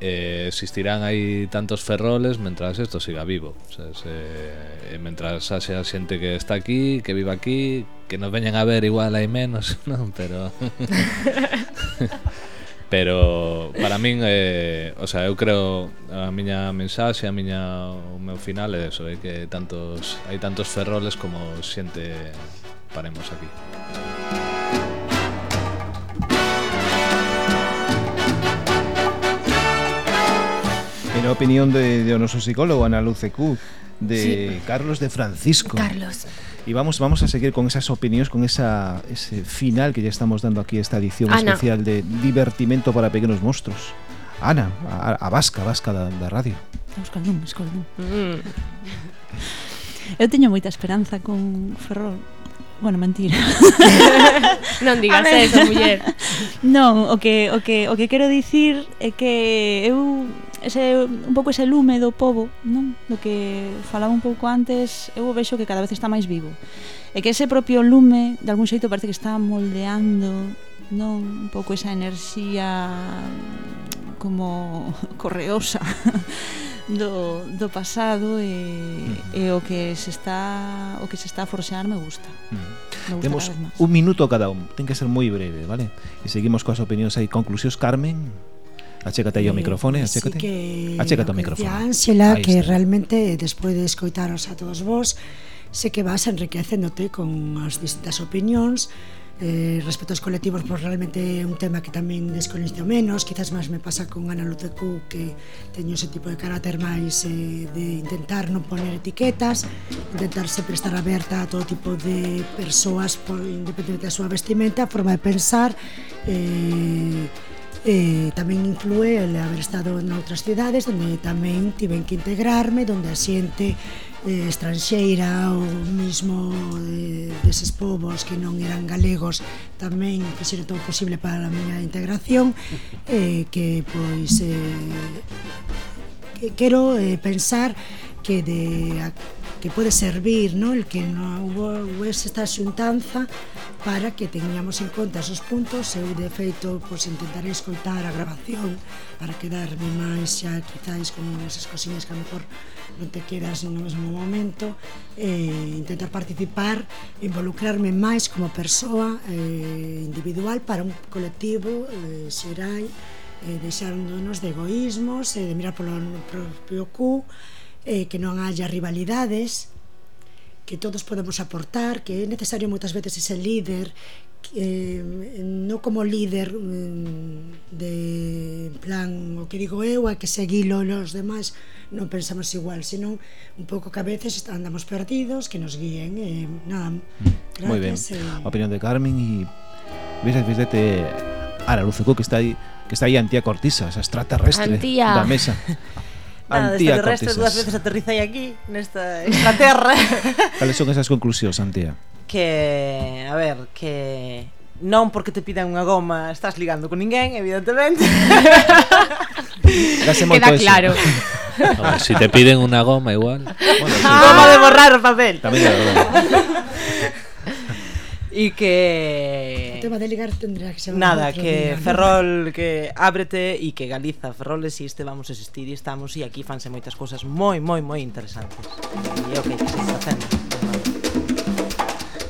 eh, existirán aí tantos ferroles mentras isto siga vivo o sea, se, eh, mentras haxa xente que está aquí, que viva aquí que nos veñen a ver igual hai menos non pero pero para min eh, o sea, eu creo a miña mensaxe, a miña o meu final é eso, é que tantos hai tantos ferroles como xente paremos aquí. Música Era a opinión de, de o noso psicólogo Ana Luce Q de sí. Carlos de Francisco. Carlos. Y vamos, vamos a seguir con esas opiniones, con esa, ese final que ya estamos dando aquí esta edición Ana. especial de Divertimento para Pequenos Monstruos. Ana, a, a Vasca, a Vasca da, da radio. Escoldón, escoldón. Mm. Eu teño moita esperanza con Ferrol. Bueno, mentira. non digas eso, muller. Non, o que o que o que quero dicir é que eu ese, un pouco ese lume do povo non? do que falaba un pouco antes eu vexo que cada vez está máis vivo e que ese propio lume de algún xeito parece que está moldeando non un pouco esa enerxía como correosa do, do pasado e, uh -huh. e o que se está o que se está a forxear me gusta. Uh -huh. me gusta Temos un minuto cada un, ten que ser moi breve, vale? E seguimos coas opinións aí. Conclusións, Carmen? Achécate aí ao eh, microfone, achécate. Que, achécate o o Que Ángela, que realmente despois de escoitaros a todos vos, sé que vas enriquecéndote con as distintas opinións, eh, respecto aos colectivos pois realmente é un tema que tamén desconecto menos. Quizás máis me pasa con Ana Lutecu, que teño ese tipo de carácter máis eh, de intentar non poner etiquetas intentar sempre estar aberta a todo tipo de persoas por, da súa vestimenta forma de pensar eh, eh, tamén influe el haber estado en outras cidades onde tamén tiven que integrarme, onde a xente eh, estranxeira ou mismo eh, deses povos que non eran galegos tamén fixeron todo posible para a miña integración eh, que pois eh, que quero eh, pensar que de a, que pode servir, ¿no? el que non hubo esta xuntanza para que teñamos en conta esos puntos eu de feito pois, intentaré escoltar a grabación para quedarme máis xa quizáis con esas cosiñas que a mejor non te quedas no mesmo momento eh, intentar participar involucrarme máis como persoa eh, individual para un colectivo eh, xerai eh, deixándonos de egoísmos e eh, de mirar polo propio cu eh, que non haya rivalidades, que todos podemos aportar, que é necesario moitas veces ese líder, eh, non como líder mm, de plan o que digo eu é que seguilo los demais non pensamos igual, senón un pouco que a veces andamos perdidos, que nos guíen eh, nada, mm, gracias Muy ben. Eh... A opinión de Carmen e ves, a Ara Luzuco que está aí que está aí Antía Cortisa, esa extraterrestre Antía. da mesa Nada, Antía resto dúas veces aterrizai aquí nesta terra. Cales son esas conclusións, Antía? Que, a ver, que non porque te pidan unha goma estás ligando con ninguén, evidentemente. Queda eso. claro. Ver, si te piden unha goma igual. Bueno, sí. Goma de borrar o papel. Tamén é verdade e que... O tema de ligar tendrá que ser Nada, que día, Ferrol, ¿no? que ábrete e que Galiza, Ferrol existe, vamos a existir e estamos e aquí fanse moitas cousas moi, moi, moi interesantes. E é o que se está facendo.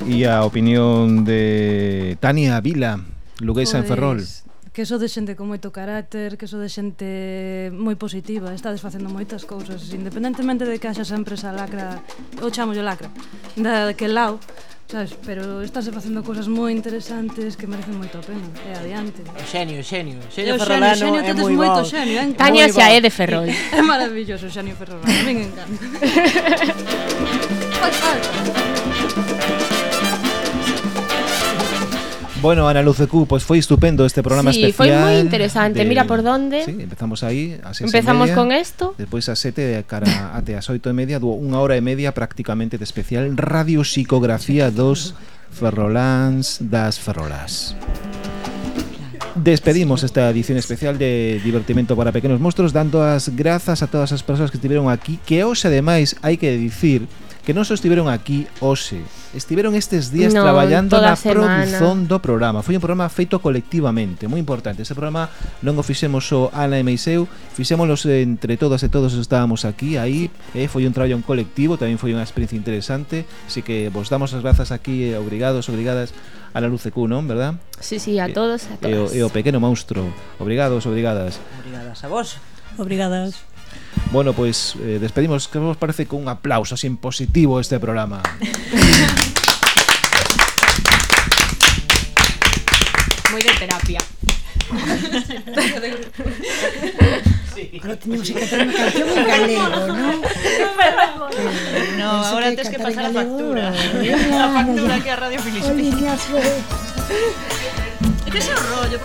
E a opinión de Tania Vila, luguesa pues, en Ferrol. Pois, que so de xente con moito carácter, que so de xente moi positiva, estades facendo moitas cousas, independentemente de que haxa sempre esa lacra, ou chamo lacra, da que lao, sabes? Pero estás facendo cousas moi interesantes que merecen moito a pena. E adiante. O xenio, o xenio. Xenio Ferrolano xenio, é moi moito xenio, eh? Tania xa é de Ferrol. É maravilloso o xenio Ferrolano, a min encanta. Pois falta. Bueno, Ana Luz Q, pues foi estupendo este programa sí, especial. Sí, foi moi interesante. De... Mira por onde. Sí, empezamos aí a Empezamos media, con esto. Despois a 7 cara até as oito e media, unha hora e media prácticamente de especial Radio Psicografía 2 Ferrolans das Ferrolas. Despedimos esta edición especial de Divertimento para Pequenos Monstruos dando as grazas a todas as persoas que estiveron aquí que hoxe ademais hai que dicir que non só estiveron aquí hoxe, estiveron estes días non, traballando na produción do programa. Foi un programa feito colectivamente, moi importante. Ese programa non o fixemos só Ana e Meiseu, fixémonos entre todas e todos estábamos aquí, aí, eh, foi un traballo en colectivo, tamén foi unha experiencia interesante, así que vos damos as grazas aquí, eh, obrigados, obrigadas a la Luz Q, non, verdad? Sí, sí, a eh, todos, a todas. E, e o pequeno monstro. Obrigados, obrigadas. Obrigadas a vos. Obrigadas. Bueno, pues eh, despedimos. ¿Qué os parece con un aplauso así en positivo este programa? Muy de terapia. Ahora tenemos que ¿no? Ahora tienes que, pasar la factura. La factura que a Radio Filipinas. Este es el rollo.